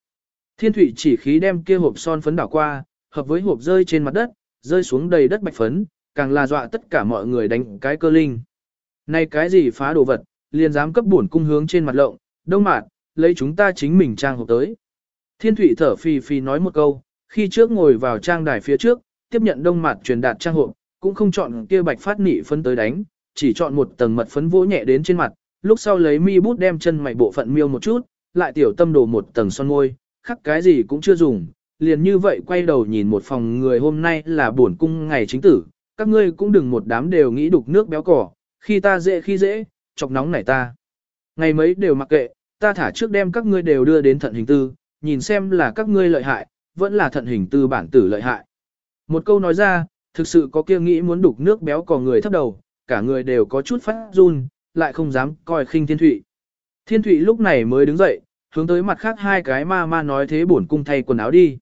Thiên thủy chỉ khí đem kia hộp son phấn đảo qua, hợp với hộp rơi trên mặt đất, rơi xuống đầy đất bạch phấn, càng là dọa tất cả mọi người đánh cái cơ linh. Này cái gì phá đồ vật, liền dám cấp bổn cung hướng trên mặt lộng, đông mạt, lấy chúng ta chính mình trang hộp tới. Thiên thủy thở phì phì nói một câu, khi trước ngồi vào trang đài phía trước, tiếp nhận đông mặt truyền đạt trang hộp, cũng không chọn kia bạch phát nị phấn tới đánh, chỉ chọn một tầng mật phấn vỗ nhẹ đến trên mặt, lúc sau lấy mi bút đem chân mày bộ phận miêu một chút, lại tiểu tâm đổ một tầng son môi, khắc cái gì cũng chưa dùng, liền như vậy quay đầu nhìn một phòng người hôm nay là buồn cung ngày chính tử, các ngươi cũng đừng một đám đều nghĩ đục nước béo cỏ, khi ta dễ khi dễ, chọc nóng này ta. Ngày mấy đều mặc kệ, ta thả trước đem các ngươi đều đưa đến thận hình tư, nhìn xem là các ngươi lợi hại, vẫn là thận hình tư bản tử lợi hại. Một câu nói ra, thực sự có kia nghĩ muốn đục nước béo cò người thấp đầu, cả người đều có chút phát run, lại không dám coi khinh thiên thụy. Thiên thụy lúc này mới đứng dậy, hướng tới mặt khác hai cái ma ma nói thế bổn cung thay quần áo đi.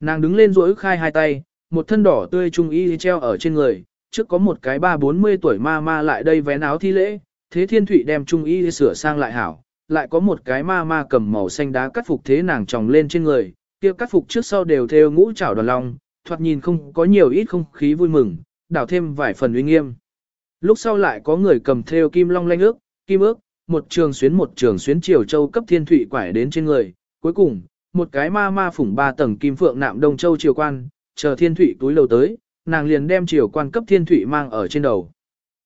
Nàng đứng lên rỗi khai hai tay, một thân đỏ tươi trung y treo ở trên người, trước có một cái ba bốn mươi tuổi ma ma lại đây vén áo thi lễ, thế thiên thụy đem trung y sửa sang lại hảo, lại có một cái ma ma cầm màu xanh đá cắt phục thế nàng tròng lên trên người, kia cắt phục trước sau đều theo ngũ trảo đoàn long, thoạt nhìn không có nhiều ít không khí vui mừng, đảo thêm vài phần uy nghiêm. Lúc sau lại có người cầm theo kim long lanh ước, kim ước, một trường xuyến một trường xuyến triều châu cấp thiên thủy quải đến trên người, cuối cùng, một cái ma ma phủng ba tầng kim phượng nạm đông châu triều quan, chờ thiên thủy túi lầu tới, nàng liền đem triều quan cấp thiên thủy mang ở trên đầu.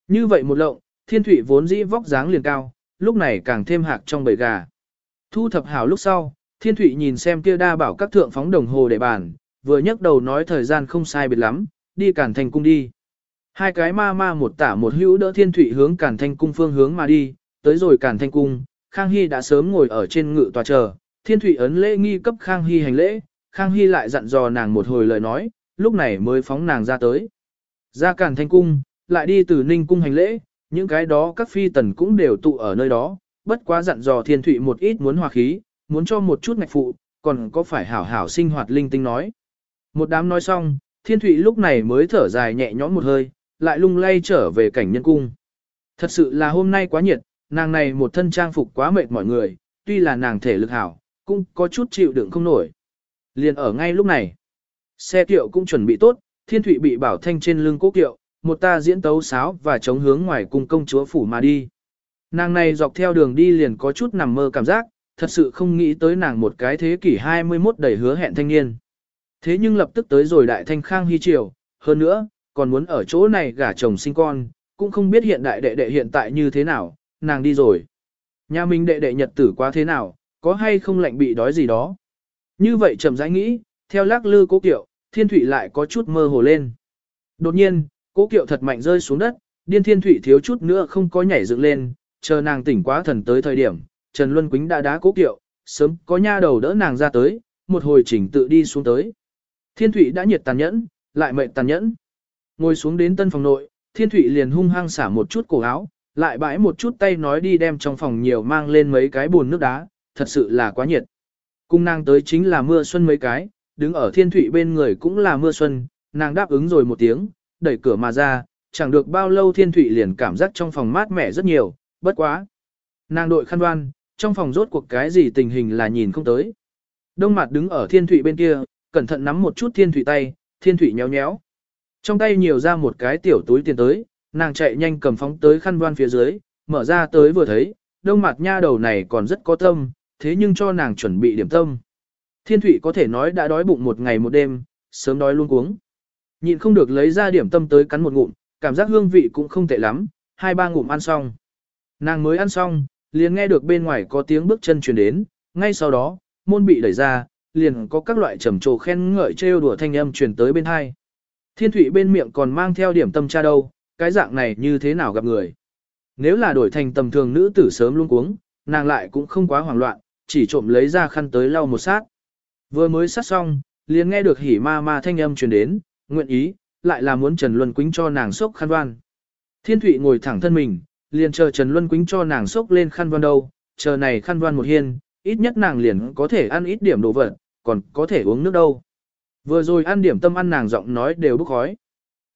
Như vậy một lộng, thiên thủy vốn dĩ vóc dáng liền cao, lúc này càng thêm hạc trong bầy gà. Thu thập hảo lúc sau, thiên thụy nhìn xem kia đa bảo các thượng phóng đồng hồ để bàn, vừa nhấc đầu nói thời gian không sai biệt lắm, đi cản thành cung đi. Hai cái ma ma một tả một hữu đỡ thiên thụy hướng cản thanh cung phương hướng mà đi, tới rồi cản thanh cung, Khang Hy đã sớm ngồi ở trên ngự tòa chờ, thiên thụy ấn lễ nghi cấp Khang Hy hành lễ, Khang Hy lại dặn dò nàng một hồi lời nói, lúc này mới phóng nàng ra tới. Ra cản thanh cung, lại đi từ ninh cung hành lễ, những cái đó các phi tần cũng đều tụ ở nơi đó, bất quá dặn dò thiên thụy một ít muốn hòa khí, muốn cho một chút ngạch phụ, còn có phải hảo hảo sinh hoạt linh tinh nói. Một đám nói xong, thiên thụy lúc này mới thở dài nhẹ nhõm một hơi, lại lung lay trở về cảnh nhân cung. Thật sự là hôm nay quá nhiệt, nàng này một thân trang phục quá mệt mọi người, tuy là nàng thể lực hảo, cũng có chút chịu đựng không nổi. Liền ở ngay lúc này, xe kiệu cũng chuẩn bị tốt, thiên thụy bị bảo thanh trên lưng cố kiệu, một ta diễn tấu sáo và chống hướng ngoài cung công chúa phủ mà đi. Nàng này dọc theo đường đi liền có chút nằm mơ cảm giác, thật sự không nghĩ tới nàng một cái thế kỷ 21 đầy hứa hẹn thanh niên. Thế nhưng lập tức tới rồi đại thanh khang hy triều, hơn nữa, còn muốn ở chỗ này gả chồng sinh con, cũng không biết hiện đại đệ đệ hiện tại như thế nào, nàng đi rồi. Nhà mình đệ đệ nhật tử quá thế nào, có hay không lạnh bị đói gì đó. Như vậy trầm rãi nghĩ, theo lác lư cố kiệu, thiên thủy lại có chút mơ hồ lên. Đột nhiên, Cố kiệu thật mạnh rơi xuống đất, điên thiên thủy thiếu chút nữa không có nhảy dựng lên, chờ nàng tỉnh quá thần tới thời điểm, Trần Luân Quýnh đã đá cố kiệu, sớm có nha đầu đỡ nàng ra tới, một hồi chỉnh tự đi xuống tới. Thiên thủy đã nhiệt tàn nhẫn, lại mệnh tàn nhẫn. Ngồi xuống đến tân phòng nội, thiên thủy liền hung hăng xả một chút cổ áo, lại bãi một chút tay nói đi đem trong phòng nhiều mang lên mấy cái bồn nước đá, thật sự là quá nhiệt. Cung nàng tới chính là mưa xuân mấy cái, đứng ở thiên thủy bên người cũng là mưa xuân, nàng đáp ứng rồi một tiếng, đẩy cửa mà ra, chẳng được bao lâu thiên Thụy liền cảm giác trong phòng mát mẻ rất nhiều, bất quá. Nàng đội khăn đoan, trong phòng rốt cuộc cái gì tình hình là nhìn không tới. Đông mặt đứng ở thiên Thụy bên kia, cẩn thận nắm một chút thiên Thụy tay, thiên Thụy nhéo nhéo. Trong tay nhiều ra một cái tiểu túi tiền tới, nàng chạy nhanh cầm phóng tới khăn đoan phía dưới, mở ra tới vừa thấy, đông mặt nha đầu này còn rất có tâm, thế nhưng cho nàng chuẩn bị điểm tâm. Thiên Thụy có thể nói đã đói bụng một ngày một đêm, sớm đói luôn cuống. Nhịn không được lấy ra điểm tâm tới cắn một ngụm, cảm giác hương vị cũng không tệ lắm, hai ba ngụm ăn xong. Nàng mới ăn xong, liền nghe được bên ngoài có tiếng bước chân truyền đến, ngay sau đó, môn bị đẩy ra, liền có các loại trầm trồ khen ngợi trêu đùa thanh âm truyền tới bên hai. Thiên thủy bên miệng còn mang theo điểm tâm cha đâu, cái dạng này như thế nào gặp người. Nếu là đổi thành tầm thường nữ tử sớm luôn cuống, nàng lại cũng không quá hoảng loạn, chỉ trộm lấy ra khăn tới lau một sát. Vừa mới sát xong, liền nghe được hỉ ma ma thanh âm truyền đến, nguyện ý, lại là muốn Trần Luân Quýnh cho nàng sốc khăn đoan. Thiên Thụy ngồi thẳng thân mình, liền chờ Trần Luân Quýnh cho nàng sốc lên khăn đoan đâu, chờ này khăn đoan một hiên, ít nhất nàng liền có thể ăn ít điểm đồ vật, còn có thể uống nước đâu. Vừa rồi ăn điểm tâm ăn nàng giọng nói đều bức khói.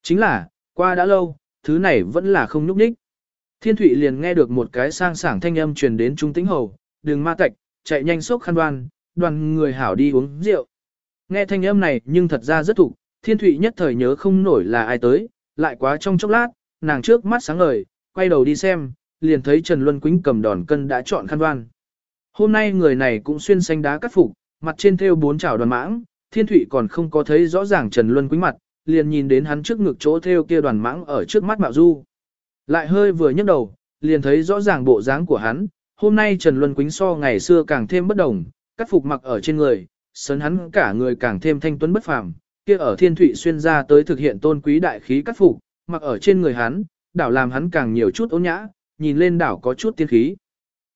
Chính là, qua đã lâu, thứ này vẫn là không nhúc nhích. Thiên Thụy liền nghe được một cái sang sảng thanh âm truyền đến trung tĩnh hầu, đừng ma tạch, chạy nhanh sốc khăn đoan, đoàn người hảo đi uống rượu. Nghe thanh âm này nhưng thật ra rất thục, Thiên Thụy nhất thời nhớ không nổi là ai tới, lại quá trong chốc lát, nàng trước mắt sáng ngời, quay đầu đi xem, liền thấy Trần Luân Quýnh cầm đòn cân đã chọn khăn đoan. Hôm nay người này cũng xuyên xanh đá cắt phục, mặt trên thêu bốn chảo đoàn mãng, Thiên Thụy còn không có thấy rõ ràng Trần Luân Quýnh mặt, liền nhìn đến hắn trước ngực chỗ thêu kia đoàn mãng ở trước mắt Mạo Du. Lại hơi vừa nhấc đầu, liền thấy rõ ràng bộ dáng của hắn, hôm nay Trần Luân Quýnh so ngày xưa càng thêm bất đồng, cắt phục mặc ở trên người, sớn hắn cả người càng thêm thanh tuấn bất phàm, kia ở thiên thụy xuyên ra tới thực hiện tôn quý đại khí cắt phục, mặc ở trên người hắn, đảo làm hắn càng nhiều chút ôn nhã, nhìn lên đảo có chút tiên khí.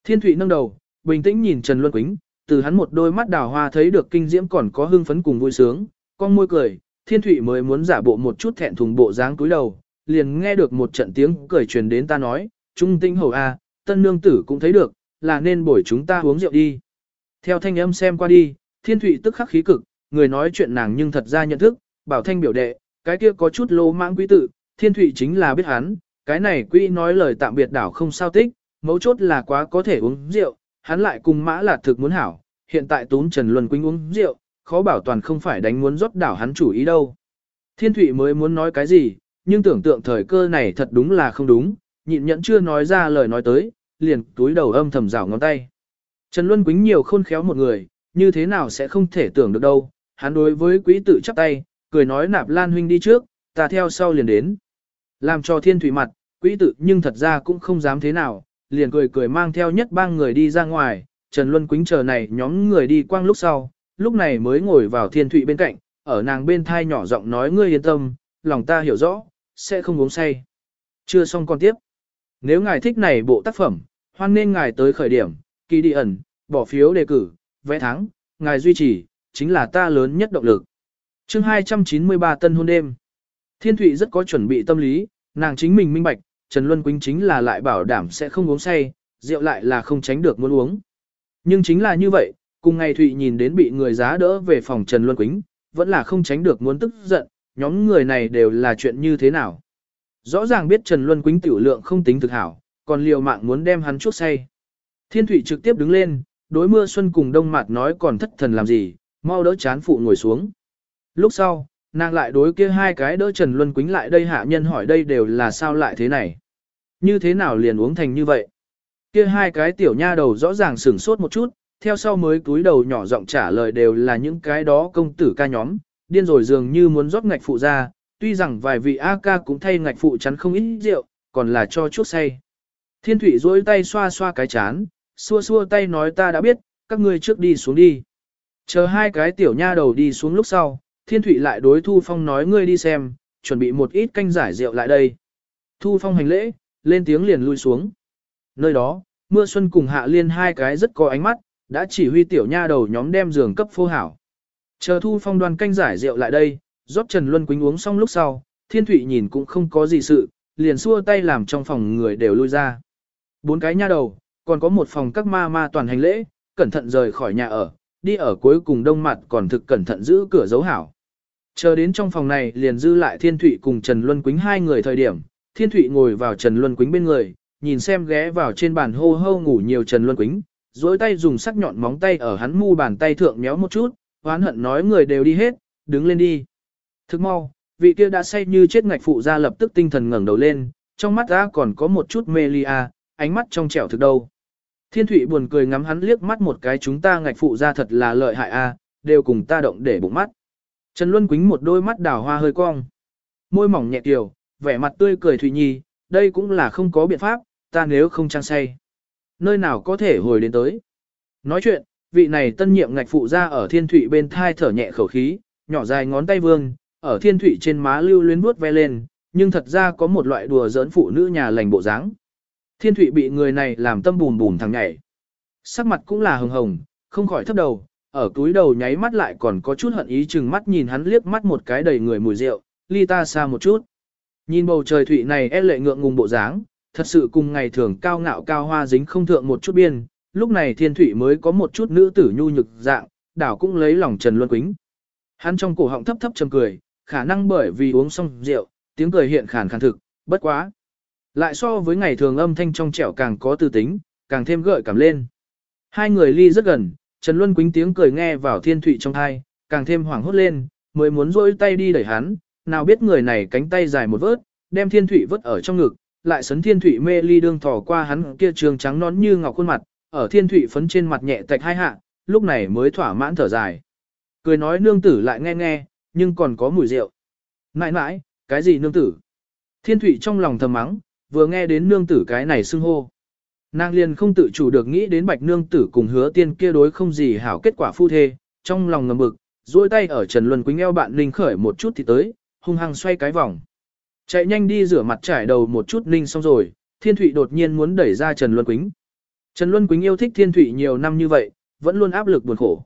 Thiên thụy nâng đầu, bình tĩnh nhìn Trần Luân Quýnh, từ hắn một đôi mắt đảo hoa thấy được kinh diễm còn có hưng phấn cùng vui sướng, con môi cười, thiên thụy mới muốn giả bộ một chút thẹn thùng bộ dáng cúi đầu, liền nghe được một trận tiếng cười truyền đến ta nói, trung tinh hầu a, tân nương tử cũng thấy được, là nên bổi chúng ta uống rượu đi. Theo thanh âm xem qua đi, thiên thụy tức khắc khí cực, người nói chuyện nàng nhưng thật ra nhận thức, bảo thanh biểu đệ, cái kia có chút lô mãng quý tự, thiên thụy chính là biết hắn, cái này quý nói lời tạm biệt đảo không sao tích, mấu chốt là quá có thể uống rượu, hắn lại cùng mã là thực muốn hảo, hiện tại tún Trần Luân Quynh uống rượu, khó bảo toàn không phải đánh muốn rót đảo hắn chủ ý đâu. Thiên thụy mới muốn nói cái gì, nhưng tưởng tượng thời cơ này thật đúng là không đúng, nhịn nhẫn chưa nói ra lời nói tới, liền túi đầu âm thầm rảo ngón tay. Trần Luân Quýnh nhiều khôn khéo một người, như thế nào sẽ không thể tưởng được đâu, hắn đối với quý tử chắp tay, cười nói nạp lan huynh đi trước, ta theo sau liền đến. Làm cho thiên thủy mặt, quý tử nhưng thật ra cũng không dám thế nào, liền cười cười mang theo nhất ba người đi ra ngoài, Trần Luân Quýnh chờ này nhóm người đi quang lúc sau, lúc này mới ngồi vào thiên thủy bên cạnh, ở nàng bên thai nhỏ giọng nói ngươi yên tâm, lòng ta hiểu rõ, sẽ không uống say. Chưa xong con tiếp. Nếu ngài thích này bộ tác phẩm, hoan nên ngài tới khởi điểm, kỳ đi ẩn, bỏ phiếu đề cử, vẽ thắng, ngài duy trì, chính là ta lớn nhất động lực. chương 293 tân hôn đêm. Thiên Thụy rất có chuẩn bị tâm lý, nàng chính mình minh bạch, Trần Luân Quýnh chính là lại bảo đảm sẽ không uống say, rượu lại là không tránh được muốn uống. Nhưng chính là như vậy, cùng ngày Thụy nhìn đến bị người giá đỡ về phòng Trần Luân Quýnh, vẫn là không tránh được muốn tức giận, nhóm người này đều là chuyện như thế nào. Rõ ràng biết Trần Luân Quýnh tiểu lượng không tính thực hảo, còn liều mạng muốn đem hắn chuốc say. Thiên Thụy trực tiếp đứng lên, đối mưa xuân cùng đông mặt nói còn thất thần làm gì, mau đỡ chán phụ ngồi xuống. Lúc sau, nàng lại đối kia hai cái đỡ Trần Luân Quýnh lại đây hạ nhân hỏi đây đều là sao lại thế này. Như thế nào liền uống thành như vậy. Kia hai cái tiểu nha đầu rõ ràng sửng sốt một chút, theo sau mới túi đầu nhỏ giọng trả lời đều là những cái đó công tử ca nhóm, điên rồi dường như muốn rót ngạch phụ ra, tuy rằng vài vị A ca cũng thay ngạch phụ chắn không ít rượu, còn là cho chút say. Thiên thủy duỗi tay xoa xoa cái chán, xua xua tay nói ta đã biết, các ngươi trước đi xuống đi. Chờ hai cái tiểu nha đầu đi xuống lúc sau, thiên thụy lại đối thu phong nói ngươi đi xem, chuẩn bị một ít canh giải rượu lại đây. Thu phong hành lễ, lên tiếng liền lui xuống. Nơi đó, mưa xuân cùng hạ liên hai cái rất có ánh mắt, đã chỉ huy tiểu nha đầu nhóm đem giường cấp phô hảo. Chờ thu phong đoàn canh giải rượu lại đây, rót Trần Luân Quýnh uống xong lúc sau, thiên thụy nhìn cũng không có gì sự, liền xua tay làm trong phòng người đều lui ra. Bốn cái nha đầu, còn có một phòng các ma ma toàn hành lễ, cẩn thận rời khỏi nhà ở, đi ở cuối cùng đông mặt còn thực cẩn thận giữ cửa dấu hảo. Chờ đến trong phòng này liền dư lại Thiên Thụy cùng Trần Luân Quýnh hai người thời điểm, Thiên Thụy ngồi vào Trần Luân Quýnh bên người, nhìn xem ghé vào trên bàn hô hô ngủ nhiều Trần Luân Quýnh, duỗi tay dùng sắc nhọn móng tay ở hắn mu bàn tay thượng méo một chút, oán hận nói người đều đi hết, đứng lên đi. Thức mau, vị kia đã say như chết ngạch phụ ra lập tức tinh thần ngẩng đầu lên, trong mắt ra còn có một chút mê lia, à, ánh mắt trong trẻo thực đâu. Thiên Thụy buồn cười ngắm hắn liếc mắt một cái chúng ta ngạch phụ ra thật là lợi hại a, à, đều cùng ta động để bụng mắt. Trần Luân Quýnh một đôi mắt đào hoa hơi cong. Môi mỏng nhẹ kiều, vẻ mặt tươi cười Thụy Nhi, đây cũng là không có biện pháp, ta nếu không trang say. Nơi nào có thể hồi đến tới. Nói chuyện, vị này tân nhiệm ngạch phụ ra ở thiên thụy bên thai thở nhẹ khẩu khí, nhỏ dài ngón tay vương, ở thiên thụy trên má lưu luyến vuốt ve lên, nhưng thật ra có một loại đùa giỡn phụ nữ nhà lành bộ dáng. Thiên thụy bị người này làm tâm bùn bùn thằng nhảy. Sắc mặt cũng là hồng hồng, không khỏi thấp đầu, ở túi đầu nháy mắt lại còn có chút hận ý chừng mắt nhìn hắn liếc mắt một cái đầy người mùi rượu, ly ta xa một chút. Nhìn bầu trời thụy này e lệ ngượng ngùng bộ dáng, thật sự cùng ngày thường cao ngạo cao hoa dính không thượng một chút biên, lúc này thiên thụy mới có một chút nữ tử nhu nhược dạng, đảo cũng lấy lòng Trần Luân Quýnh. Hắn trong cổ họng thấp thấp trầm cười, khả năng bởi vì uống xong rượu, tiếng cười hiện khàn khàn thực, bất quá. Lại so với ngày thường âm thanh trong trẻo càng có tư tính, càng thêm gợi cảm lên. Hai người ly rất gần, Trần Luân quính tiếng cười nghe vào thiên thụy trong thai, càng thêm hoảng hốt lên, mới muốn rỗi tay đi đẩy hắn, nào biết người này cánh tay dài một vớt, đem thiên thụy vớt ở trong ngực, lại sấn thiên thụy mê ly đương thò qua hắn kia trường trắng nón như ngọc khuôn mặt, ở thiên thụy phấn trên mặt nhẹ tạch hai hạ, lúc này mới thỏa mãn thở dài. Cười nói nương tử lại nghe nghe, nhưng còn có mùi rượu. Nãi nãi, cái gì nương tử? Thiên thụy trong lòng thầm mắng, vừa nghe đến nương tử cái này xưng hô. Nàng liền không tự chủ được nghĩ đến bạch nương tử cùng hứa tiên kia đối không gì hảo kết quả phu thê, trong lòng ngầm bực, duỗi tay ở Trần Luân Quýnh eo bạn Ninh khởi một chút thì tới, hung hăng xoay cái vòng. Chạy nhanh đi rửa mặt trải đầu một chút Ninh xong rồi, Thiên Thụy đột nhiên muốn đẩy ra Trần Luân Quýnh. Trần Luân Quýnh yêu thích Thiên Thụy nhiều năm như vậy, vẫn luôn áp lực buồn khổ.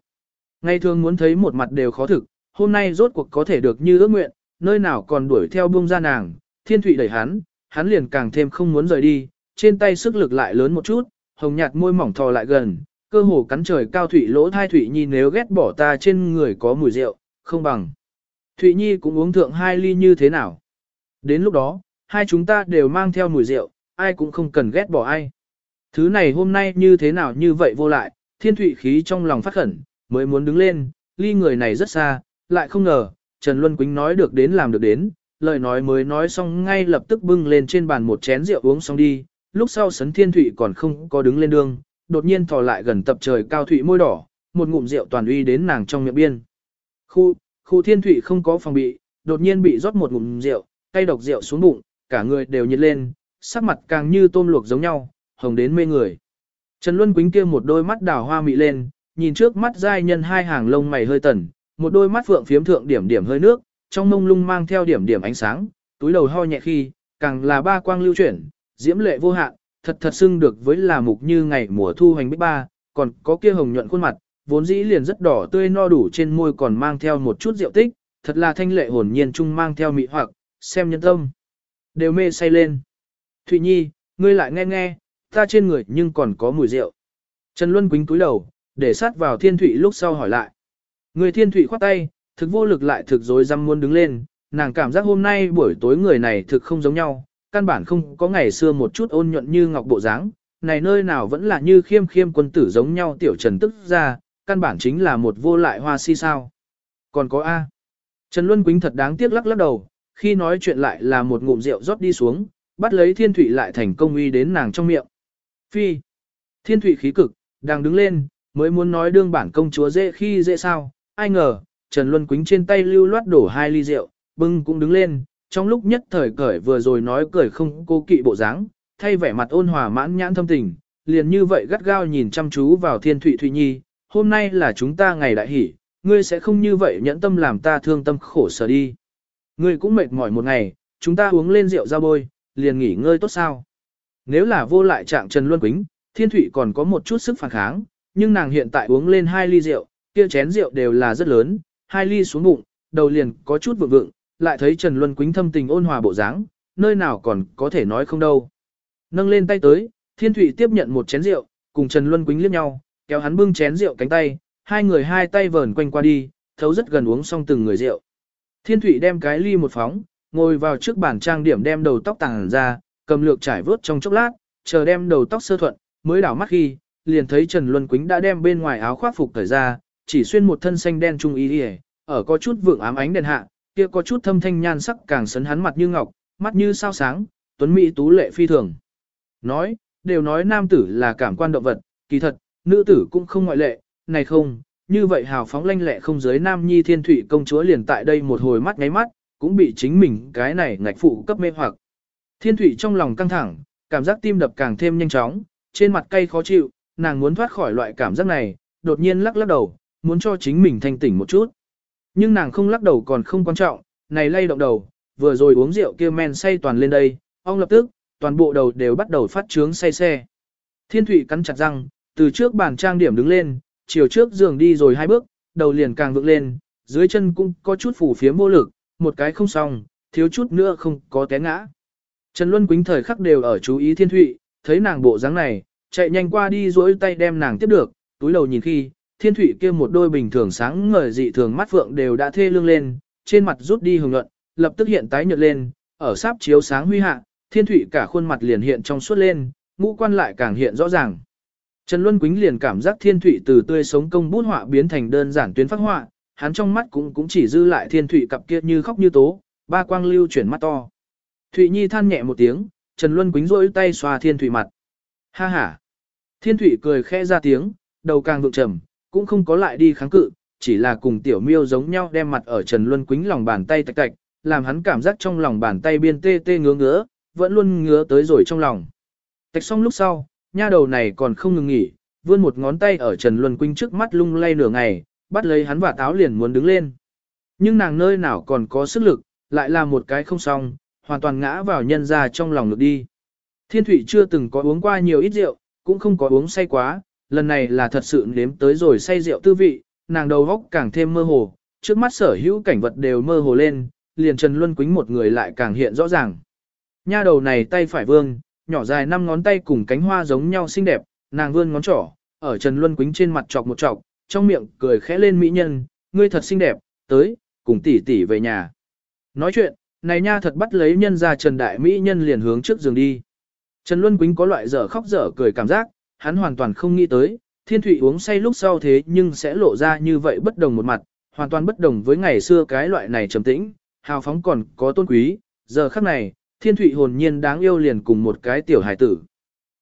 Ngày thường muốn thấy một mặt đều khó thực, hôm nay rốt cuộc có thể được như ước nguyện, nơi nào còn đuổi theo buông ra nàng, Thiên Thụy đẩy hắn, hắn liền càng thêm không muốn rời đi, trên tay sức lực lại lớn một chút, hồng nhạt môi mỏng thò lại gần, cơ hồ cắn trời cao Thụy lỗ thai Thụy Nhi nếu ghét bỏ ta trên người có mùi rượu, không bằng. Thụy Nhi cũng uống thượng hai ly như thế nào. Đến lúc đó, hai chúng ta đều mang theo mùi rượu, ai cũng không cần ghét bỏ ai. Thứ này hôm nay như thế nào như vậy vô lại, thiên thụy khí trong lòng phát khẩn, mới muốn đứng lên, ly người này rất xa, lại không ngờ, Trần Luân Quýnh nói được đến làm được đến, lời nói mới nói xong ngay lập tức bưng lên trên bàn một chén rượu uống xong đi, lúc sau sấn thiên thụy còn không có đứng lên đường, đột nhiên thò lại gần tập trời cao thụy môi đỏ, một ngụm rượu toàn uy đến nàng trong miệng biên. Khu, khu thiên thụy không có phòng bị, đột nhiên bị rót một ngụm rượu, cay độc rượu xuống bụng, cả người đều nhiệt lên, sắc mặt càng như tôm luộc giống nhau, hồng đến mê người. Trần Luân Quýnh kia một đôi mắt đào hoa mị lên, nhìn trước mắt giai nhân hai hàng lông mày hơi tẩn, một đôi mắt phượng phiếm thượng điểm điểm hơi nước, trong mông lung mang theo điểm điểm ánh sáng, túi đầu ho nhẹ khi, càng là ba quang lưu chuyển, diễm lệ vô hạn, thật thật xưng được với là mục như ngày mùa thu hoành bích ba, còn có kia hồng nhuận khuôn mặt, vốn dĩ liền rất đỏ tươi no đủ trên môi còn mang theo một chút rượu tích, thật là thanh lệ hồn nhiên trung mang theo mị hoặc, xem nhân tâm. Đều mê say lên. Thụy Nhi, ngươi lại nghe nghe, ta trên người nhưng còn có mùi rượu. Trần Luân quính túi đầu, để sát vào thiên thụy lúc sau hỏi lại. Người thiên thụy khoát tay, thực vô lực lại thực dối dăm muốn đứng lên, nàng cảm giác hôm nay buổi tối người này thực không giống nhau, căn bản không có ngày xưa một chút ôn nhuận như ngọc bộ dáng, này nơi nào vẫn là như khiêm khiêm quân tử giống nhau tiểu trần tức ra, căn bản chính là một vô lại hoa si sao. Còn có A. Trần Luân Quýnh thật đáng tiếc lắc lắc đầu, khi nói chuyện lại là một ngụm rượu rót đi xuống, bắt lấy thiên thủy lại thành công uy đến nàng trong miệng. Phi. Thiên thủy khí cực, đang đứng lên, mới muốn nói đương bản công chúa dễ khi dễ sao, ai ngờ, Trần Luân Quýnh trên tay lưu loát đổ hai ly rượu, bưng cũng đứng lên, trong lúc nhất thời cởi vừa rồi nói cười không cô kỵ bộ dáng, thay vẻ mặt ôn hòa mãn nhãn thâm tình, liền như vậy gắt gao nhìn chăm chú vào thiên Thụy Thụy nhi, hôm nay là chúng ta ngày đại hỷ, ngươi sẽ không như vậy nhẫn tâm làm ta thương tâm khổ sở đi. Ngươi cũng mệt mỏi một ngày, chúng ta uống lên rượu ra bôi, liền nghỉ ngơi tốt sao. Nếu là vô lại trạng Trần Luân Quýnh, Thiên Thụy còn có một chút sức phản kháng, nhưng nàng hiện tại uống lên hai ly rượu, kia chén rượu đều là rất lớn, hai ly xuống bụng, đầu liền có chút vượng vượng, lại thấy Trần Luân Quýnh thâm tình ôn hòa bộ dáng, nơi nào còn có thể nói không đâu. Nâng lên tay tới, Thiên Thụy tiếp nhận một chén rượu, cùng Trần Luân Quýnh liếc nhau, kéo hắn bưng chén rượu cánh tay, hai người hai tay vờn quanh qua đi, thấu rất gần uống xong từng người rượu. Thiên Thụy đem cái ly một phóng, ngồi vào trước bàn trang điểm đem đầu tóc tàng ra, cầm lược trải vớt trong chốc lát, chờ đem đầu tóc sơ thuận, mới đảo mắt khi, liền thấy Trần Luân Quýnh đã đem bên ngoài áo khoác phục thời ra, chỉ xuyên một thân xanh đen trung y đi ở có chút vượng ám ánh đèn hạ, kia có chút thâm thanh nhan sắc càng sấn hắn mặt như ngọc, mắt như sao sáng, tuấn mỹ tú lệ phi thường. Nói, đều nói nam tử là cảm quan động vật, kỳ thật, nữ tử cũng không ngoại lệ, này không, như vậy hào phóng lanh lẹ không giới nam nhi thiên thủy công chúa liền tại đây một hồi mắt ngáy mắt, cũng bị chính mình cái này ngạch phụ cấp mê hoặc. Thiên thủy trong lòng căng thẳng, cảm giác tim đập càng thêm nhanh chóng, trên mặt cay khó chịu, nàng muốn thoát khỏi loại cảm giác này, đột nhiên lắc lắc đầu, muốn cho chính mình thanh tỉnh một chút. Nhưng nàng không lắc đầu còn không quan trọng, này lay động đầu, vừa rồi uống rượu kia men say toàn lên đây, ông lập tức, toàn bộ đầu đều bắt đầu phát trướng say xe. Thiên Thụy cắn chặt răng, từ trước bàn trang điểm đứng lên, chiều trước giường đi rồi hai bước, đầu liền càng vượng lên, dưới chân cũng có chút phủ phía vô lực, một cái không xong, thiếu chút nữa không có té ngã. Trần Luân Quýnh thời khắc đều ở chú ý thiên thụy, thấy nàng bộ dáng này, chạy nhanh qua đi duỗi tay đem nàng tiếp được, túi đầu nhìn khi, thiên thủy kia một đôi bình thường sáng ngời dị thường mắt phượng đều đã thê lương lên, trên mặt rút đi hồng nhuận, lập tức hiện tái nhợt lên, ở sáp chiếu sáng huy hạ, thiên thủy cả khuôn mặt liền hiện trong suốt lên, ngũ quan lại càng hiện rõ ràng. Trần Luân Quýnh liền cảm giác thiên thủy từ tươi sống công bút họa biến thành đơn giản tuyến phát họa, hắn trong mắt cũng cũng chỉ dư lại thiên thủy cặp kia như khóc như tố, ba quang lưu chuyển mắt to. Thụy Nhi than nhẹ một tiếng, Trần Luân Quýnh rỗi tay xoa thiên thủy mặt. Ha ha. Thiên thủy cười khẽ ra tiếng, đầu càng vượng trầm, cũng không có lại đi kháng cự, chỉ là cùng tiểu miêu giống nhau đem mặt ở Trần Luân Quýnh lòng bàn tay tạch tạch, làm hắn cảm giác trong lòng bàn tay biên tê tê ngứa ngứa, vẫn luôn ngứa tới rồi trong lòng. Tạch xong lúc sau, nha đầu này còn không ngừng nghỉ, vươn một ngón tay ở Trần Luân Quynh trước mắt lung lay nửa ngày, bắt lấy hắn và táo liền muốn đứng lên. Nhưng nàng nơi nào còn có sức lực, lại là một cái không xong, hoàn toàn ngã vào nhân ra trong lòng ngực đi. Thiên Thụy chưa từng có uống qua nhiều ít rượu, cũng không có uống say quá, lần này là thật sự nếm tới rồi say rượu tư vị, nàng đầu góc càng thêm mơ hồ, trước mắt sở hữu cảnh vật đều mơ hồ lên, liền Trần Luân Quýnh một người lại càng hiện rõ ràng. Nha đầu này tay phải vương, nhỏ dài năm ngón tay cùng cánh hoa giống nhau xinh đẹp, nàng vươn ngón trỏ, ở Trần Luân Quýnh trên mặt chọc một chọc, trong miệng cười khẽ lên mỹ nhân, ngươi thật xinh đẹp, tới, cùng tỷ tỷ về nhà. Nói chuyện, này nha thật bắt lấy nhân ra Trần Đại Mỹ nhân liền hướng trước giường đi. Trần Luân Quýnh có loại dở khóc dở cười cảm giác, hắn hoàn toàn không nghĩ tới, thiên thủy uống say lúc sau thế nhưng sẽ lộ ra như vậy bất đồng một mặt, hoàn toàn bất đồng với ngày xưa cái loại này trầm tĩnh, hào phóng còn có tôn quý, giờ khắc này, thiên thụy hồn nhiên đáng yêu liền cùng một cái tiểu hải tử.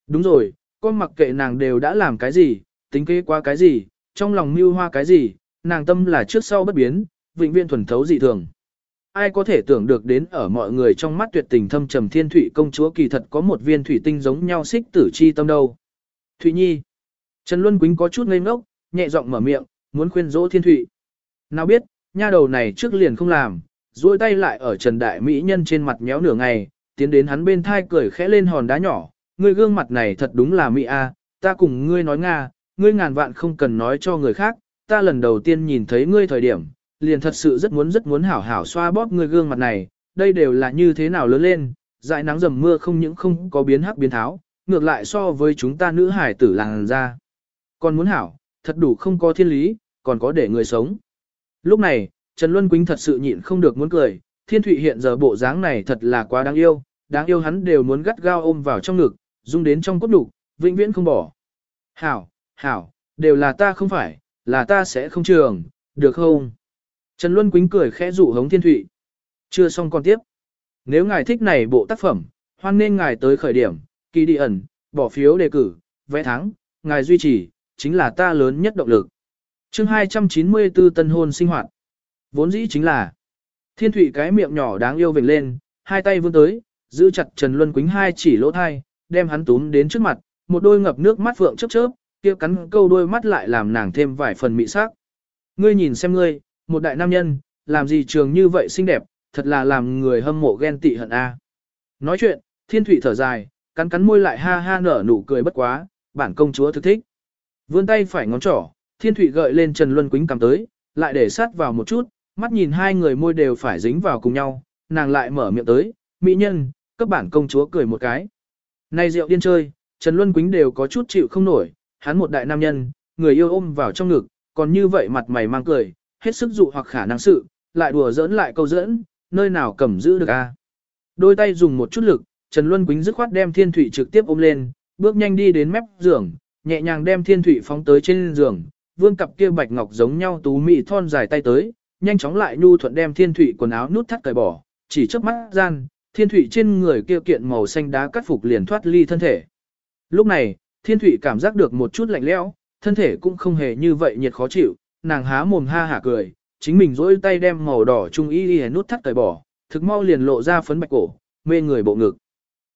Đúng rồi, con mặc kệ nàng đều đã làm cái gì, tính kế qua cái gì, trong lòng mưu hoa cái gì, nàng tâm là trước sau bất biến, vĩnh viên thuần thấu dị thường. Ai có thể tưởng được đến ở mọi người trong mắt tuyệt tình thâm trầm thiên thủy công chúa kỳ thật có một viên thủy tinh giống nhau xích tử chi tâm đâu. Thụy Nhi. Trần Luân Quýnh có chút ngây ngốc, nhẹ giọng mở miệng, muốn khuyên dỗ thiên thụy. Nào biết, nha đầu này trước liền không làm, duỗi tay lại ở Trần Đại Mỹ Nhân trên mặt méo nửa ngày, tiến đến hắn bên thai cười khẽ lên hòn đá nhỏ, ngươi gương mặt này thật đúng là Mỹ a, ta cùng ngươi nói Nga, ngươi ngàn vạn không cần nói cho người khác, ta lần đầu tiên nhìn thấy ngươi thời điểm, liền thật sự rất muốn rất muốn hảo hảo xoa bóp ngươi gương mặt này, đây đều là như thế nào lớn lên, dại nắng dầm mưa không những không có biến hắc biến tháo, ngược lại so với chúng ta nữ hải tử làng ra. Còn muốn hảo, thật đủ không có thiên lý, còn có để người sống. Lúc này, Trần Luân Quýnh thật sự nhịn không được muốn cười, Thiên Thụy hiện giờ bộ dáng này thật là quá đáng yêu, đáng yêu hắn đều muốn gắt gao ôm vào trong ngực, dung đến trong cốt đủ, vĩnh viễn không bỏ. Hảo, hảo, đều là ta không phải, là ta sẽ không trường, được không? Trần Luân Quýnh cười khẽ dụ hống Thiên Thụy. Chưa xong còn tiếp. Nếu ngài thích này bộ tác phẩm, hoan nên ngài tới khởi điểm, kỳ đi ẩn, bỏ phiếu đề cử, vẽ thắng, ngài duy trì, chính là ta lớn nhất động lực. chương 294 tân hôn sinh hoạt. Vốn dĩ chính là thiên thủy cái miệng nhỏ đáng yêu vểnh lên, hai tay vươn tới, giữ chặt Trần Luân Quýnh hai chỉ lỗ thai, đem hắn túm đến trước mặt, một đôi ngập nước mắt phượng chớp chớp, kia cắn câu đôi mắt lại làm nàng thêm vài phần mị sắc. Ngươi nhìn xem ngươi, một đại nam nhân, làm gì trường như vậy xinh đẹp, thật là làm người hâm mộ ghen tị hận a. Nói chuyện, thiên thủy thở dài, cắn cắn môi lại ha ha nở nụ cười bất quá, bản công chúa thực thích. Vươn tay phải ngón trỏ, thiên thủy gợi lên Trần Luân Quýnh cầm tới, lại để sát vào một chút, mắt nhìn hai người môi đều phải dính vào cùng nhau, nàng lại mở miệng tới, mỹ nhân, cấp bản công chúa cười một cái. Này rượu điên chơi, Trần Luân Quýnh đều có chút chịu không nổi, hắn một đại nam nhân, người yêu ôm vào trong ngực, còn như vậy mặt mày mang cười, hết sức dụ hoặc khả năng sự, lại đùa giỡn lại câu giỡn, nơi nào cầm giữ được a? Đôi tay dùng một chút lực, Trần Luân Quýnh dứt khoát đem Thiên Thụy trực tiếp ôm lên, bước nhanh đi đến mép giường, nhẹ nhàng đem Thiên Thụy phóng tới trên giường, vươn cặp kia bạch ngọc giống nhau tú mị thon dài tay tới, nhanh chóng lại nhu thuận đem Thiên Thụy quần áo nút thắt cởi bỏ, chỉ trước mắt gian, Thiên Thụy trên người kia kiện màu xanh đá cắt phục liền thoát ly thân thể. Lúc này, Thiên Thụy cảm giác được một chút lạnh lẽo, thân thể cũng không hề như vậy nhiệt khó chịu, nàng há mồm ha hả cười, chính mình dỗi tay đem màu đỏ trung y y nút thắt cởi bỏ, thực mau liền lộ ra phấn bạch cổ, mê người bộ ngực.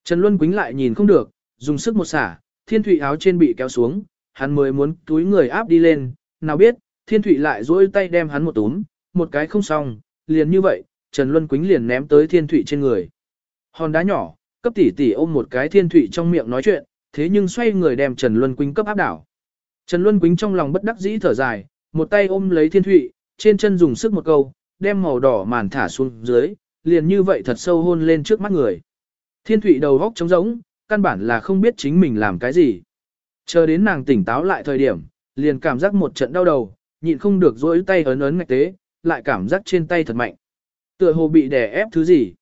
Trần Luân Quýnh lại nhìn không được, dùng sức một xả, Thiên Thụy áo trên bị kéo xuống, hắn mới muốn túi người áp đi lên, nào biết, Thiên Thụy lại duỗi tay đem hắn một túm, một cái không xong, liền như vậy, Trần Luân Quýnh liền ném tới Thiên Thụy trên người. Hòn đá nhỏ, cấp tỷ tỷ ôm một cái Thiên Thụy trong miệng nói chuyện, thế nhưng xoay người đem Trần Luân Quýnh cấp áp đảo. Trần Luân Quýnh trong lòng bất đắc dĩ thở dài, một tay ôm lấy Thiên Thụy, trên chân dùng sức một câu, đem màu đỏ màn thả xuống dưới, liền như vậy thật sâu hôn lên trước mắt người. Thiên Thụy đầu góc trống rỗng, căn bản là không biết chính mình làm cái gì. Chờ đến nàng tỉnh táo lại thời điểm, liền cảm giác một trận đau đầu, nhịn không được dỗi tay ấn ấn ngạch tế, lại cảm giác trên tay thật mạnh. Tựa hồ bị đè ép thứ gì.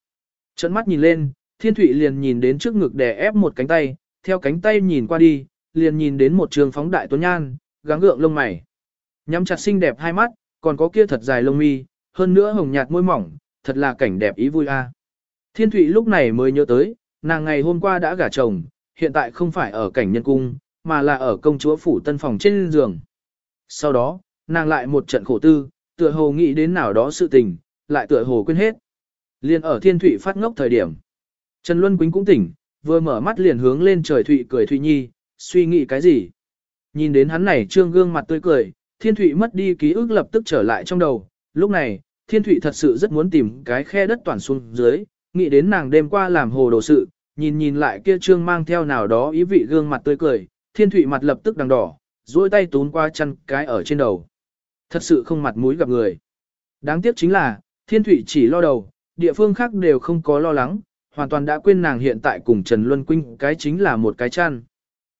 Trận mắt nhìn lên, Thiên Thụy liền nhìn đến trước ngực đè ép một cánh tay, theo cánh tay nhìn qua đi, liền nhìn đến một trường phóng đại tuấn nhan, gắng gượng lông mày. Nhắm chặt xinh đẹp hai mắt, còn có kia thật dài lông mi, hơn nữa hồng nhạt môi mỏng, thật là cảnh đẹp ý vui a. Thiên Thụy lúc này mới nhớ tới, nàng ngày hôm qua đã gả chồng, hiện tại không phải ở cảnh nhân cung, mà là ở công chúa phủ tân phòng trên giường. Sau đó, nàng lại một trận khổ tư, tựa hồ nghĩ đến nào đó sự tình, lại tựa hồ quên hết. Liên ở Thiên Thụy phát ngốc thời điểm. Trần Luân Quýnh cũng tỉnh, vừa mở mắt liền hướng lên trời Thụy cười Thụy Nhi, suy nghĩ cái gì. Nhìn đến hắn này trương gương mặt tươi cười, Thiên Thụy mất đi ký ức lập tức trở lại trong đầu. Lúc này, Thiên Thụy thật sự rất muốn tìm cái khe đất toàn xuống dưới, nghĩ đến nàng đêm qua làm hồ đồ sự, nhìn nhìn lại kia trương mang theo nào đó ý vị gương mặt tươi cười, Thiên Thụy mặt lập tức đằng đỏ, duỗi tay tún qua chân cái ở trên đầu. Thật sự không mặt mũi gặp người. Đáng tiếc chính là, Thiên Thụy chỉ lo đầu, địa phương khác đều không có lo lắng, hoàn toàn đã quên nàng hiện tại cùng Trần Luân Quynh cái chính là một cái chăn.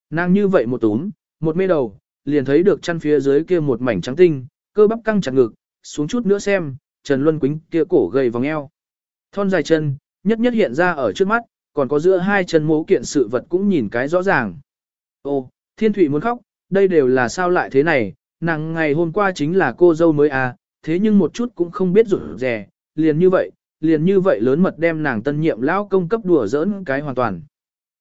Nàng như vậy một túm, một mê đầu, liền thấy được chăn phía dưới kia một mảnh trắng tinh, cơ bắp căng chặt ngực, xuống chút nữa xem, Trần Luân Quynh kia cổ gầy vòng eo. Thon dài chân, nhất nhất hiện ra ở trước mắt, còn có giữa hai chân mố kiện sự vật cũng nhìn cái rõ ràng. Ô, Thiên Thụy muốn khóc, đây đều là sao lại thế này, nàng ngày hôm qua chính là cô dâu mới à, thế nhưng một chút cũng không biết rủ rẻ, liền như vậy, liền như vậy lớn mật đem nàng tân nhiệm lão công cấp đùa giỡn cái hoàn toàn.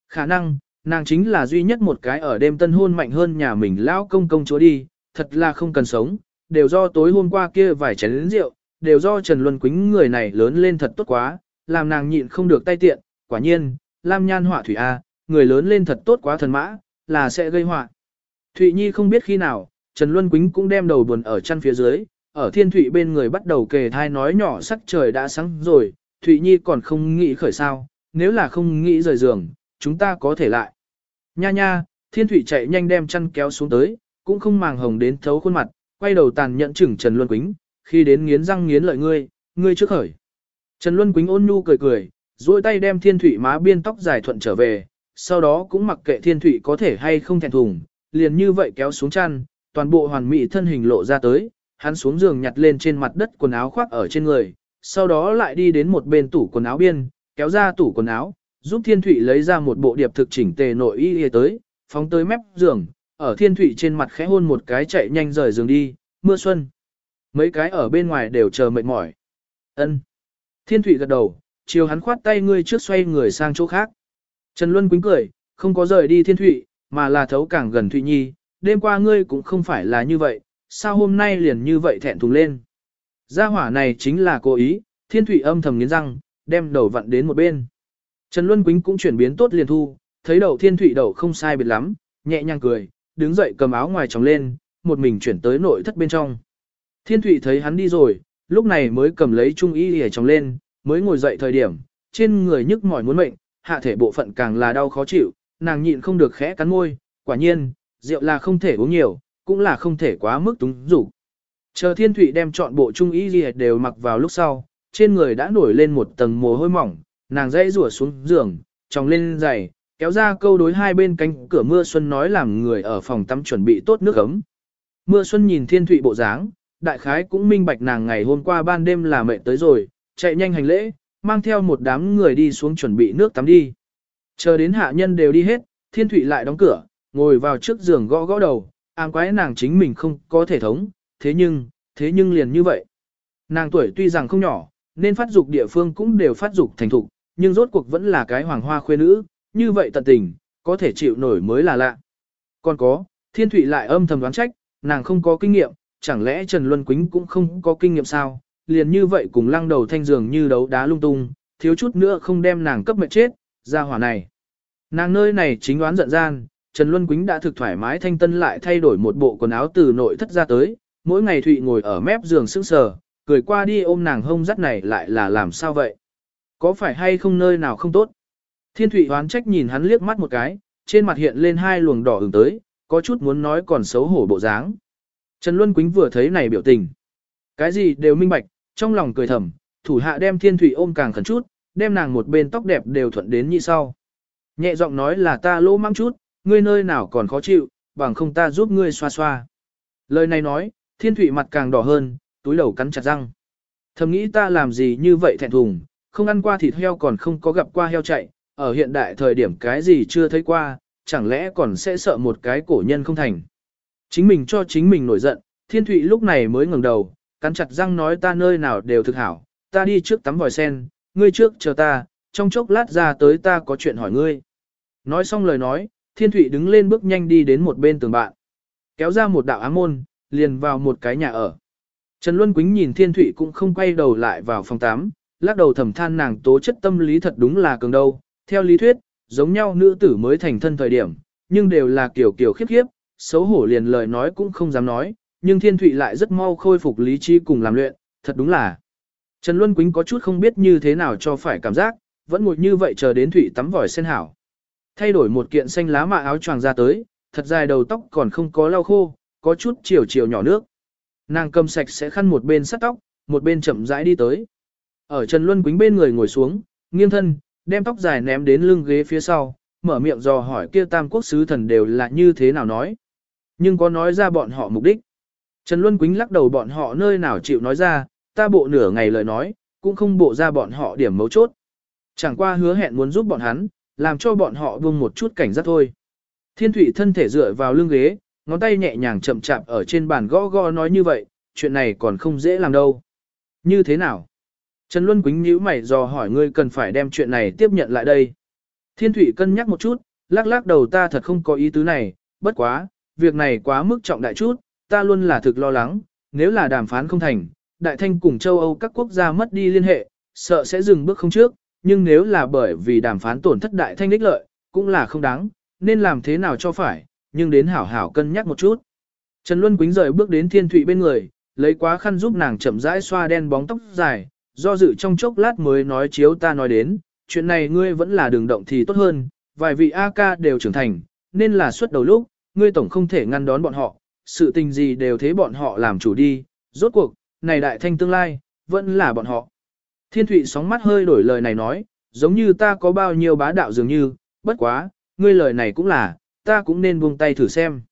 Khả năng, nàng chính là duy nhất một cái ở đêm tân hôn mạnh hơn nhà mình lão công công chúa đi, thật là không cần sống, đều do tối hôm qua kia vài chén rượu, đều do Trần Luân Quýnh người này lớn lên thật tốt quá, làm nàng nhịn không được tay tiện, quả nhiên, Lam Nhan họa thủy A, người lớn lên thật tốt quá thần mã, là sẽ gây họa. Thụy Nhi không biết khi nào, Trần Luân Quýnh cũng đem đầu buồn ở chăn phía dưới, ở thiên thụy bên người bắt đầu kề thai nói nhỏ sắc trời đã sáng rồi, Thụy Nhi còn không nghĩ khởi sao, nếu là không nghĩ rời giường, chúng ta có thể lại. Nha nha, thiên thụy chạy nhanh đem chăn kéo xuống tới, cũng không màng hồng đến thấu khuôn mặt, quay đầu tàn nhận chừng Trần Luân Quýnh, khi đến nghiến răng nghiến lợi ngươi, ngươi trước khởi. Trần Luân Quýnh ôn nhu cười cười, duỗi tay đem thiên Thụy má biên tóc dài thuận trở về, sau đó cũng mặc kệ thiên Thụy có thể hay không thẹn thùng, liền như vậy kéo xuống chăn, toàn bộ hoàn mỹ thân hình lộ ra tới, hắn xuống giường nhặt lên trên mặt đất quần áo khoác ở trên người, sau đó lại đi đến một bên tủ quần áo biên, kéo ra tủ quần áo, giúp thiên Thụy lấy ra một bộ điệp thực chỉnh tề nội y y tới, phóng tới mép giường, ở thiên Thụy trên mặt khẽ hôn một cái chạy nhanh rời giường đi, mưa xuân. Mấy cái ở bên ngoài đều chờ mệt mỏi. Ân. Thiên Thụy gật đầu, chiều hắn khoát tay ngươi trước xoay người sang chỗ khác. Trần Luân quính cười, không có rời đi Thiên Thụy, mà là thấu càng gần Thụy Nhi, đêm qua ngươi cũng không phải là như vậy, sao hôm nay liền như vậy thẹn thùng lên. Gia hỏa này chính là cố ý, Thiên Thụy âm thầm nghiến răng, đem đầu vặn đến một bên. Trần Luân quính cũng chuyển biến tốt liền thu, thấy đầu Thiên Thụy đầu không sai biệt lắm, nhẹ nhàng cười, đứng dậy cầm áo ngoài tròng lên, một mình chuyển tới nội thất bên trong. Thiên Thụy thấy hắn đi rồi, lúc này mới cầm lấy trung y lìa trong lên, mới ngồi dậy thời điểm, trên người nhức mỏi muốn mệnh, hạ thể bộ phận càng là đau khó chịu, nàng nhịn không được khẽ cắn môi, quả nhiên, rượu là không thể uống nhiều, cũng là không thể quá mức túng rủ. Chờ thiên Thụy đem chọn bộ trung y gì đều mặc vào lúc sau, trên người đã nổi lên một tầng mồ hôi mỏng, nàng dãy rủa xuống giường, tròng lên giày, kéo ra câu đối hai bên cánh cửa mưa xuân nói làm người ở phòng tắm chuẩn bị tốt nước ấm. Mưa xuân nhìn thiên thụy bộ dáng, đại khái cũng minh bạch nàng ngày hôm qua ban đêm là mệt tới rồi, chạy nhanh hành lễ, mang theo một đám người đi xuống chuẩn bị nước tắm đi. Chờ đến hạ nhân đều đi hết, thiên thụy lại đóng cửa, ngồi vào trước giường gõ gõ đầu, ám quái nàng chính mình không có thể thống, thế nhưng, thế nhưng liền như vậy. Nàng tuổi tuy rằng không nhỏ, nên phát dục địa phương cũng đều phát dục thành thục, nhưng rốt cuộc vẫn là cái hoàng hoa khuê nữ, như vậy tận tình, có thể chịu nổi mới là lạ. Còn có, thiên thụy lại âm thầm đoán trách, nàng không có kinh nghiệm, chẳng lẽ Trần Luân Quýnh cũng không có kinh nghiệm sao, liền như vậy cùng lăng đầu thanh giường như đấu đá lung tung, thiếu chút nữa không đem nàng cấp mệt chết, ra hỏa này. Nàng nơi này chính đoán giận gian, Trần Luân Quýnh đã thực thoải mái thanh tân lại thay đổi một bộ quần áo từ nội thất ra tới, mỗi ngày Thụy ngồi ở mép giường sững sờ, cười qua đi ôm nàng hông dắt này lại là làm sao vậy? Có phải hay không nơi nào không tốt? Thiên Thụy hoán trách nhìn hắn liếc mắt một cái, trên mặt hiện lên hai luồng đỏ ửng tới, có chút muốn nói còn xấu hổ bộ dáng. Trần Luân Quýnh vừa thấy này biểu tình. Cái gì đều minh bạch, trong lòng cười thầm, thủ hạ đem Thiên Thụy ôm càng khẩn chút, đem nàng một bên tóc đẹp đều thuận đến như sau. Nhẹ giọng nói là ta lỗ mang chút, ngươi nơi nào còn khó chịu, bằng không ta giúp ngươi xoa xoa. Lời này nói, Thiên Thụy mặt càng đỏ hơn, túi đầu cắn chặt răng. Thầm nghĩ ta làm gì như vậy thẹn thùng, không ăn qua thịt heo còn không có gặp qua heo chạy, ở hiện đại thời điểm cái gì chưa thấy qua, chẳng lẽ còn sẽ sợ một cái cổ nhân không thành. Chính mình cho chính mình nổi giận, thiên thụy lúc này mới ngẩng đầu, cắn chặt răng nói ta nơi nào đều thực hảo, ta đi trước tắm vòi sen, ngươi trước chờ ta, trong chốc lát ra tới ta có chuyện hỏi ngươi. Nói xong lời nói, thiên thụy đứng lên bước nhanh đi đến một bên tường bạn, kéo ra một đạo ám môn, liền vào một cái nhà ở. Trần Luân Quýnh nhìn thiên thụy cũng không quay đầu lại vào phòng 8, lắc đầu thầm than nàng tố chất tâm lý thật đúng là cường đâu, theo lý thuyết, giống nhau nữ tử mới thành thân thời điểm, nhưng đều là kiểu kiểu khiếp khiếp, xấu hổ liền lời nói cũng không dám nói, nhưng Thiên Thụy lại rất mau khôi phục lý trí cùng làm luyện, thật đúng là. Trần Luân Quýnh có chút không biết như thế nào cho phải cảm giác, vẫn ngồi như vậy chờ đến Thụy tắm vòi sen hảo. Thay đổi một kiện xanh lá mạ áo choàng ra tới, thật dài đầu tóc còn không có lau khô, có chút chiều chiều nhỏ nước. Nàng cầm sạch sẽ khăn một bên sắt tóc, một bên chậm rãi đi tới. Ở Trần Luân Quýnh bên người ngồi xuống, nghiêng thân, đem tóc dài ném đến lưng ghế phía sau, mở miệng dò hỏi kia tam quốc sứ thần đều là như thế nào nói. Nhưng có nói ra bọn họ mục đích. Trần Luân Quýnh lắc đầu bọn họ nơi nào chịu nói ra, ta bộ nửa ngày lời nói, cũng không bộ ra bọn họ điểm mấu chốt. Chẳng qua hứa hẹn muốn giúp bọn hắn, làm cho bọn họ buông một chút cảnh giác thôi. Thiên Thụy thân thể dựa vào lưng ghế, ngón tay nhẹ nhàng chậm chạp ở trên bàn gõ gõ nói như vậy, chuyện này còn không dễ làm đâu. Như thế nào? Trần Luân Quýnh nhíu mày dò hỏi ngươi cần phải đem chuyện này tiếp nhận lại đây. Thiên Thụy cân nhắc một chút, lắc lắc đầu ta thật không có ý tứ này, bất quá, việc này quá mức trọng đại chút, ta luôn là thực lo lắng, nếu là đàm phán không thành, Đại Thanh cùng châu Âu các quốc gia mất đi liên hệ, sợ sẽ dừng bước không trước, nhưng nếu là bởi vì đàm phán tổn thất Đại Thanh đích lợi, cũng là không đáng, nên làm thế nào cho phải, nhưng đến hảo hảo cân nhắc một chút. Trần Luân Quýnh rời bước đến Thiên Thụy bên người, lấy quá khăn giúp nàng chậm rãi xoa đen bóng tóc dài, do dự trong chốc lát mới nói chiếu ta nói đến, chuyện này ngươi vẫn là đường động thì tốt hơn, vài vị A ca đều trưởng thành, nên là suốt đầu lúc, ngươi tổng không thể ngăn đón bọn họ, sự tình gì đều thế bọn họ làm chủ đi, rốt cuộc, này đại thanh tương lai, vẫn là bọn họ. Thiên Thụy sóng mắt hơi đổi lời này nói, giống như ta có bao nhiêu bá đạo dường như, bất quá, ngươi lời này cũng là, ta cũng nên buông tay thử xem.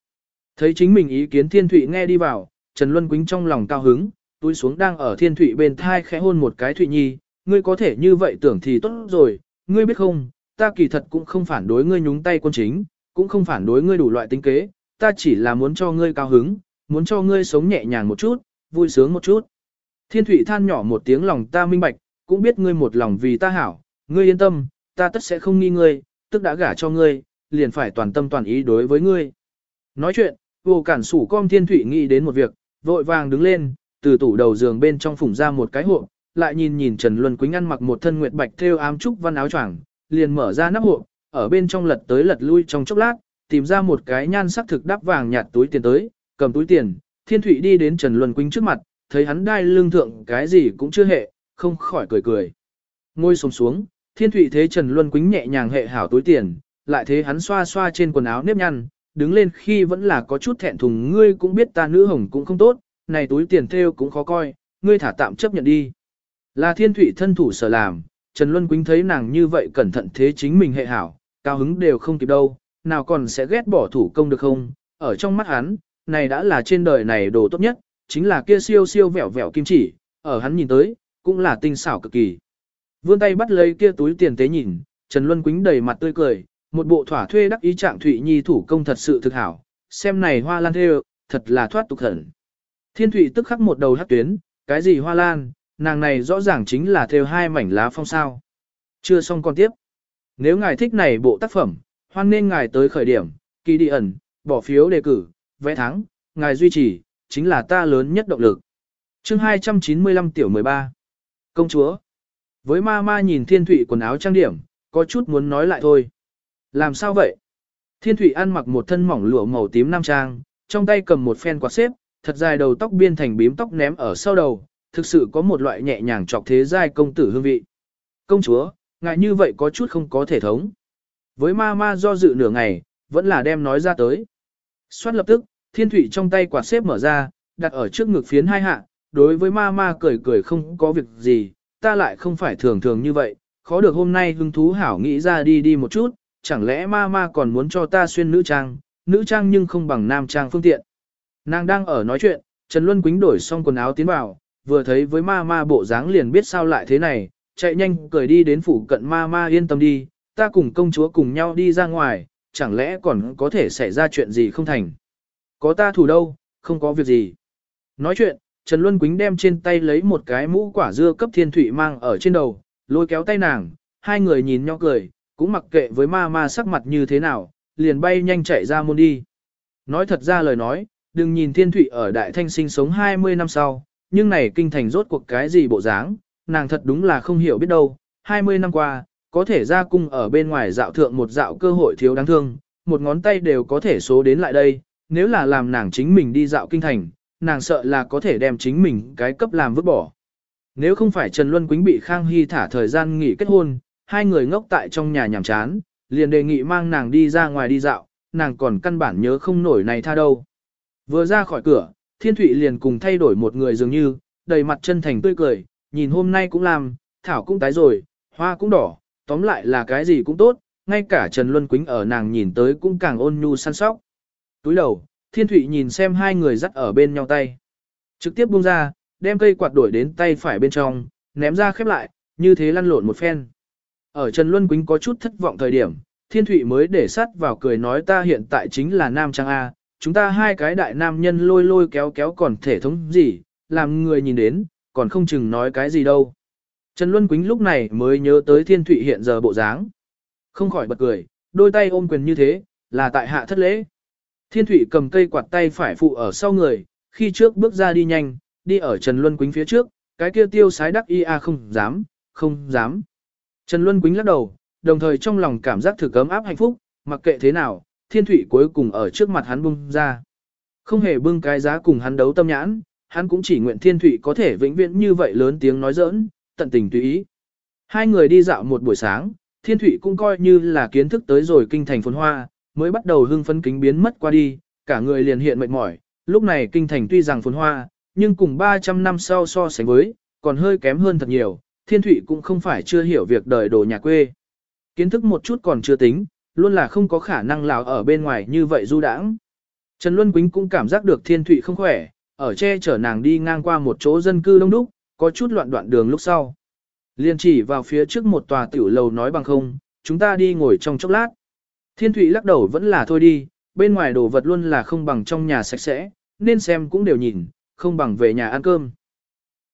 Thấy chính mình ý kiến Thiên Thụy nghe đi vào, Trần Luân Quýnh trong lòng cao hứng, túi xuống đang ở thiên thụy bên thai khẽ hôn một cái thụy nhi, ngươi có thể như vậy tưởng thì tốt rồi, ngươi biết không, ta kỳ thật cũng không phản đối ngươi nhúng tay quân chính, cũng không phản đối ngươi đủ loại tính kế, ta chỉ là muốn cho ngươi cao hứng, muốn cho ngươi sống nhẹ nhàng một chút, vui sướng một chút. Thiên thụy than nhỏ một tiếng lòng ta minh bạch, cũng biết ngươi một lòng vì ta hảo, ngươi yên tâm, ta tất sẽ không nghi ngươi, tức đã gả cho ngươi, liền phải toàn tâm toàn ý đối với ngươi. Nói chuyện, vô cản sủ com thiên thụy nghĩ đến một việc, vội vàng đứng lên, từ tủ đầu giường bên trong phủng ra một cái hộp, lại nhìn nhìn Trần Luân Quýnh ăn mặc một thân nguyệt bạch thêu ám trúc văn áo choàng, liền mở ra nắp hộp, ở bên trong lật tới lật lui trong chốc lát, tìm ra một cái nhan sắc thực đắp vàng nhạt túi tiền tới, cầm túi tiền, Thiên Thụy đi đến Trần Luân Quýnh trước mặt, thấy hắn đai lưng thượng cái gì cũng chưa hệ, không khỏi cười cười. Ngôi sống xuống, thiên thụy thế Trần Luân Quýnh nhẹ nhàng hệ hảo túi tiền, lại thế hắn xoa xoa trên quần áo nếp nhăn, đứng lên khi vẫn là có chút thẹn thùng ngươi cũng biết ta nữ hồng cũng không tốt, này túi tiền theo cũng khó coi, ngươi thả tạm chấp nhận đi. Là thiên thụy thân thủ sở làm, Trần Luân Quýnh thấy nàng như vậy cẩn thận thế chính mình hệ hảo, cao hứng đều không kịp đâu, nào còn sẽ ghét bỏ thủ công được không, ở trong mắt hắn, này đã là trên đời này đồ tốt nhất, chính là kia siêu siêu vẹo vẹo kim chỉ, ở hắn nhìn tới, cũng là tinh xảo cực kỳ. Vươn tay bắt lấy kia túi tiền tế nhìn, Trần Luân Quýnh đầy mặt tươi cười, một bộ thỏa thuê đắc ý trạng Thụy Nhi thủ công thật sự thực hảo, xem này hoa lan thêu, thật là thoát tục thần. Thiên Thụy tức khắc một đầu hát tuyến, cái gì hoa lan, nàng này rõ ràng chính là thêu hai mảnh lá phong sao. Chưa xong con tiếp. Nếu ngài thích này bộ tác phẩm, hoan nên ngài tới khởi điểm, kỳ đi ẩn, bỏ phiếu đề cử, vẽ thắng, ngài duy trì, chính là ta lớn nhất động lực. chương 295 tiểu 13. Công chúa. Với ma ma nhìn thiên thủy quần áo trang điểm, có chút muốn nói lại thôi. Làm sao vậy? Thiên thủy ăn mặc một thân mỏng lụa màu tím nam trang, trong tay cầm một phen quạt xếp, thật dài đầu tóc biên thành bím tóc ném ở sau đầu, thực sự có một loại nhẹ nhàng chọc thế giai công tử hương vị. Công chúa, ngại như vậy có chút không có thể thống. Với ma ma do dự nửa ngày, vẫn là đem nói ra tới. Xoát lập tức, thiên thủy trong tay quạt xếp mở ra, đặt ở trước ngực phiến hai hạ, đối với ma ma cười cười không có việc gì, ta lại không phải thường thường như vậy, khó được hôm nay hứng thú hảo nghĩ ra đi đi một chút, chẳng lẽ ma ma còn muốn cho ta xuyên nữ trang, nữ trang nhưng không bằng nam trang phương tiện. Nàng đang ở nói chuyện, Trần Luân Quýnh đổi xong quần áo tiến vào, vừa thấy với ma ma bộ dáng liền biết sao lại thế này, chạy nhanh cười đi đến phủ cận ma ma yên tâm đi, ta cùng công chúa cùng nhau đi ra ngoài, chẳng lẽ còn có thể xảy ra chuyện gì không thành. Có ta thủ đâu, không có việc gì. Nói chuyện, Trần Luân Quýnh đem trên tay lấy một cái mũ quả dưa cấp thiên thủy mang ở trên đầu, lôi kéo tay nàng, hai người nhìn nhau cười, cũng mặc kệ với ma ma sắc mặt như thế nào, liền bay nhanh chạy ra môn đi. Nói thật ra lời nói, đừng nhìn thiên thủy ở Đại Thanh sinh sống 20 năm sau, nhưng này kinh thành rốt cuộc cái gì bộ dáng, nàng thật đúng là không hiểu biết đâu, 20 năm qua, có thể ra cung ở bên ngoài dạo thượng một dạo cơ hội thiếu đáng thương, một ngón tay đều có thể số đến lại đây, nếu là làm nàng chính mình đi dạo kinh thành, nàng sợ là có thể đem chính mình cái cấp làm vứt bỏ. Nếu không phải Trần Luân Quýnh bị Khang Hy thả thời gian nghỉ kết hôn, hai người ngốc tại trong nhà nhàm chán, liền đề nghị mang nàng đi ra ngoài đi dạo, nàng còn căn bản nhớ không nổi này tha đâu. Vừa ra khỏi cửa, Thiên Thụy liền cùng thay đổi một người dường như, đầy mặt chân thành tươi cười, nhìn hôm nay cũng làm, thảo cũng tái rồi, hoa cũng đỏ, tóm lại là cái gì cũng tốt, ngay cả Trần Luân Quýnh ở nàng nhìn tới cũng càng ôn nhu săn sóc. Túi đầu, Thiên Thụy nhìn xem hai người dắt ở bên nhau tay. Trực tiếp buông ra, đem cây quạt đổi đến tay phải bên trong, ném ra khép lại, như thế lăn lộn một phen. Ở Trần Luân Quýnh có chút thất vọng thời điểm, Thiên Thụy mới để sắt vào cười nói ta hiện tại chính là Nam Trang A, chúng ta hai cái đại nam nhân lôi lôi kéo kéo còn thể thống gì, làm người nhìn đến, còn không chừng nói cái gì đâu. Trần Luân Quýnh lúc này mới nhớ tới Thiên Thụy hiện giờ bộ dáng. Không khỏi bật cười, đôi tay ôm quyền như thế, là tại hạ thất lễ. Thiên Thụy cầm cây quạt tay phải phụ ở sau người, khi trước bước ra đi nhanh, đi ở Trần Luân Quýnh phía trước, cái kia tiêu sái đắc y a à không dám, không dám. Trần Luân Quýnh lắc đầu, đồng thời trong lòng cảm giác thử cấm áp hạnh phúc, mặc kệ thế nào, Thiên Thụy cuối cùng ở trước mặt hắn bung ra. Không hề bưng cái giá cùng hắn đấu tâm nhãn, hắn cũng chỉ nguyện Thiên Thụy có thể vĩnh viễn như vậy lớn tiếng nói giỡn, tận tình tùy ý. Hai người đi dạo một buổi sáng, Thiên Thụy cũng coi như là kiến thức tới rồi kinh thành phồn hoa, mới bắt đầu hưng phấn kính biến mất qua đi, cả người liền hiện mệt mỏi, lúc này kinh thành tuy rằng phồn hoa, nhưng cùng 300 năm sau so sánh với, còn hơi kém hơn thật nhiều, Thiên Thụy cũng không phải chưa hiểu việc đời đồ nhà quê. Kiến thức một chút còn chưa tính, luôn là không có khả năng lào ở bên ngoài như vậy du đãng. Trần Luân Quýnh cũng cảm giác được Thiên Thụy không khỏe, ở che chở nàng đi ngang qua một chỗ dân cư đông đúc, có chút loạn đoạn đường lúc sau. Liên chỉ vào phía trước một tòa tiểu lầu nói bằng không, chúng ta đi ngồi trong chốc lát. Thiên Thụy lắc đầu vẫn là thôi đi, bên ngoài đồ vật luôn là không bằng trong nhà sạch sẽ, nên xem cũng đều nhìn, không bằng về nhà ăn cơm.